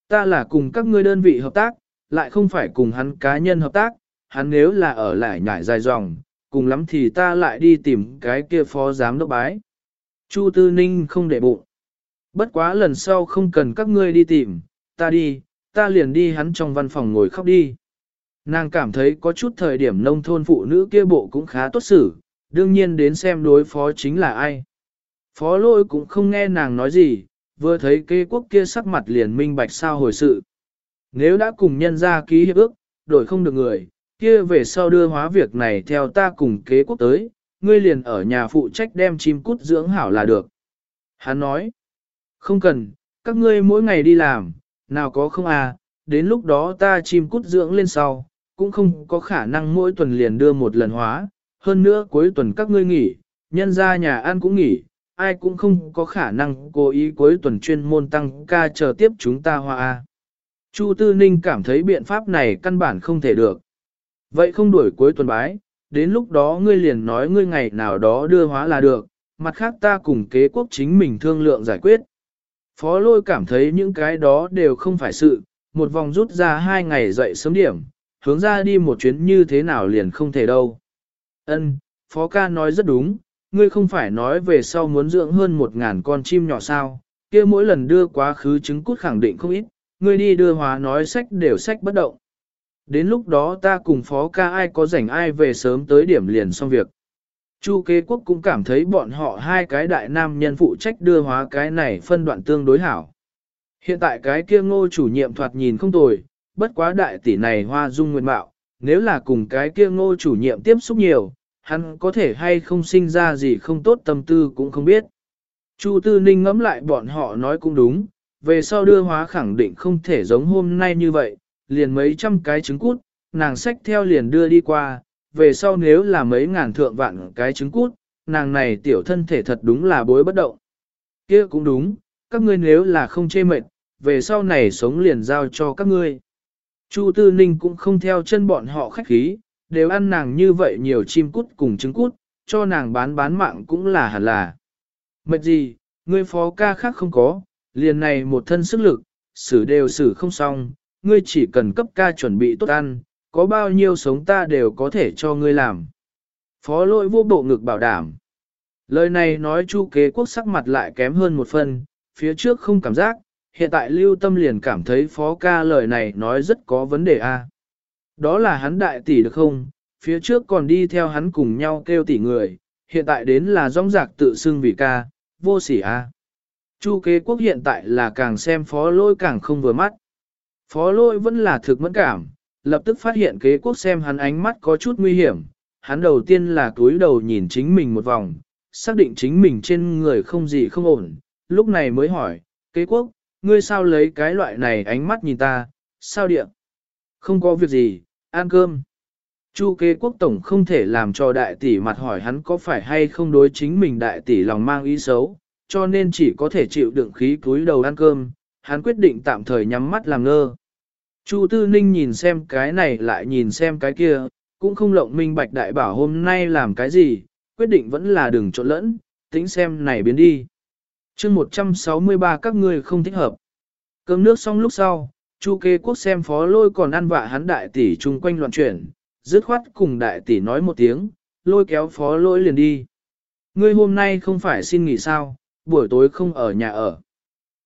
Ta là cùng các ngươi đơn vị hợp tác, lại không phải cùng hắn cá nhân hợp tác, hắn nếu là ở lại nhảy dài dòng, cùng lắm thì ta lại đi tìm cái kia phó giám đốc bái. Chu Tư Ninh không để bụng. Bất quá lần sau không cần các ngươi đi tìm, ta đi, ta liền đi hắn trong văn phòng ngồi khóc đi. Nàng cảm thấy có chút thời điểm nông thôn phụ nữ kia bộ cũng khá tốt xử, đương nhiên đến xem đối phó chính là ai. Phó lôi cũng không nghe nàng nói gì, vừa thấy kê quốc kia sắc mặt liền minh bạch sao hồi sự. Nếu đã cùng nhân ra ký hiệp ước, đổi không được người, kia về sau đưa hóa việc này theo ta cùng kế quốc tới, ngươi liền ở nhà phụ trách đem chim cút dưỡng hảo là được. Hắn nói, không cần, các ngươi mỗi ngày đi làm, nào có không à, đến lúc đó ta chim cút dưỡng lên sau, cũng không có khả năng mỗi tuần liền đưa một lần hóa, hơn nữa cuối tuần các ngươi nghỉ, nhân ra nhà ăn cũng nghỉ, ai cũng không có khả năng cố ý cuối tuần chuyên môn tăng ca chờ tiếp chúng ta hoa. À. Chu Tư Ninh cảm thấy biện pháp này căn bản không thể được. Vậy không đuổi cuối tuần bái, đến lúc đó ngươi liền nói ngươi ngày nào đó đưa hóa là được, mặt khác ta cùng kế quốc chính mình thương lượng giải quyết. Phó lôi cảm thấy những cái đó đều không phải sự, một vòng rút ra hai ngày dậy sớm điểm, hướng ra đi một chuyến như thế nào liền không thể đâu. Ân, Phó ca nói rất đúng, ngươi không phải nói về sau muốn dưỡng hơn một ngàn con chim nhỏ sao, kia mỗi lần đưa quá khứ trứng cút khẳng định không ít, ngươi đi đưa hóa nói sách đều sách bất động. Đến lúc đó ta cùng phó ca ai có rảnh ai về sớm tới điểm liền xong việc. Chu kế quốc cũng cảm thấy bọn họ hai cái đại nam nhân phụ trách đưa hóa cái này phân đoạn tương đối hảo. Hiện tại cái kia ngô chủ nhiệm thoạt nhìn không tồi, bất quá đại tỷ này hoa dung nguyện bạo, nếu là cùng cái kia ngô chủ nhiệm tiếp xúc nhiều, hắn có thể hay không sinh ra gì không tốt tâm tư cũng không biết. Chu Tư Ninh ngẫm lại bọn họ nói cũng đúng, về sau đưa hóa khẳng định không thể giống hôm nay như vậy, liền mấy trăm cái trứng cút, nàng xách theo liền đưa đi qua, về sau nếu là mấy ngàn thượng vạn cái trứng cút, nàng này tiểu thân thể thật đúng là bối bất động. kia cũng đúng, các ngươi nếu là không chê mệt, về sau này sống liền giao cho các ngươi. Chu Tư Ninh cũng không theo chân bọn họ khách khí, đều ăn nàng như vậy nhiều chim cút cùng trứng cút, cho nàng bán bán mạng cũng là hẳn là. Mệt gì, ngươi phó ca khác không có, liền này một thân sức lực, xử đều xử không xong, ngươi chỉ cần cấp ca chuẩn bị tốt ăn, có bao nhiêu sống ta đều có thể cho ngươi làm. Phó lỗi vô bộ ngực bảo đảm. Lời này nói chu kế quốc sắc mặt lại kém hơn một phần, phía trước không cảm giác, hiện tại lưu tâm liền cảm thấy phó ca lời này nói rất có vấn đề a. Đó là hắn đại tỷ được không, phía trước còn đi theo hắn cùng nhau kêu tỷ người, hiện tại đến là rong rạc tự xưng vì ca, vô sỉ a. Chu kế quốc hiện tại là càng xem phó lôi càng không vừa mắt. Phó lôi vẫn là thực mẫn cảm, lập tức phát hiện kế quốc xem hắn ánh mắt có chút nguy hiểm. Hắn đầu tiên là túi đầu nhìn chính mình một vòng, xác định chính mình trên người không gì không ổn, lúc này mới hỏi, kế quốc, ngươi sao lấy cái loại này ánh mắt nhìn ta, sao điện? Không có việc gì, ăn cơm. Chu kế quốc tổng không thể làm cho đại tỷ mặt hỏi hắn có phải hay không đối chính mình đại tỷ lòng mang ý xấu, cho nên chỉ có thể chịu đựng khí cúi đầu ăn cơm, hắn quyết định tạm thời nhắm mắt làm ngơ. Chu Tư Ninh nhìn xem cái này lại nhìn xem cái kia, cũng không lộng minh bạch đại bảo hôm nay làm cái gì, quyết định vẫn là đừng trộn lẫn, tính xem này biến đi. chương 163 các ngươi không thích hợp. Cơm nước xong lúc sau, Chu kê quốc xem phó lôi còn ăn vạ hắn đại tỷ chung quanh loạn chuyển, dứt khoát cùng đại tỷ nói một tiếng, lôi kéo phó lôi liền đi. Ngươi hôm nay không phải xin nghỉ sao, buổi tối không ở nhà ở.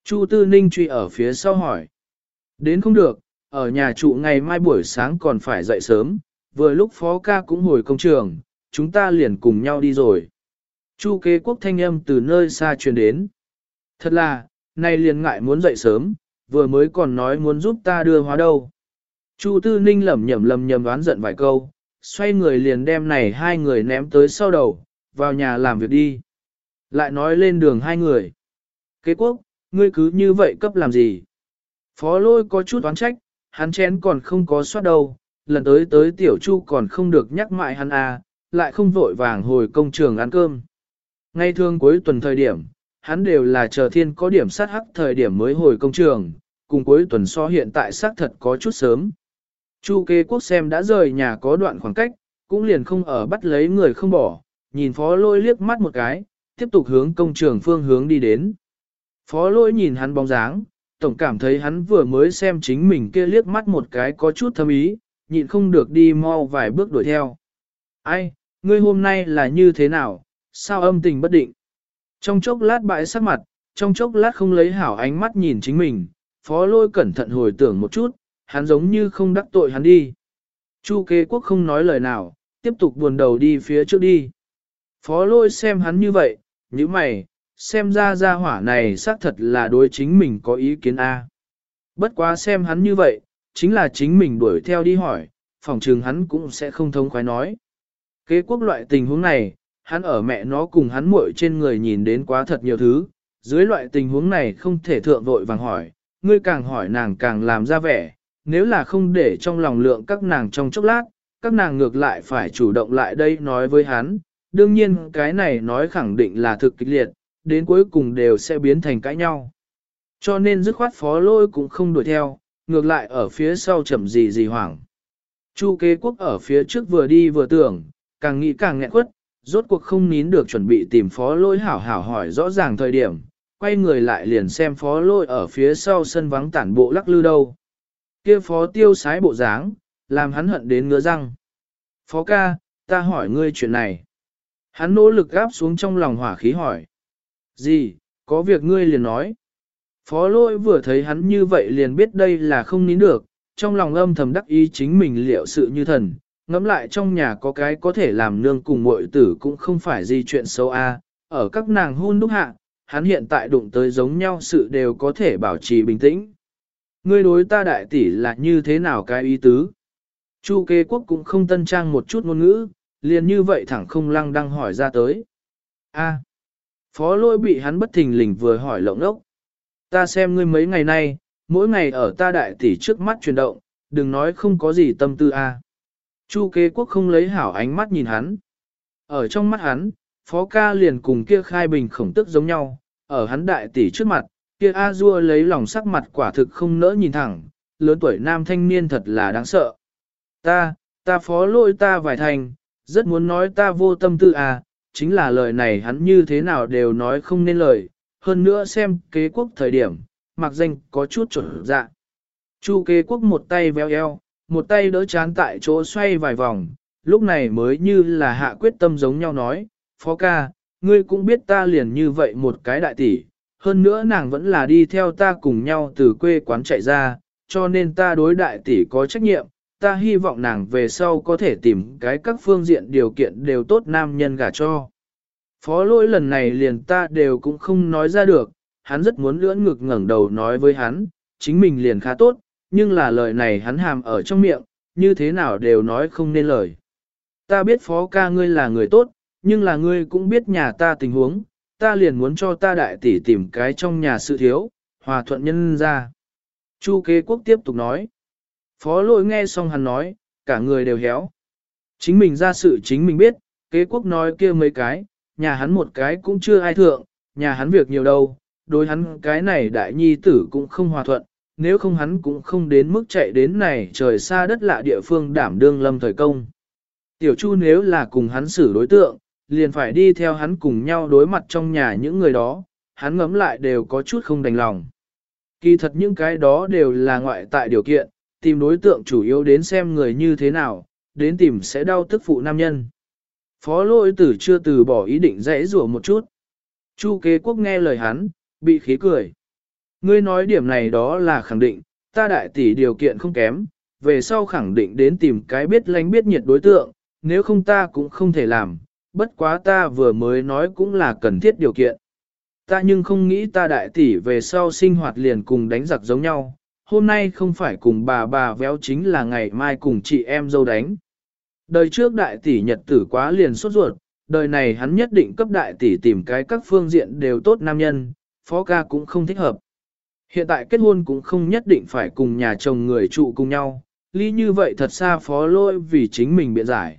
Chu Tư Ninh truy ở phía sau hỏi. Đến không được, ở nhà trụ ngày mai buổi sáng còn phải dậy sớm, vừa lúc phó ca cũng hồi công trường, chúng ta liền cùng nhau đi rồi. Chu kế quốc thanh âm từ nơi xa truyền đến. Thật là, nay liền ngại muốn dậy sớm, vừa mới còn nói muốn giúp ta đưa hóa đâu. Chu tư ninh lẩm nhẩm lầm nhầm đoán giận vài câu, xoay người liền đem này hai người ném tới sau đầu, vào nhà làm việc đi. Lại nói lên đường hai người. Kế quốc, ngươi cứ như vậy cấp làm gì? Phó lôi có chút oán trách, hắn chén còn không có soát đâu, lần tới tới tiểu chu còn không được nhắc mại hắn à, lại không vội vàng hồi công trường ăn cơm. Ngay thường cuối tuần thời điểm, hắn đều là chờ thiên có điểm sát hắc thời điểm mới hồi công trường, cùng cuối tuần so hiện tại xác thật có chút sớm. Chu kê quốc xem đã rời nhà có đoạn khoảng cách, cũng liền không ở bắt lấy người không bỏ, nhìn phó lôi liếc mắt một cái, tiếp tục hướng công trường phương hướng đi đến. Phó lôi nhìn hắn bóng dáng, tổng cảm thấy hắn vừa mới xem chính mình kia liếc mắt một cái có chút thâm ý, nhịn không được đi mau vài bước đuổi theo. Ai, ngươi hôm nay là như thế nào, sao âm tình bất định? Trong chốc lát bãi sắc mặt, trong chốc lát không lấy hảo ánh mắt nhìn chính mình, phó lôi cẩn thận hồi tưởng một chút, hắn giống như không đắc tội hắn đi. Chu kế quốc không nói lời nào, tiếp tục buồn đầu đi phía trước đi. Phó lôi xem hắn như vậy, như mày, xem ra ra hỏa này xác thật là đối chính mình có ý kiến A. Bất quá xem hắn như vậy, chính là chính mình đuổi theo đi hỏi, phòng trường hắn cũng sẽ không thông khoái nói. Kế quốc loại tình huống này, hắn ở mẹ nó cùng hắn muội trên người nhìn đến quá thật nhiều thứ, dưới loại tình huống này không thể thượng vội vàng hỏi, ngươi càng hỏi nàng càng làm ra vẻ, nếu là không để trong lòng lượng các nàng trong chốc lát, các nàng ngược lại phải chủ động lại đây nói với hắn, đương nhiên cái này nói khẳng định là thực kịch liệt, đến cuối cùng đều sẽ biến thành cãi nhau. Cho nên dứt khoát phó lôi cũng không đuổi theo, ngược lại ở phía sau chậm gì gì hoảng. Chu kế quốc ở phía trước vừa đi vừa tưởng, càng nghĩ càng nghẹn quất, rốt cuộc không nín được chuẩn bị tìm phó lôi hảo hảo hỏi rõ ràng thời điểm, quay người lại liền xem phó lôi ở phía sau sân vắng tản bộ lắc lư đâu. kia phó tiêu sái bộ dáng, làm hắn hận đến ngứa răng. Phó ca, ta hỏi ngươi chuyện này. Hắn nỗ lực gáp xuống trong lòng hỏa khí hỏi. Gì, có việc ngươi liền nói. Phó lôi vừa thấy hắn như vậy liền biết đây là không nín được, trong lòng âm thầm đắc ý chính mình liệu sự như thần, ngẫm lại trong nhà có cái có thể làm nương cùng muội tử cũng không phải gì chuyện xấu a. ở các nàng hôn đúc hạ, hắn hiện tại đụng tới giống nhau sự đều có thể bảo trì bình tĩnh. Ngươi đối ta đại tỷ là như thế nào cái ý tứ? Chu kế quốc cũng không tân trang một chút ngôn ngữ, liền như vậy thẳng không lăng đang hỏi ra tới. A phó lôi bị hắn bất thình lình vừa hỏi lộng ốc. Ta xem ngươi mấy ngày nay, mỗi ngày ở ta đại tỷ trước mắt chuyển động, đừng nói không có gì tâm tư a. Chu kế quốc không lấy hảo ánh mắt nhìn hắn. Ở trong mắt hắn, phó ca liền cùng kia khai bình khổng tức giống nhau, ở hắn đại tỷ trước mặt, kia A Dua lấy lòng sắc mặt quả thực không nỡ nhìn thẳng, lớn tuổi nam thanh niên thật là đáng sợ. Ta, ta phó lỗi ta vài thành, rất muốn nói ta vô tâm tư à, chính là lời này hắn như thế nào đều nói không nên lời, hơn nữa xem kế quốc thời điểm, mặc danh có chút trở dạ. Chu kế quốc một tay véo eo, một tay đỡ chán tại chỗ xoay vài vòng, lúc này mới như là hạ quyết tâm giống nhau nói, phó ca, ngươi cũng biết ta liền như vậy một cái đại tỷ, hơn nữa nàng vẫn là đi theo ta cùng nhau từ quê quán chạy ra, cho nên ta đối đại tỷ có trách nhiệm, ta hy vọng nàng về sau có thể tìm cái các phương diện điều kiện đều tốt nam nhân gả cho. Phó lỗi lần này liền ta đều cũng không nói ra được, hắn rất muốn lưỡn ngực ngẩng đầu nói với hắn, chính mình liền khá tốt, nhưng là lời này hắn hàm ở trong miệng, như thế nào đều nói không nên lời. Ta biết phó ca ngươi là người tốt, nhưng là ngươi cũng biết nhà ta tình huống, ta liền muốn cho ta đại tỷ tìm cái trong nhà sự thiếu, hòa thuận nhân ra. Chu kế quốc tiếp tục nói. Phó lỗi nghe xong hắn nói, cả người đều héo. Chính mình ra sự chính mình biết, kế quốc nói kia mấy cái, nhà hắn một cái cũng chưa ai thượng, nhà hắn việc nhiều đâu, đối hắn cái này đại nhi tử cũng không hòa thuận, nếu không hắn cũng không đến mức chạy đến này trời xa đất lạ địa phương đảm đương lâm thời công. Tiểu Chu nếu là cùng hắn xử đối tượng, liền phải đi theo hắn cùng nhau đối mặt trong nhà những người đó, hắn ngấm lại đều có chút không đành lòng. Kỳ thật những cái đó đều là ngoại tại điều kiện, tìm đối tượng chủ yếu đến xem người như thế nào, đến tìm sẽ đau tức phụ nam nhân. Phó lôi tử chưa từ bỏ ý định dễ rủa một chút. Chu kế quốc nghe lời hắn, bị khí cười. Ngươi nói điểm này đó là khẳng định, ta đại tỷ điều kiện không kém, về sau khẳng định đến tìm cái biết lánh biết nhiệt đối tượng, nếu không ta cũng không thể làm, bất quá ta vừa mới nói cũng là cần thiết điều kiện. Ta nhưng không nghĩ ta đại tỷ về sau sinh hoạt liền cùng đánh giặc giống nhau, hôm nay không phải cùng bà bà véo chính là ngày mai cùng chị em dâu đánh. Đời trước đại tỷ nhật tử quá liền sốt ruột, đời này hắn nhất định cấp đại tỷ tìm cái các phương diện đều tốt nam nhân, phó ca cũng không thích hợp. Hiện tại kết hôn cũng không nhất định phải cùng nhà chồng người trụ cùng nhau, ly như vậy thật xa phó lôi vì chính mình biện giải.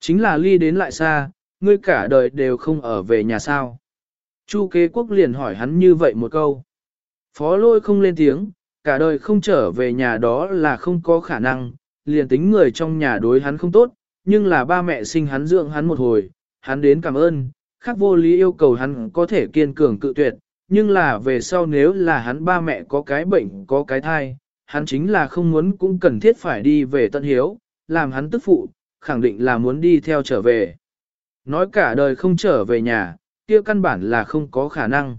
Chính là ly đến lại xa, ngươi cả đời đều không ở về nhà sao. Chu kế quốc liền hỏi hắn như vậy một câu. Phó lôi không lên tiếng, cả đời không trở về nhà đó là không có khả năng, liền tính người trong nhà đối hắn không tốt, nhưng là ba mẹ sinh hắn dưỡng hắn một hồi, hắn đến cảm ơn, khác vô lý yêu cầu hắn có thể kiên cường cự tuyệt, nhưng là về sau nếu là hắn ba mẹ có cái bệnh có cái thai, hắn chính là không muốn cũng cần thiết phải đi về tận hiếu, làm hắn tức phụ, khẳng định là muốn đi theo trở về. Nói cả đời không trở về nhà, kia căn bản là không có khả năng.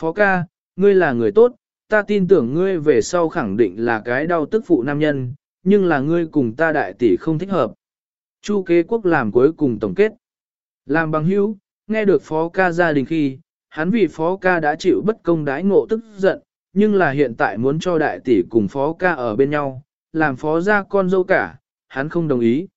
Phó ca, ngươi là người tốt, ta tin tưởng ngươi về sau khẳng định là cái đau tức phụ nam nhân, nhưng là ngươi cùng ta đại tỷ không thích hợp. Chu kế quốc làm cuối cùng tổng kết. Làm bằng hữu, nghe được phó ca gia đình khi, hắn vì phó ca đã chịu bất công đái ngộ tức giận, nhưng là hiện tại muốn cho đại tỷ cùng phó ca ở bên nhau, làm phó gia con dâu cả, hắn không đồng ý.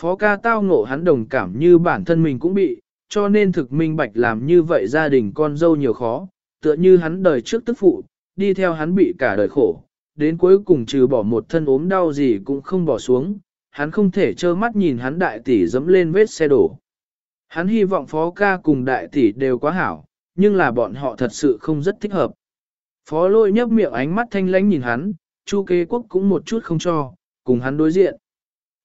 Phó ca tao ngộ hắn đồng cảm như bản thân mình cũng bị, cho nên thực minh bạch làm như vậy gia đình con dâu nhiều khó, tựa như hắn đời trước tức phụ, đi theo hắn bị cả đời khổ, đến cuối cùng trừ bỏ một thân ốm đau gì cũng không bỏ xuống, hắn không thể trơ mắt nhìn hắn đại tỷ dẫm lên vết xe đổ. Hắn hy vọng phó ca cùng đại tỷ đều quá hảo, nhưng là bọn họ thật sự không rất thích hợp. Phó lôi nhấp miệng ánh mắt thanh lãnh nhìn hắn, chu kế quốc cũng một chút không cho, cùng hắn đối diện.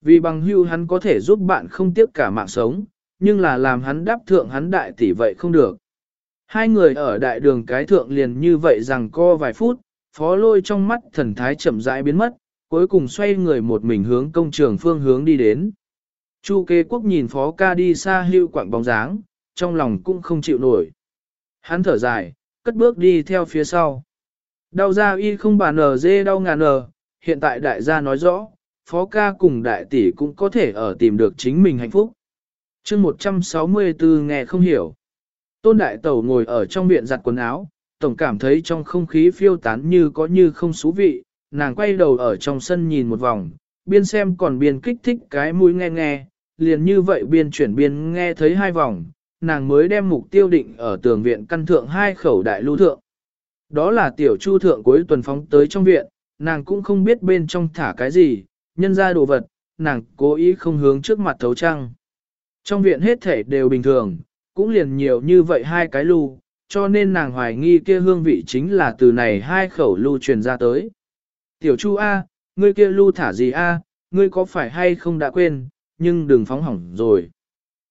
Vì bằng hưu hắn có thể giúp bạn không tiếc cả mạng sống, nhưng là làm hắn đáp thượng hắn đại tỷ vậy không được. Hai người ở đại đường cái thượng liền như vậy rằng co vài phút, phó lôi trong mắt thần thái chậm rãi biến mất, cuối cùng xoay người một mình hướng công trường phương hướng đi đến. Chu kế quốc nhìn phó ca đi xa hưu quảng bóng dáng, trong lòng cũng không chịu nổi. Hắn thở dài, cất bước đi theo phía sau. Đau ra y không bàn nở dê đau ngàn nở, hiện tại đại gia nói rõ, phó ca cùng đại tỷ cũng có thể ở tìm được chính mình hạnh phúc. chương 164 nghe không hiểu. Tôn đại tẩu ngồi ở trong viện giặt quần áo, tổng cảm thấy trong không khí phiêu tán như có như không xú vị, nàng quay đầu ở trong sân nhìn một vòng, biên xem còn biên kích thích cái mũi nghe nghe, liền như vậy biên chuyển biên nghe thấy hai vòng, nàng mới đem mục tiêu định ở tường viện căn thượng hai khẩu đại lưu thượng. Đó là tiểu chu thượng cuối tuần phóng tới trong viện, nàng cũng không biết bên trong thả cái gì, nhân ra đồ vật, nàng cố ý không hướng trước mặt thấu trăng. Trong viện hết thể đều bình thường, cũng liền nhiều như vậy hai cái lưu, cho nên nàng hoài nghi kia hương vị chính là từ này hai khẩu lưu truyền ra tới. Tiểu Chu A, ngươi kia lưu thả gì A, ngươi có phải hay không đã quên, nhưng đừng phóng hỏng rồi.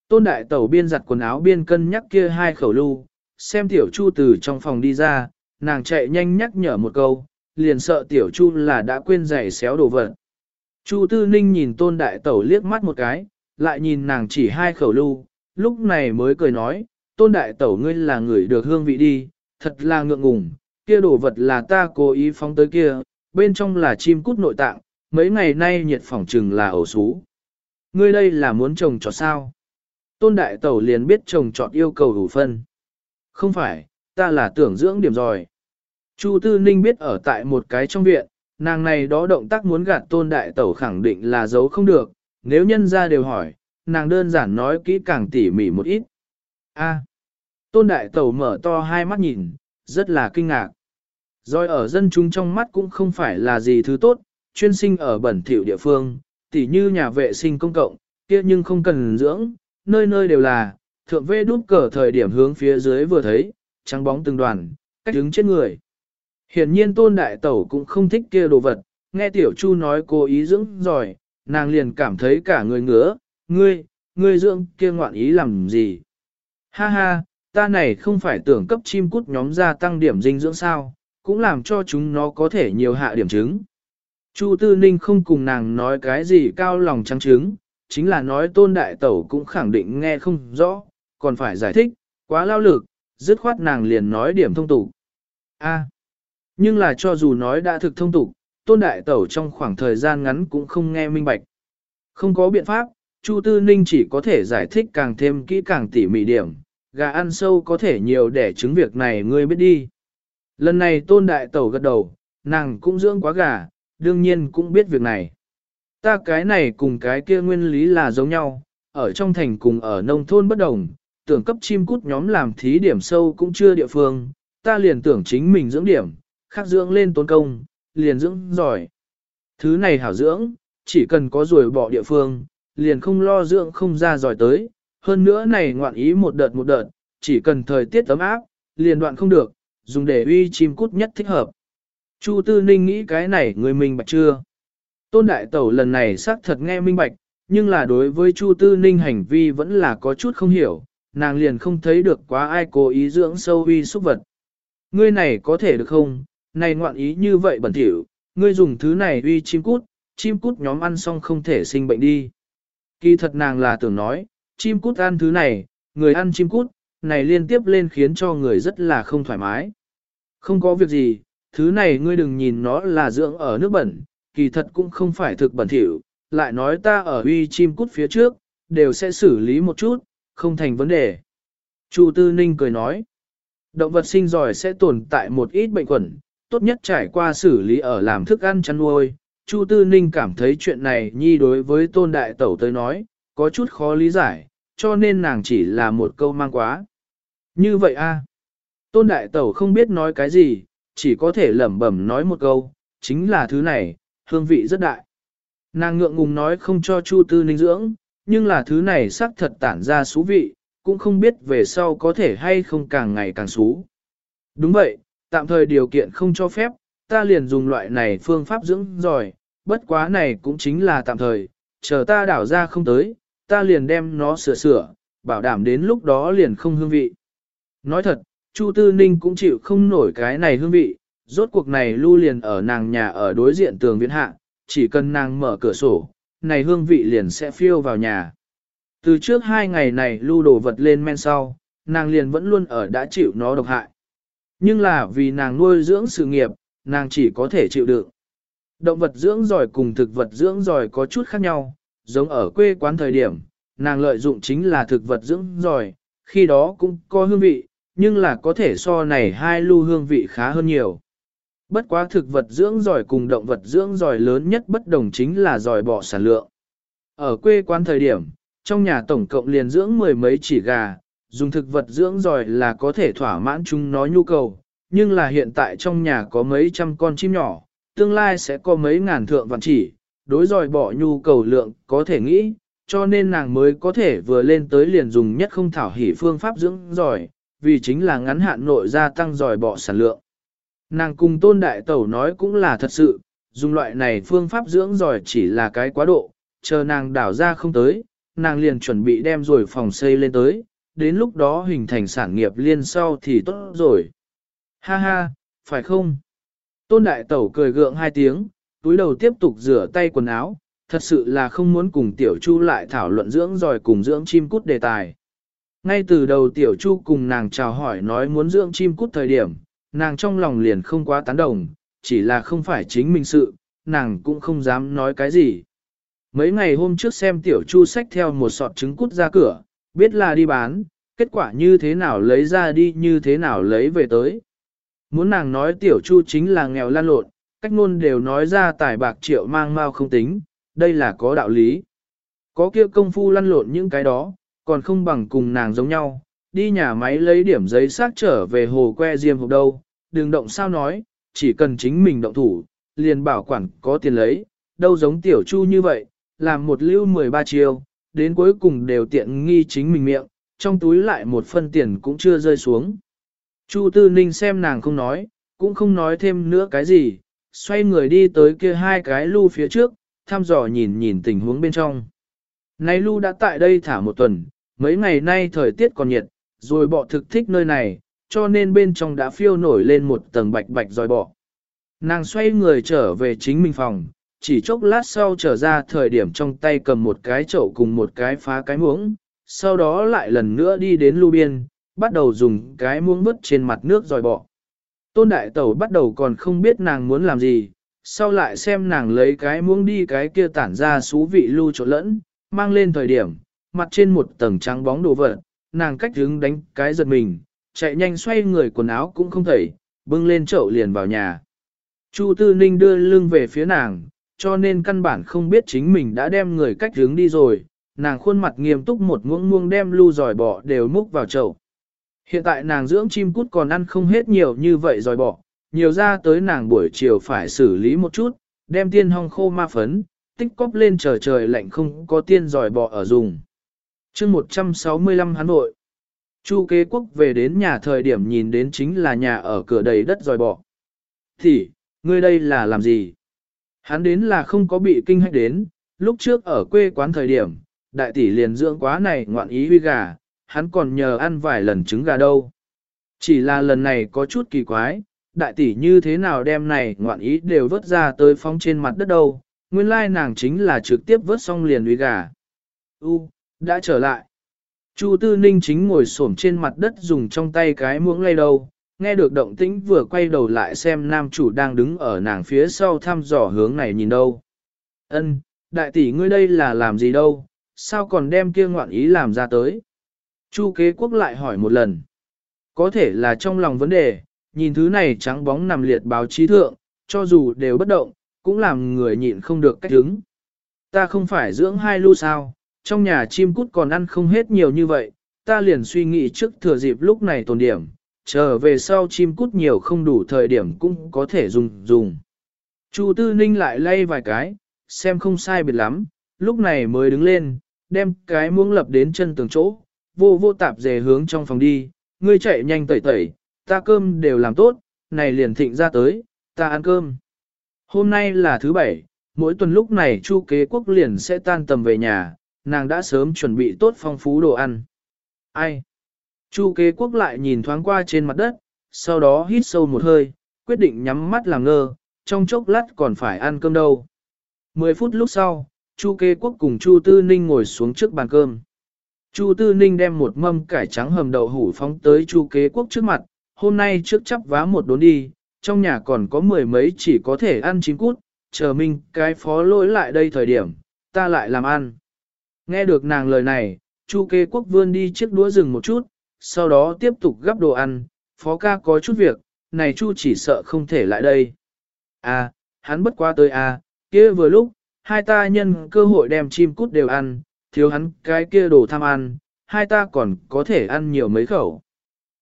Tôn đại tẩu biên giặt quần áo biên cân nhắc kia hai khẩu lưu, xem tiểu Chu từ trong phòng đi ra, nàng chạy nhanh nhắc nhở một câu, liền sợ tiểu Chu là đã quên giày xéo đồ vật. Chu Tư Ninh nhìn tôn đại tẩu liếc mắt một cái, lại nhìn nàng chỉ hai khẩu lưu, lúc này mới cười nói, tôn đại tẩu ngươi là người được hương vị đi, thật là ngượng ngùng, kia đồ vật là ta cố ý phóng tới kia, bên trong là chim cút nội tạng, mấy ngày nay nhiệt phỏng trừng là ổ xú. Ngươi đây là muốn trồng trọt sao? Tôn đại tẩu liền biết trồng trọt yêu cầu đủ phân. Không phải, ta là tưởng dưỡng điểm rồi. Chu Tư Ninh biết ở tại một cái trong viện, nàng này đó động tác muốn gạt tôn đại tẩu khẳng định là giấu không được, nếu nhân ra đều hỏi, nàng đơn giản nói kỹ càng tỉ mỉ một ít. A. tôn đại tẩu mở to hai mắt nhìn, rất là kinh ngạc. Rồi ở dân chúng trong mắt cũng không phải là gì thứ tốt, chuyên sinh ở bẩn thỉu địa phương, tỉ như nhà vệ sinh công cộng, kia nhưng không cần dưỡng, nơi nơi đều là, thượng vê đút cờ thời điểm hướng phía dưới vừa thấy, trắng bóng từng đoàn, cách đứng chết người. Hiển nhiên tôn đại tẩu cũng không thích kia đồ vật, nghe tiểu chu nói cố ý dưỡng rồi, nàng liền cảm thấy cả người ngứa, ngươi, ngươi dưỡng kia ngoạn ý làm gì. Ha ha, ta này không phải tưởng cấp chim cút nhóm gia tăng điểm dinh dưỡng sao, cũng làm cho chúng nó có thể nhiều hạ điểm trứng. Chu Tư Ninh không cùng nàng nói cái gì cao lòng trắng trứng, chính là nói tôn đại tẩu cũng khẳng định nghe không rõ, còn phải giải thích, quá lao lực, dứt khoát nàng liền nói điểm thông tục. A, nhưng là cho dù nói đã thực thông tục, tôn đại tẩu trong khoảng thời gian ngắn cũng không nghe minh bạch. Không có biện pháp, Chu Tư Ninh chỉ có thể giải thích càng thêm kỹ càng tỉ mỉ điểm, gà ăn sâu có thể nhiều để chứng việc này ngươi biết đi. Lần này tôn đại tẩu gật đầu, nàng cũng dưỡng quá gà, đương nhiên cũng biết việc này. Ta cái này cùng cái kia nguyên lý là giống nhau, ở trong thành cùng ở nông thôn bất đồng, tưởng cấp chim cút nhóm làm thí điểm sâu cũng chưa địa phương, ta liền tưởng chính mình dưỡng điểm, khác dưỡng lên tốn công, liền dưỡng giỏi. Thứ này hảo dưỡng, chỉ cần có ruồi bỏ địa phương, liền không lo dưỡng không ra giỏi tới, hơn nữa này ngoạn ý một đợt một đợt, chỉ cần thời tiết ấm áp, liền đoạn không được, dùng để uy chim cút nhất thích hợp. Chu Tư Ninh nghĩ cái này người mình bạch chưa? Tôn Đại Tẩu lần này xác thật nghe minh bạch, nhưng là đối với Chu Tư Ninh hành vi vẫn là có chút không hiểu, nàng liền không thấy được quá ai cố ý dưỡng sâu uy xúc vật. Ngươi này có thể được không? Này ngoạn ý như vậy bẩn thỉu, ngươi dùng thứ này uy chim cút, chim cút nhóm ăn xong không thể sinh bệnh đi. Kỳ thật nàng là tưởng nói, chim cút ăn thứ này, người ăn chim cút, này liên tiếp lên khiến cho người rất là không thoải mái. Không có việc gì, thứ này ngươi đừng nhìn nó là dưỡng ở nước bẩn, kỳ thật cũng không phải thực bẩn thỉu, lại nói ta ở uy chim cút phía trước, đều sẽ xử lý một chút, không thành vấn đề. Chu Tư Ninh cười nói, động vật sinh giỏi sẽ tồn tại một ít bệnh khuẩn, tốt nhất trải qua xử lý ở làm thức ăn chăn nuôi. Chu Tư Ninh cảm thấy chuyện này nhi đối với tôn đại tẩu tới nói, có chút khó lý giải, cho nên nàng chỉ là một câu mang quá. Như vậy a Tôn đại tẩu không biết nói cái gì, chỉ có thể lẩm bẩm nói một câu, chính là thứ này, hương vị rất đại. Nàng ngượng ngùng nói không cho Chu Tư Ninh dưỡng, nhưng là thứ này xác thật tản ra xú vị, cũng không biết về sau có thể hay không càng ngày càng xú. Đúng vậy, tạm thời điều kiện không cho phép, ta liền dùng loại này phương pháp dưỡng rồi, bất quá này cũng chính là tạm thời, chờ ta đảo ra không tới, ta liền đem nó sửa sửa, bảo đảm đến lúc đó liền không hương vị. Nói thật, Chu Tư Ninh cũng chịu không nổi cái này hương vị, rốt cuộc này lưu liền ở nàng nhà ở đối diện tường viện hạ, chỉ cần nàng mở cửa sổ, này hương vị liền sẽ phiêu vào nhà. Từ trước hai ngày này lưu đồ vật lên men sau, nàng liền vẫn luôn ở đã chịu nó độc hại. Nhưng là vì nàng nuôi dưỡng sự nghiệp, nàng chỉ có thể chịu đựng. Động vật dưỡng giỏi cùng thực vật dưỡng giỏi có chút khác nhau, giống ở quê quán thời điểm, nàng lợi dụng chính là thực vật dưỡng giỏi, khi đó cũng có hương vị, nhưng là có thể so này hai lưu hương vị khá hơn nhiều. Bất quá thực vật dưỡng giỏi cùng động vật dưỡng giỏi lớn nhất bất đồng chính là giỏi bỏ sản lượng. Ở quê quán thời điểm, trong nhà tổng cộng liền dưỡng mười mấy chỉ gà, dùng thực vật dưỡng giỏi là có thể thỏa mãn chúng nó nhu cầu, nhưng là hiện tại trong nhà có mấy trăm con chim nhỏ, tương lai sẽ có mấy ngàn thượng vạn chỉ, đối giỏi bỏ nhu cầu lượng có thể nghĩ, cho nên nàng mới có thể vừa lên tới liền dùng nhất không thảo hỉ phương pháp dưỡng giỏi, vì chính là ngắn hạn nội gia tăng giỏi bỏ sản lượng. Nàng cùng tôn đại tẩu nói cũng là thật sự, dùng loại này phương pháp dưỡng giỏi chỉ là cái quá độ, chờ nàng đảo ra không tới, nàng liền chuẩn bị đem rồi phòng xây lên tới, đến lúc đó hình thành sản nghiệp liên sau thì tốt rồi. Ha ha, phải không? Tôn đại tẩu cười gượng hai tiếng, túi đầu tiếp tục rửa tay quần áo, thật sự là không muốn cùng tiểu chu lại thảo luận dưỡng giỏi cùng dưỡng chim cút đề tài. Ngay từ đầu tiểu chu cùng nàng chào hỏi nói muốn dưỡng chim cút thời điểm, nàng trong lòng liền không quá tán đồng, chỉ là không phải chính mình sự, nàng cũng không dám nói cái gì. Mấy ngày hôm trước xem tiểu chu xách theo một sọt trứng cút ra cửa, biết là đi bán, kết quả như thế nào lấy ra đi như thế nào lấy về tới. Muốn nàng nói tiểu chu chính là nghèo lan lộn, cách ngôn đều nói ra tài bạc triệu mang mau không tính, đây là có đạo lý. Có kia công phu lăn lộn những cái đó, còn không bằng cùng nàng giống nhau, đi nhà máy lấy điểm giấy xác trở về hồ que diêm hộp đâu, đừng động sao nói, chỉ cần chính mình động thủ, liền bảo quản có tiền lấy, đâu giống tiểu chu như vậy, làm một lưu 13 chiêu, đến cuối cùng đều tiện nghi chính mình miệng, trong túi lại một phân tiền cũng chưa rơi xuống. Chu Tư Ninh xem nàng không nói, cũng không nói thêm nữa cái gì, xoay người đi tới kia hai cái lưu phía trước, thăm dò nhìn nhìn tình huống bên trong. Này lưu đã tại đây thả một tuần, mấy ngày nay thời tiết còn nhiệt, rồi bọ thực thích nơi này, cho nên bên trong đã phiêu nổi lên một tầng bạch bạch dòi bọ. Nàng xoay người trở về chính mình phòng, chỉ chốc lát sau trở ra thời điểm trong tay cầm một cái chậu cùng một cái phá cái muỗng, sau đó lại lần nữa đi đến lưu biên, bắt đầu dùng cái muỗng vứt trên mặt nước dòi bọ. Tôn đại tẩu bắt đầu còn không biết nàng muốn làm gì, sau lại xem nàng lấy cái muỗng đi cái kia tản ra xú vị lưu trộn lẫn, mang lên thời điểm, mặt trên một tầng trắng bóng đồ vật, nàng cách hướng đánh cái giật mình, chạy nhanh xoay người quần áo cũng không thấy bưng lên chậu liền vào nhà. Chu Tư Ninh đưa lưng về phía nàng, cho nên căn bản không biết chính mình đã đem người cách hướng đi rồi, nàng khuôn mặt nghiêm túc một muỗng muông đem lưu giỏi bỏ đều múc vào chậu. Hiện tại nàng dưỡng chim cút còn ăn không hết nhiều như vậy rồi bỏ, nhiều ra tới nàng buổi chiều phải xử lý một chút, đem tiên hong khô ma phấn, tích cóp lên trời trời lạnh không có tiên giỏi bỏ ở dùng. chương 165 hắn nội, Chu kế quốc về đến nhà thời điểm nhìn đến chính là nhà ở cửa đầy đất giỏi bỏ. Thì, ngươi đây là làm gì? Hắn đến là không có bị kinh hách đến, lúc trước ở quê quán thời điểm, đại tỷ liền dưỡng quá này ngoạn ý huy gà, hắn còn nhờ ăn vài lần trứng gà đâu. Chỉ là lần này có chút kỳ quái, đại tỷ như thế nào đem này ngoạn ý đều vớt ra tới phong trên mặt đất đâu, nguyên lai nàng chính là trực tiếp vớt xong liền uy gà. U, đã trở lại. Chu Tư Ninh chính ngồi xổm trên mặt đất dùng trong tay cái muỗng lay đầu, nghe được động tĩnh vừa quay đầu lại xem nam chủ đang đứng ở nàng phía sau thăm dò hướng này nhìn đâu. Ân, đại tỷ ngươi đây là làm gì đâu, sao còn đem kia ngoạn ý làm ra tới? Chu kế quốc lại hỏi một lần. Có thể là trong lòng vấn đề, nhìn thứ này trắng bóng nằm liệt báo chí thượng, cho dù đều bất động, cũng làm người nhịn không được cách đứng. Ta không phải dưỡng hai lưu sao, trong nhà chim cút còn ăn không hết nhiều như vậy, ta liền suy nghĩ trước thừa dịp lúc này tồn điểm, chờ về sau chim cút nhiều không đủ thời điểm cũng có thể dùng dùng. Chu Tư Ninh lại lay vài cái, xem không sai biệt lắm, lúc này mới đứng lên, đem cái muỗng lập đến chân tường chỗ, vô vô tạp dề hướng trong phòng đi, ngươi chạy nhanh tẩy tẩy, ta cơm đều làm tốt, này liền thịnh ra tới, ta ăn cơm. Hôm nay là thứ bảy, mỗi tuần lúc này Chu kế quốc liền sẽ tan tầm về nhà, nàng đã sớm chuẩn bị tốt phong phú đồ ăn. Ai? Chu kế quốc lại nhìn thoáng qua trên mặt đất, sau đó hít sâu một hơi, quyết định nhắm mắt làm ngơ, trong chốc lát còn phải ăn cơm đâu. Mười phút lúc sau, Chu kế quốc cùng Chu Tư Ninh ngồi xuống trước bàn cơm. Chu Tư Ninh đem một mâm cải trắng hầm đậu hủ phóng tới Chu kế quốc trước mặt, hôm nay trước chắp vá một đốn đi, trong nhà còn có mười mấy chỉ có thể ăn chín cút, chờ mình cái phó lỗi lại đây thời điểm, ta lại làm ăn. Nghe được nàng lời này, Chu kế quốc vươn đi chiếc đũa rừng một chút, sau đó tiếp tục gắp đồ ăn, phó ca có chút việc, này Chu chỉ sợ không thể lại đây. À, hắn bất qua tới à, kia vừa lúc, hai ta nhân cơ hội đem chim cút đều ăn, thiếu hắn cái kia đồ tham ăn, hai ta còn có thể ăn nhiều mấy khẩu.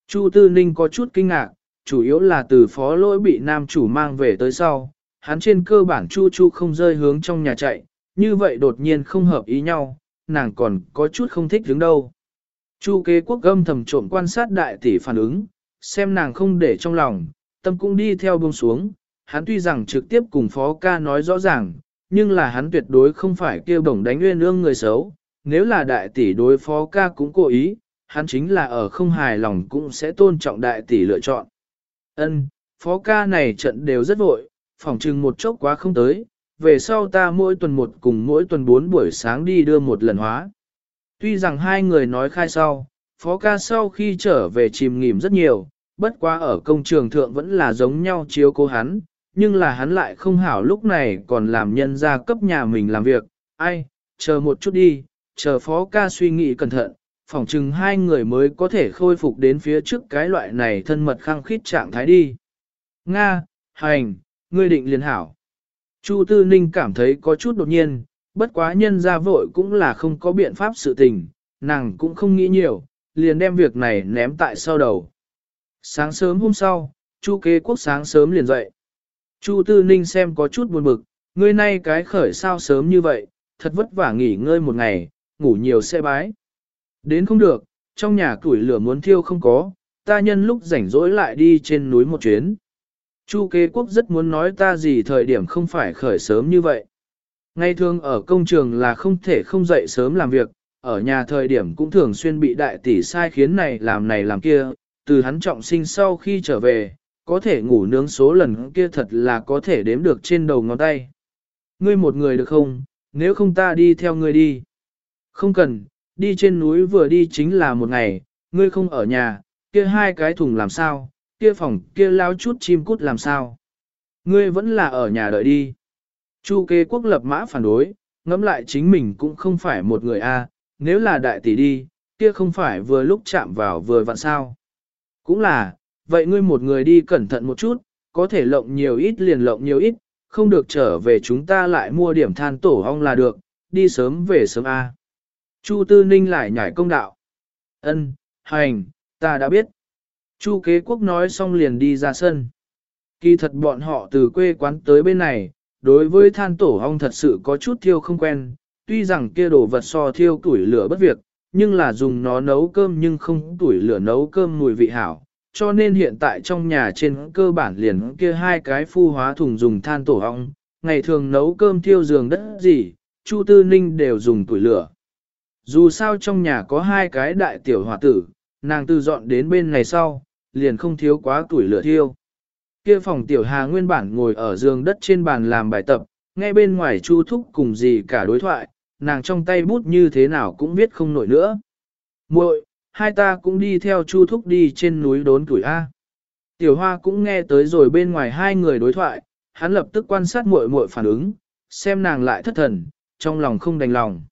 Chu Tư Ninh có chút kinh ngạc, chủ yếu là từ phó lỗi bị nam chủ mang về tới sau, hắn trên cơ bản Chu Chu không rơi hướng trong nhà chạy, như vậy đột nhiên không hợp ý nhau, nàng còn có chút không thích đứng đâu. Chu kế quốc gâm thầm trộm quan sát đại tỷ phản ứng, xem nàng không để trong lòng, tâm cũng đi theo buông xuống, hắn tuy rằng trực tiếp cùng phó ca nói rõ ràng, nhưng là hắn tuyệt đối không phải kêu bổng đánh nguyên ương người xấu, nếu là đại tỷ đối phó ca cũng cố ý, hắn chính là ở không hài lòng cũng sẽ tôn trọng đại tỷ lựa chọn. Ân, phó ca này trận đều rất vội, phỏng chừng một chốc quá không tới, về sau ta mỗi tuần một cùng mỗi tuần bốn buổi sáng đi đưa một lần hóa. Tuy rằng hai người nói khai sau, phó ca sau khi trở về chìm nghỉm rất nhiều, bất quá ở công trường thượng vẫn là giống nhau chiếu cố hắn, nhưng là hắn lại không hảo lúc này còn làm nhân ra cấp nhà mình làm việc, ai, chờ một chút đi, chờ phó ca suy nghĩ cẩn thận, phỏng chừng hai người mới có thể khôi phục đến phía trước cái loại này thân mật khăng khít trạng thái đi. Nga, hành, ngươi định liền hảo. Chu Tư Ninh cảm thấy có chút đột nhiên, bất quá nhân ra vội cũng là không có biện pháp sự tình, nàng cũng không nghĩ nhiều, liền đem việc này ném tại sau đầu. Sáng sớm hôm sau, Chu kế quốc sáng sớm liền dậy. Chu Tư Ninh xem có chút buồn bực, ngươi nay cái khởi sao sớm như vậy, thật vất vả nghỉ ngơi một ngày, ngủ nhiều xe bái. Đến không được, trong nhà củi lửa muốn thiêu không có, ta nhân lúc rảnh rỗi lại đi trên núi một chuyến. Chu kế quốc rất muốn nói ta gì thời điểm không phải khởi sớm như vậy. Ngay thường ở công trường là không thể không dậy sớm làm việc, ở nhà thời điểm cũng thường xuyên bị đại tỷ sai khiến này làm này làm kia, từ hắn trọng sinh sau khi trở về, có thể ngủ nướng số lần kia thật là có thể đếm được trên đầu ngón tay. Ngươi một người được không, nếu không ta đi theo ngươi đi. Không cần, đi trên núi vừa đi chính là một ngày, ngươi không ở nhà, kia hai cái thùng làm sao, kia phòng kia lao chút chim cút làm sao. Ngươi vẫn là ở nhà đợi đi. Chu kê quốc lập mã phản đối, ngẫm lại chính mình cũng không phải một người a, nếu là đại tỷ đi, kia không phải vừa lúc chạm vào vừa vặn sao. Cũng là, vậy ngươi một người đi cẩn thận một chút, có thể lộng nhiều ít liền lộng nhiều ít, không được trở về chúng ta lại mua điểm than tổ ong là được, đi sớm về sớm a. Chu Tư Ninh lại nhảy công đạo. Ân, hành, ta đã biết. Chu kế quốc nói xong liền đi ra sân. Kỳ thật bọn họ từ quê quán tới bên này, đối với than tổ ong thật sự có chút thiêu không quen, tuy rằng kia đồ vật so thiêu tuổi lửa bất việc, nhưng là dùng nó nấu cơm nhưng không tuổi lửa nấu cơm mùi vị hảo, cho nên hiện tại trong nhà trên cơ bản liền kia hai cái phu hóa thùng dùng than tổ ong, ngày thường nấu cơm thiêu giường đất gì, Chu Tư Ninh đều dùng tuổi lửa. Dù sao trong nhà có hai cái đại tiểu hòa tử, nàng từ dọn đến bên này sau, liền không thiếu quá tuổi lửa thiêu. Kia phòng tiểu hà nguyên bản ngồi ở giường đất trên bàn làm bài tập, nghe bên ngoài chu thúc cùng gì cả đối thoại, nàng trong tay bút như thế nào cũng viết không nổi nữa. muội hai ta cũng đi theo chu thúc đi trên núi đốn tuổi A. Tiểu hoa cũng nghe tới rồi bên ngoài hai người đối thoại, hắn lập tức quan sát muội muội phản ứng, xem nàng lại thất thần, trong lòng không đành lòng.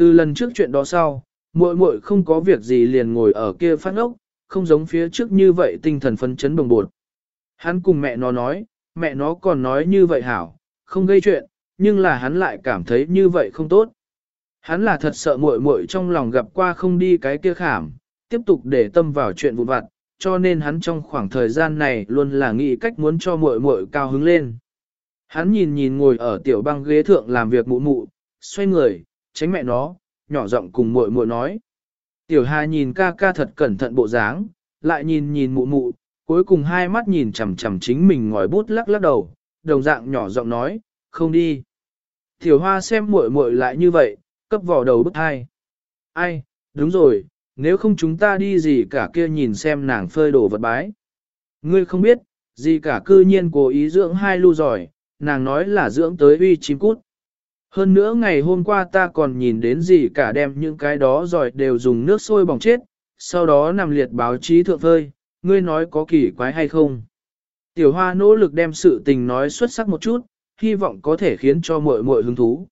Từ lần trước chuyện đó sau, muội muội không có việc gì liền ngồi ở kia phát ốc, không giống phía trước như vậy tinh thần phấn chấn bồng bột. Hắn cùng mẹ nó nói, mẹ nó còn nói như vậy hảo, không gây chuyện, nhưng là hắn lại cảm thấy như vậy không tốt. Hắn là thật sợ muội muội trong lòng gặp qua không đi cái kia khảm, tiếp tục để tâm vào chuyện vụn vặt, cho nên hắn trong khoảng thời gian này luôn là nghĩ cách muốn cho muội muội cao hứng lên. Hắn nhìn nhìn ngồi ở tiểu băng ghế thượng làm việc mụ mụ, xoay người, tránh mẹ nó, nhỏ giọng cùng muội muội nói. Tiểu Hà nhìn ca ca thật cẩn thận bộ dáng, lại nhìn nhìn mụ mụ, cuối cùng hai mắt nhìn chằm chằm chính mình ngòi bút lắc lắc đầu, đồng dạng nhỏ giọng nói, không đi. Tiểu Hoa xem muội muội lại như vậy, cấp vỏ đầu bức hai. Ai, đúng rồi, nếu không chúng ta đi gì cả kia nhìn xem nàng phơi đồ vật bái. Ngươi không biết, gì cả cư nhiên cố ý dưỡng hai lưu giỏi, nàng nói là dưỡng tới uy chim cút. Hơn nữa ngày hôm qua ta còn nhìn đến gì cả đem những cái đó rồi đều dùng nước sôi bỏng chết, sau đó nằm liệt báo chí thượng phơi, ngươi nói có kỳ quái hay không? Tiểu hoa nỗ lực đem sự tình nói xuất sắc một chút, hy vọng có thể khiến cho muội muội hứng thú.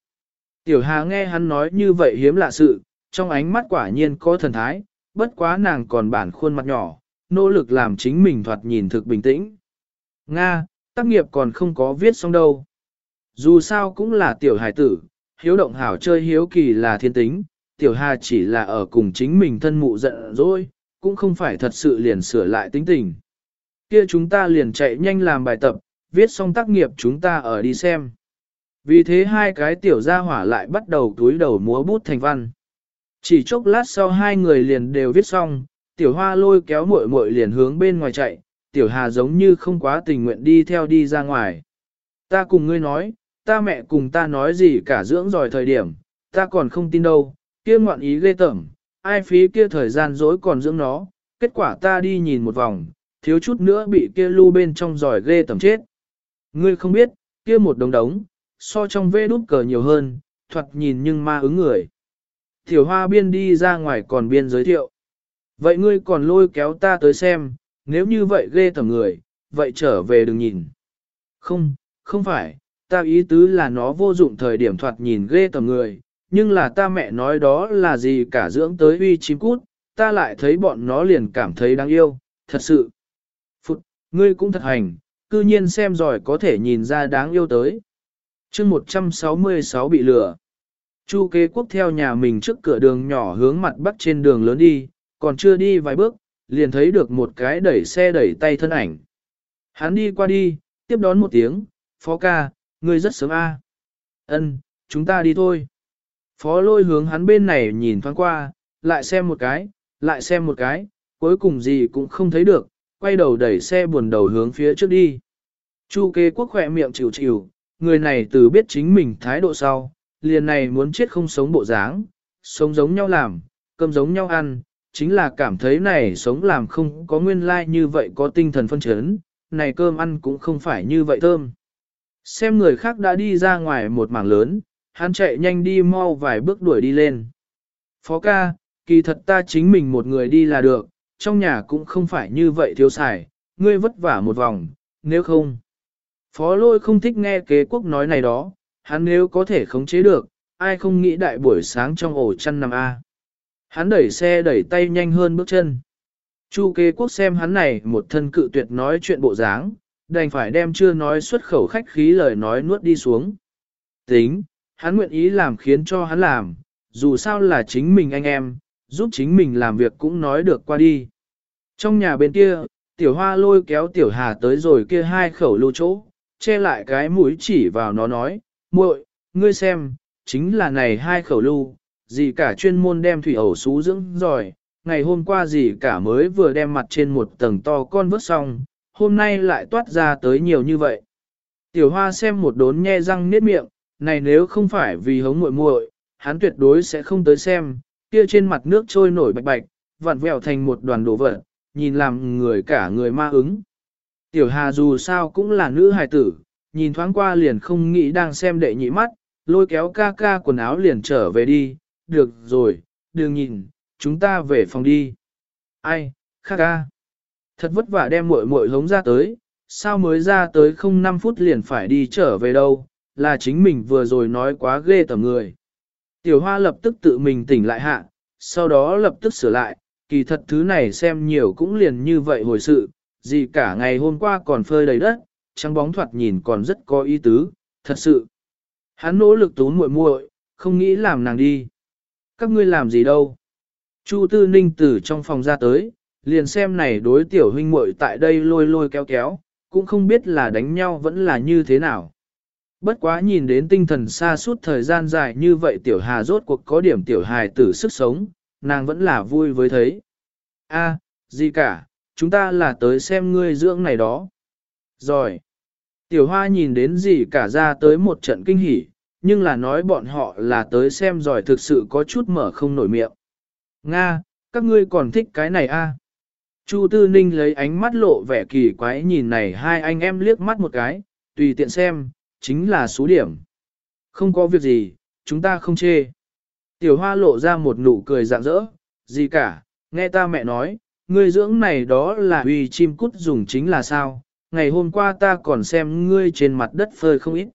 Tiểu hà nghe hắn nói như vậy hiếm lạ sự, trong ánh mắt quả nhiên có thần thái, bất quá nàng còn bản khuôn mặt nhỏ, nỗ lực làm chính mình thoạt nhìn thực bình tĩnh. Nga, tác nghiệp còn không có viết xong đâu. Dù sao cũng là tiểu hài tử, hiếu động hảo chơi hiếu kỳ là thiên tính, tiểu hà chỉ là ở cùng chính mình thân mụ giận rồi, cũng không phải thật sự liền sửa lại tính tình. Kia chúng ta liền chạy nhanh làm bài tập, viết xong tác nghiệp chúng ta ở đi xem. Vì thế hai cái tiểu gia hỏa lại bắt đầu túi đầu múa bút thành văn. Chỉ chốc lát sau hai người liền đều viết xong, tiểu hoa lôi kéo muội muội liền hướng bên ngoài chạy, tiểu hà giống như không quá tình nguyện đi theo đi ra ngoài. Ta cùng ngươi nói, ta mẹ cùng ta nói gì cả dưỡng giỏi thời điểm, ta còn không tin đâu, kia ngoạn ý ghê tởm, ai phí kia thời gian dối còn dưỡng nó, kết quả ta đi nhìn một vòng, thiếu chút nữa bị kia lưu bên trong giỏi ghê tởm chết. Ngươi không biết, kia một đống đống, so trong vê đút cờ nhiều hơn, thoạt nhìn nhưng ma ứng người. Tiểu hoa biên đi ra ngoài còn biên giới thiệu. Vậy ngươi còn lôi kéo ta tới xem, nếu như vậy ghê tởm người, vậy trở về đừng nhìn. Không, không phải, ta ý tứ là nó vô dụng thời điểm thoạt nhìn ghê tởm người, nhưng là ta mẹ nói đó là gì cả dưỡng tới uy chim cút, ta lại thấy bọn nó liền cảm thấy đáng yêu, thật sự. Phụt, ngươi cũng thật hành, cư nhiên xem rồi có thể nhìn ra đáng yêu tới. chương 166 bị lửa Chu kế quốc theo nhà mình trước cửa đường nhỏ hướng mặt bắc trên đường lớn đi, còn chưa đi vài bước, liền thấy được một cái đẩy xe đẩy tay thân ảnh. Hắn đi qua đi, tiếp đón một tiếng, phó ca, ngươi rất sớm a. Ân, chúng ta đi thôi. Phó lôi hướng hắn bên này nhìn thoáng qua, lại xem một cái, lại xem một cái, cuối cùng gì cũng không thấy được, quay đầu đẩy xe buồn đầu hướng phía trước đi. Chu kế quốc khỏe miệng chịu chịu, người này từ biết chính mình thái độ sau, liền này muốn chết không sống bộ dáng, sống giống nhau làm, cơm giống nhau ăn, chính là cảm thấy này sống làm không có nguyên lai like như vậy có tinh thần phân chấn, này cơm ăn cũng không phải như vậy thơm. Xem người khác đã đi ra ngoài một mảng lớn, hắn chạy nhanh đi mau vài bước đuổi đi lên. Phó ca, kỳ thật ta chính mình một người đi là được, trong nhà cũng không phải như vậy thiếu xài, ngươi vất vả một vòng, nếu không. Phó lôi không thích nghe kế quốc nói này đó, hắn nếu có thể khống chế được, ai không nghĩ đại buổi sáng trong ổ chăn nằm A. Hắn đẩy xe đẩy tay nhanh hơn bước chân. Chu kế quốc xem hắn này một thân cự tuyệt nói chuyện bộ dáng, đành phải đem chưa nói xuất khẩu khách khí lời nói nuốt đi xuống. Tính, hắn nguyện ý làm khiến cho hắn làm, dù sao là chính mình anh em, giúp chính mình làm việc cũng nói được qua đi. Trong nhà bên kia, tiểu hoa lôi kéo tiểu hà tới rồi kia hai khẩu lưu chỗ, che lại cái mũi chỉ vào nó nói, muội, ngươi xem, chính là này hai khẩu lưu, gì cả chuyên môn đem thủy ẩu xú dưỡng rồi, ngày hôm qua gì cả mới vừa đem mặt trên một tầng to con vớt xong, hôm nay lại toát ra tới nhiều như vậy. Tiểu hoa xem một đốn nhe răng niết miệng, này nếu không phải vì hống muội muội, hắn tuyệt đối sẽ không tới xem, kia trên mặt nước trôi nổi bạch bạch, vặn vẹo thành một đoàn đồ vật, nhìn làm người cả người ma ứng. Tiểu Hà dù sao cũng là nữ hài tử, nhìn thoáng qua liền không nghĩ đang xem đệ nhị mắt, lôi kéo ca ca quần áo liền trở về đi, được rồi, đừng nhìn, chúng ta về phòng đi. Ai, ca ca. Thật vất vả đem muội muội hống ra tới, sao mới ra tới không 5 phút liền phải đi trở về đâu, là chính mình vừa rồi nói quá ghê tầm người. Tiểu hoa lập tức tự mình tỉnh lại hạ, sau đó lập tức sửa lại, kỳ thật thứ này xem nhiều cũng liền như vậy hồi sự, gì cả ngày hôm qua còn phơi đầy đất, trắng bóng thoạt nhìn còn rất có ý tứ, thật sự. Hắn nỗ lực tốn muội muội, không nghĩ làm nàng đi. Các ngươi làm gì đâu? Chu Tư Ninh từ trong phòng ra tới, liền xem này đối tiểu huynh muội tại đây lôi lôi kéo kéo, cũng không biết là đánh nhau vẫn là như thế nào. Bất quá nhìn đến tinh thần xa suốt thời gian dài như vậy tiểu hà rốt cuộc có điểm tiểu hài tử sức sống, nàng vẫn là vui với thấy. A, gì cả, chúng ta là tới xem ngươi dưỡng này đó. Rồi, tiểu hoa nhìn đến gì cả ra tới một trận kinh hỉ, nhưng là nói bọn họ là tới xem giỏi thực sự có chút mở không nổi miệng. Nga, các ngươi còn thích cái này a? Chu Tư Ninh lấy ánh mắt lộ vẻ kỳ quái nhìn này hai anh em liếc mắt một cái, tùy tiện xem, chính là số điểm. Không có việc gì, chúng ta không chê. Tiểu hoa lộ ra một nụ cười rạng rỡ, gì cả, nghe ta mẹ nói, ngươi dưỡng này đó là uy chim cút dùng chính là sao, ngày hôm qua ta còn xem ngươi trên mặt đất phơi không ít.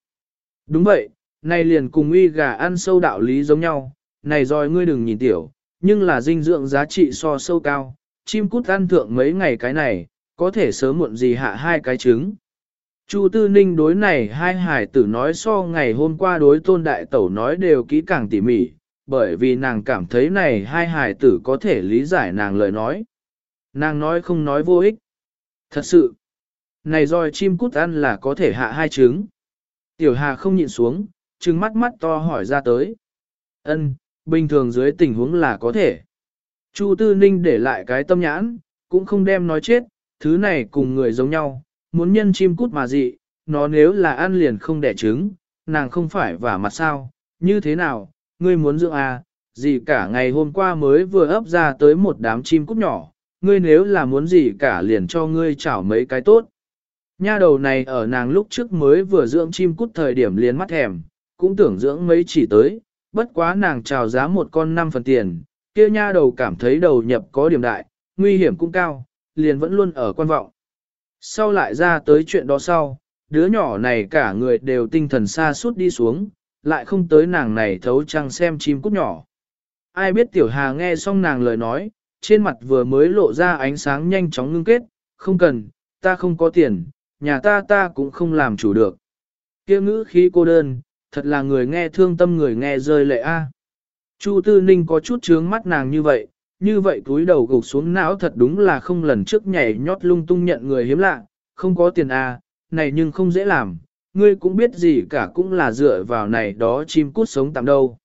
Đúng vậy, này liền cùng uy gà ăn sâu đạo lý giống nhau, này rồi ngươi đừng nhìn tiểu, nhưng là dinh dưỡng giá trị so sâu cao, chim cút ăn thượng mấy ngày cái này, có thể sớm muộn gì hạ hai cái trứng. Chu Tư Ninh đối này hai hải tử nói so ngày hôm qua đối tôn đại tẩu nói đều kỹ càng tỉ mỉ, bởi vì nàng cảm thấy này hai hải tử có thể lý giải nàng lời nói. Nàng nói không nói vô ích. Thật sự, này roi chim cút ăn là có thể hạ hai trứng. Tiểu Hà không nhịn xuống, trừng mắt mắt to hỏi ra tới. Ân, bình thường dưới tình huống là có thể. Chu Tư Ninh để lại cái tâm nhãn, cũng không đem nói chết, thứ này cùng người giống nhau, muốn nhân chim cút mà dị, nó nếu là ăn liền không đẻ trứng, nàng không phải vả mặt sao, như thế nào, ngươi muốn dưỡng à, gì cả ngày hôm qua mới vừa ấp ra tới một đám chim cút nhỏ, ngươi nếu là muốn gì cả liền cho ngươi chảo mấy cái tốt. Nha đầu này ở nàng lúc trước mới vừa dưỡng chim cút thời điểm liền mắt thèm, cũng tưởng dưỡng mấy chỉ tới, bất quá nàng chào giá một con năm phần tiền, kia nha đầu cảm thấy đầu nhập có điểm đại, nguy hiểm cũng cao, liền vẫn luôn ở quan vọng. Sau lại ra tới chuyện đó sau, đứa nhỏ này cả người đều tinh thần xa suốt đi xuống, lại không tới nàng này thấu trăng xem chim cút nhỏ. Ai biết tiểu hà nghe xong nàng lời nói, trên mặt vừa mới lộ ra ánh sáng nhanh chóng ngưng kết, không cần, ta không có tiền, nhà ta ta cũng không làm chủ được. kia ngữ khí cô đơn, thật là người nghe thương tâm người nghe rơi lệ a. Chu Tư Ninh có chút trướng mắt nàng như vậy, như vậy túi đầu gục xuống não thật đúng là không lần trước nhảy nhót lung tung nhận người hiếm lạ, không có tiền à? này nhưng không dễ làm, ngươi cũng biết gì cả cũng là dựa vào này đó chim cút sống tạm đâu.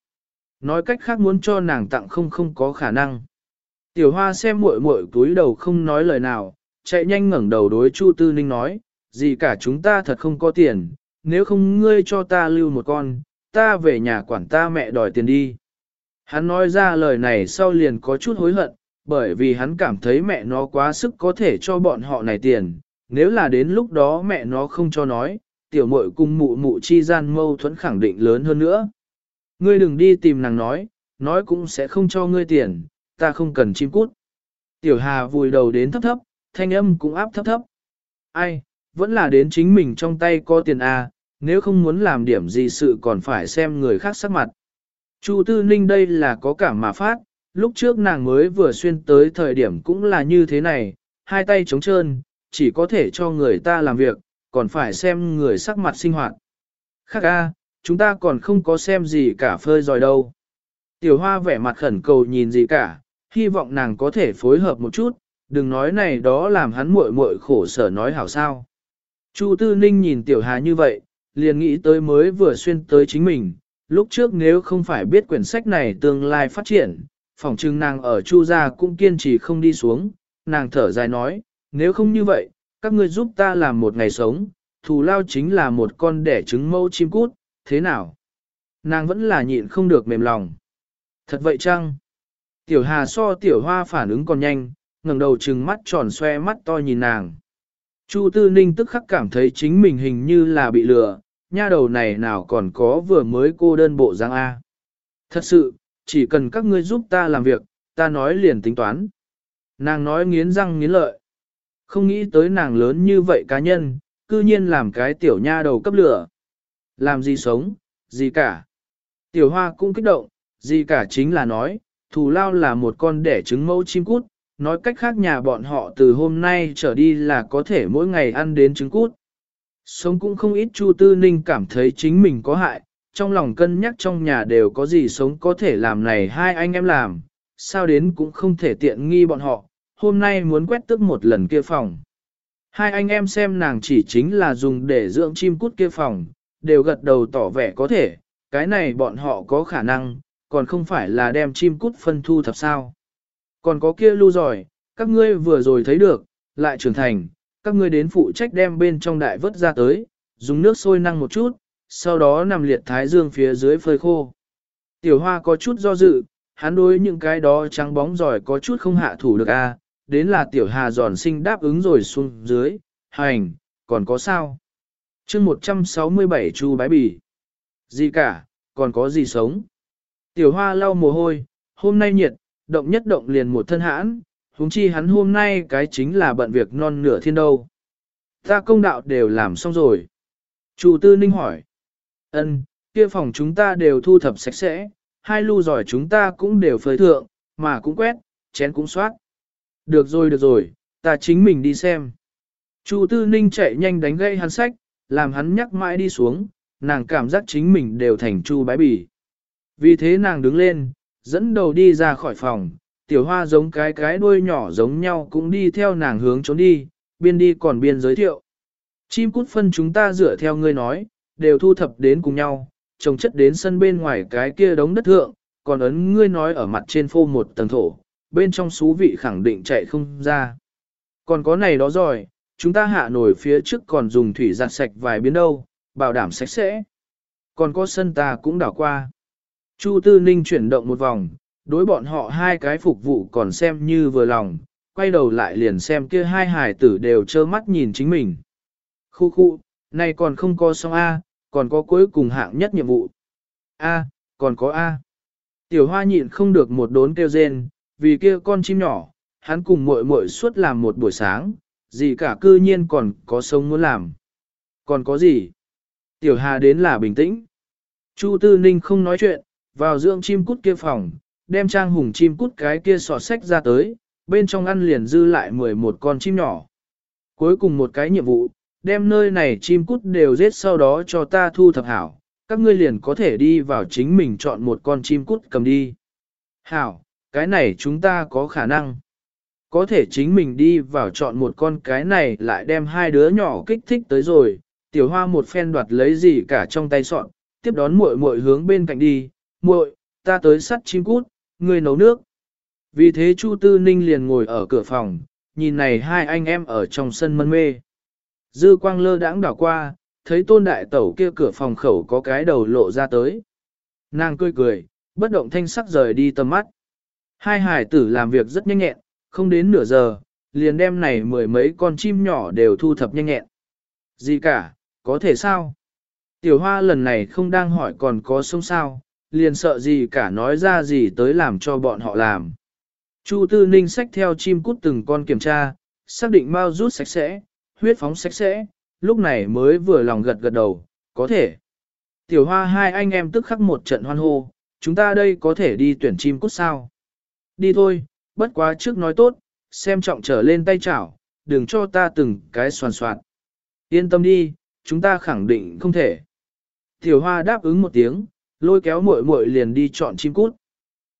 Nói cách khác muốn cho nàng tặng không không có khả năng. Tiểu hoa xem muội muội túi đầu không nói lời nào, chạy nhanh ngẩng đầu đối Chu Tư Ninh nói, gì cả chúng ta thật không có tiền, nếu không ngươi cho ta lưu một con, ta về nhà quản ta mẹ đòi tiền đi. Hắn nói ra lời này sau liền có chút hối hận, bởi vì hắn cảm thấy mẹ nó quá sức có thể cho bọn họ này tiền, nếu là đến lúc đó mẹ nó không cho nói, tiểu muội cùng mụ mụ chi gian mâu thuẫn khẳng định lớn hơn nữa. Ngươi đừng đi tìm nàng nói, nói cũng sẽ không cho ngươi tiền, ta không cần chim cút. Tiểu Hà vùi đầu đến thấp thấp, thanh âm cũng áp thấp thấp. Ai, vẫn là đến chính mình trong tay có tiền à, nếu không muốn làm điểm gì sự còn phải xem người khác sắc mặt. Chu Tư Ninh đây là có cảm mà phát, lúc trước nàng mới vừa xuyên tới thời điểm cũng là như thế này, hai tay trống trơn, chỉ có thể cho người ta làm việc, còn phải xem người sắc mặt sinh hoạt. Khác a, chúng ta còn không có xem gì cả phơi rồi đâu. Tiểu hoa vẻ mặt khẩn cầu nhìn gì cả, hy vọng nàng có thể phối hợp một chút, đừng nói này đó làm hắn muội muội khổ sở nói hảo sao. Chu Tư Ninh nhìn Tiểu Hà như vậy, liền nghĩ tới mới vừa xuyên tới chính mình, lúc trước nếu không phải biết quyển sách này tương lai phát triển, phòng trưng nàng ở Chu gia cũng kiên trì không đi xuống, nàng thở dài nói, nếu không như vậy, các ngươi giúp ta làm một ngày sống, thù lao chính là một con đẻ trứng mâu chim cút, thế nào? Nàng vẫn là nhịn không được mềm lòng. Thật vậy chăng? Tiểu Hà so tiểu hoa phản ứng còn nhanh, ngẩng đầu trừng mắt tròn xoe mắt to nhìn nàng. Chu Tư Ninh tức khắc cảm thấy chính mình hình như là bị lừa, nha đầu này nào còn có vừa mới cô đơn bộ giang A. Thật sự, chỉ cần các ngươi giúp ta làm việc, ta nói liền tính toán. Nàng nói nghiến răng nghiến lợi. Không nghĩ tới nàng lớn như vậy cá nhân, cư nhiên làm cái tiểu nha đầu cấp lửa. Làm gì sống, gì cả. Tiểu hoa cũng kích động, gì cả chính là nói, thù lao là một con đẻ trứng mẫu chim cút, nói cách khác nhà bọn họ từ hôm nay trở đi là có thể mỗi ngày ăn đến trứng cút. Sống cũng không ít Chu Tư Ninh cảm thấy chính mình có hại, trong lòng cân nhắc trong nhà đều có gì sống có thể làm này hai anh em làm, sao đến cũng không thể tiện nghi bọn họ, hôm nay muốn quét tức một lần kia phòng. Hai anh em xem nàng chỉ chính là dùng để dưỡng chim cút kia phòng, đều gật đầu tỏ vẻ có thể, cái này bọn họ có khả năng, còn không phải là đem chim cút phân thu thập sao. Còn có kia lưu giỏi, các ngươi vừa rồi thấy được, lại trưởng thành, các ngươi đến phụ trách đem bên trong đại vớt ra tới, dùng nước sôi năng một chút, sau đó nằm liệt thái dương phía dưới phơi khô. Tiểu hoa có chút do dự, hắn đối những cái đó trắng bóng giỏi có chút không hạ thủ được a à, đến là tiểu hà giòn sinh đáp ứng rồi xuống dưới, hành, còn có sao? chương 167 chu bái bỉ. Gì cả, còn có gì sống? Tiểu hoa lau mồ hôi, hôm nay nhiệt, động nhất động liền một thân hãn, huống chi hắn hôm nay cái chính là bận việc non nửa thiên đâu. Ta công đạo đều làm xong rồi. Chủ tư ninh hỏi. ân kia phòng chúng ta đều thu thập sạch sẽ, hai lưu giỏi chúng ta cũng đều phơi thượng, mà cũng quét, chén cũng soát. Được rồi được rồi, ta chính mình đi xem. Chu Tư Ninh chạy nhanh đánh gây hắn sách, làm hắn nhắc mãi đi xuống, nàng cảm giác chính mình đều thành chu bái bỉ. Vì thế nàng đứng lên, dẫn đầu đi ra khỏi phòng, tiểu hoa giống cái cái đuôi nhỏ giống nhau cũng đi theo nàng hướng trốn đi, biên đi còn biên giới thiệu. Chim cút phân chúng ta dựa theo ngươi nói, đều thu thập đến cùng nhau, trồng chất đến sân bên ngoài cái kia đống đất thượng, còn ấn ngươi nói ở mặt trên phô một tầng thổ, bên trong xú vị khẳng định chạy không ra. Còn có này đó rồi, chúng ta hạ nổi phía trước còn dùng thủy giặt sạch vài biến đâu, bảo đảm sạch sẽ. Còn có sân ta cũng đảo qua. Chu Tư Ninh chuyển động một vòng, đối bọn họ hai cái phục vụ còn xem như vừa lòng, quay đầu lại liền xem kia hai hải tử đều trơ mắt nhìn chính mình. Khu khu, này còn không có xong A, còn có cuối cùng hạng nhất nhiệm vụ. A, còn có A. Tiểu hoa nhịn không được một đốn kêu rên, vì kia con chim nhỏ, hắn cùng muội muội suốt làm một buổi sáng, gì cả cư nhiên còn có sống muốn làm. Còn có gì? Tiểu Hà đến là bình tĩnh. Chu Tư Ninh không nói chuyện, vào dưỡng chim cút kia phòng, đem trang hùng chim cút cái kia sọt sách ra tới, bên trong ăn liền dư lại 11 con chim nhỏ. Cuối cùng một cái nhiệm vụ, đem nơi này chim cút đều giết sau đó cho ta thu thập hảo, các ngươi liền có thể đi vào chính mình chọn một con chim cút cầm đi. Hảo, cái này chúng ta có khả năng. Có thể chính mình đi vào chọn một con cái này lại đem hai đứa nhỏ kích thích tới rồi, tiểu hoa một phen đoạt lấy gì cả trong tay sọn, tiếp đón muội muội hướng bên cạnh đi, muội, ta tới sắt chim cút, ngươi nấu nước. Vì thế Chu Tư Ninh liền ngồi ở cửa phòng, nhìn này hai anh em ở trong sân mân mê. Dư quang lơ đãng đảo qua, thấy tôn đại tẩu kia cửa phòng khẩu có cái đầu lộ ra tới. Nàng cười cười, bất động thanh sắc rời đi tầm mắt. Hai hải tử làm việc rất nhanh nhẹn, không đến nửa giờ, liền đem này mười mấy con chim nhỏ đều thu thập nhanh nhẹn. Gì cả, có thể sao? Tiểu hoa lần này không đang hỏi còn có sông sao, liền sợ gì cả nói ra gì tới làm cho bọn họ làm. Chu tư ninh xách theo chim cút từng con kiểm tra, xác định mau rút sạch sẽ, huyết phóng sạch sẽ, lúc này mới vừa lòng gật gật đầu, có thể. Tiểu hoa hai anh em tức khắc một trận hoan hô, chúng ta đây có thể đi tuyển chim cút sao. Đi thôi, bất quá trước nói tốt, xem trọng trở lên tay chảo, đừng cho ta từng cái soàn soạn. Yên tâm đi, chúng ta khẳng định không thể. Tiểu hoa đáp ứng một tiếng, lôi kéo muội muội liền đi chọn chim cút.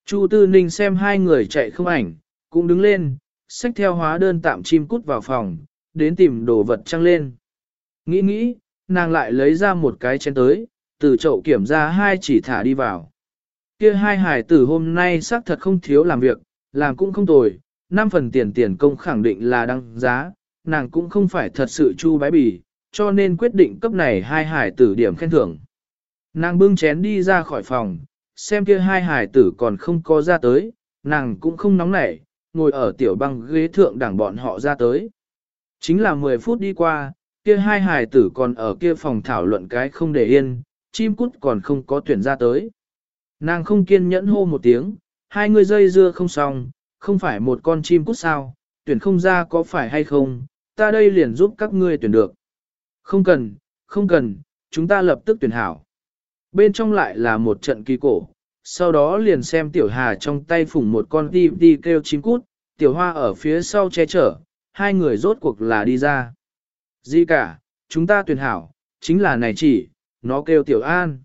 Chu Tư Ninh xem hai người chạy không ảnh, cũng đứng lên, xách theo hóa đơn tạm chim cút vào phòng, đến tìm đồ vật trăng lên. Nghĩ nghĩ, nàng lại lấy ra một cái chén tới, từ chậu kiểm ra hai chỉ thả đi vào. Kia hai hải tử hôm nay xác thật không thiếu làm việc, làm cũng không tồi, 5 phần tiền tiền công khẳng định là đăng giá, nàng cũng không phải thật sự chu bái bì, cho nên quyết định cấp này hai hải tử điểm khen thưởng. Nàng bưng chén đi ra khỏi phòng, xem kia hai hải tử còn không có ra tới, nàng cũng không nóng nảy, ngồi ở tiểu băng ghế thượng đảng bọn họ ra tới. Chính là 10 phút đi qua, kia hai hải tử còn ở kia phòng thảo luận cái không để yên, chim cút còn không có tuyển ra tới. Nàng không kiên nhẫn hô một tiếng, hai người dây dưa không xong, không phải một con chim cút sao, tuyển không ra có phải hay không, ta đây liền giúp các ngươi tuyển được. Không cần, không cần, chúng ta lập tức tuyển hảo. Bên trong lại là một trận kỳ cổ, sau đó liền xem tiểu hà trong tay phủng một con ti ti kêu chim cút, tiểu hoa ở phía sau che chở, hai người rốt cuộc là đi ra. Gì cả, chúng ta tuyển hảo, chính là này chỉ, nó kêu tiểu an.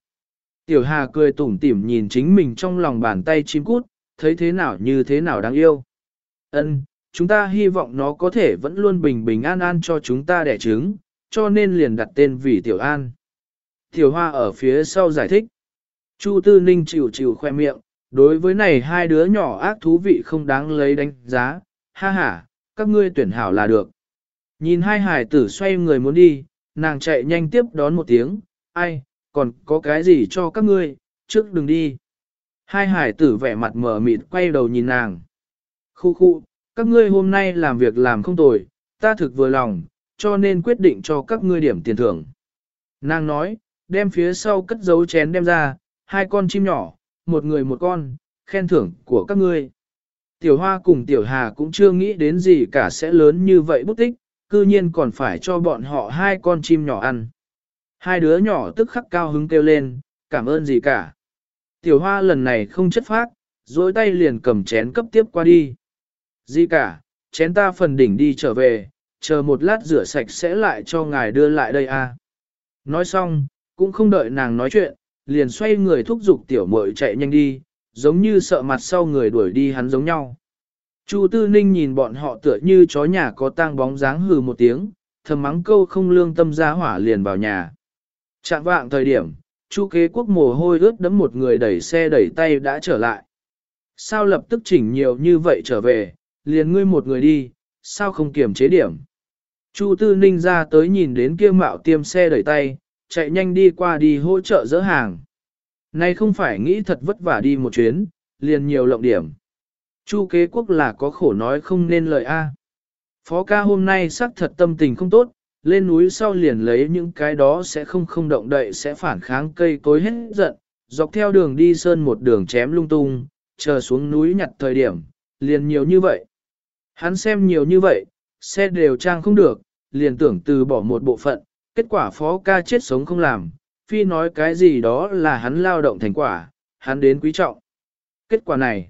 Tiểu hà cười tủm tỉm nhìn chính mình trong lòng bàn tay chim cút, thấy thế nào như thế nào đáng yêu. Ân, chúng ta hy vọng nó có thể vẫn luôn bình bình an an cho chúng ta đẻ trứng, cho nên liền đặt tên vì Tiểu An. Tiểu Hoa ở phía sau giải thích. Chu Tư Ninh chịu chịu khoe miệng, đối với này hai đứa nhỏ ác thú vị không đáng lấy đánh giá, ha ha, các ngươi tuyển hảo là được. Nhìn hai hải tử xoay người muốn đi, nàng chạy nhanh tiếp đón một tiếng, ai, còn có cái gì cho các ngươi, trước đừng đi. Hai hải tử vẻ mặt mở mịt quay đầu nhìn nàng. Khu khu, các ngươi hôm nay làm việc làm không tồi, ta thực vừa lòng, cho nên quyết định cho các ngươi điểm tiền thưởng. Nàng nói, đem phía sau cất dấu chén đem ra, hai con chim nhỏ, một người một con, khen thưởng của các ngươi. Tiểu Hoa cùng Tiểu Hà cũng chưa nghĩ đến gì cả sẽ lớn như vậy bút tích, cư nhiên còn phải cho bọn họ hai con chim nhỏ ăn. Hai đứa nhỏ tức khắc cao hứng kêu lên, cảm ơn gì cả. Tiểu Hoa lần này không chất phác, dối tay liền cầm chén cấp tiếp qua đi. Gì cả, chén ta phần đỉnh đi trở về, chờ một lát rửa sạch sẽ lại cho ngài đưa lại đây a. Nói xong, cũng không đợi nàng nói chuyện, liền xoay người thúc giục tiểu muội chạy nhanh đi, giống như sợ mặt sau người đuổi đi hắn giống nhau. Chu Tư Ninh nhìn bọn họ tựa như chó nhà có tang bóng dáng hừ một tiếng, thầm mắng câu không lương tâm ra hỏa liền vào nhà. Chạm vạng thời điểm, Chu kế quốc mồ hôi ướt đấm một người đẩy xe đẩy tay đã trở lại. Sao lập tức chỉnh nhiều như vậy trở về, liền ngươi một người đi, sao không kiểm chế điểm. Chu Tư Ninh ra tới nhìn đến kia mạo tiêm xe đẩy tay, chạy nhanh đi qua đi hỗ trợ dỡ hàng. Nay không phải nghĩ thật vất vả đi một chuyến, liền nhiều lộng điểm. Chu kế quốc là có khổ nói không nên lời A. Phó ca hôm nay xác thật tâm tình không tốt, lên núi sau liền lấy những cái đó sẽ không không động đậy sẽ phản kháng cây cối hết giận, dọc theo đường đi sơn một đường chém lung tung, chờ xuống núi nhặt thời điểm, liền nhiều như vậy. Hắn xem nhiều như vậy, xe đều trang không được, liền tưởng từ bỏ một bộ phận, kết quả phó ca chết sống không làm, phi nói cái gì đó là hắn lao động thành quả, hắn đến quý trọng. Kết quả này,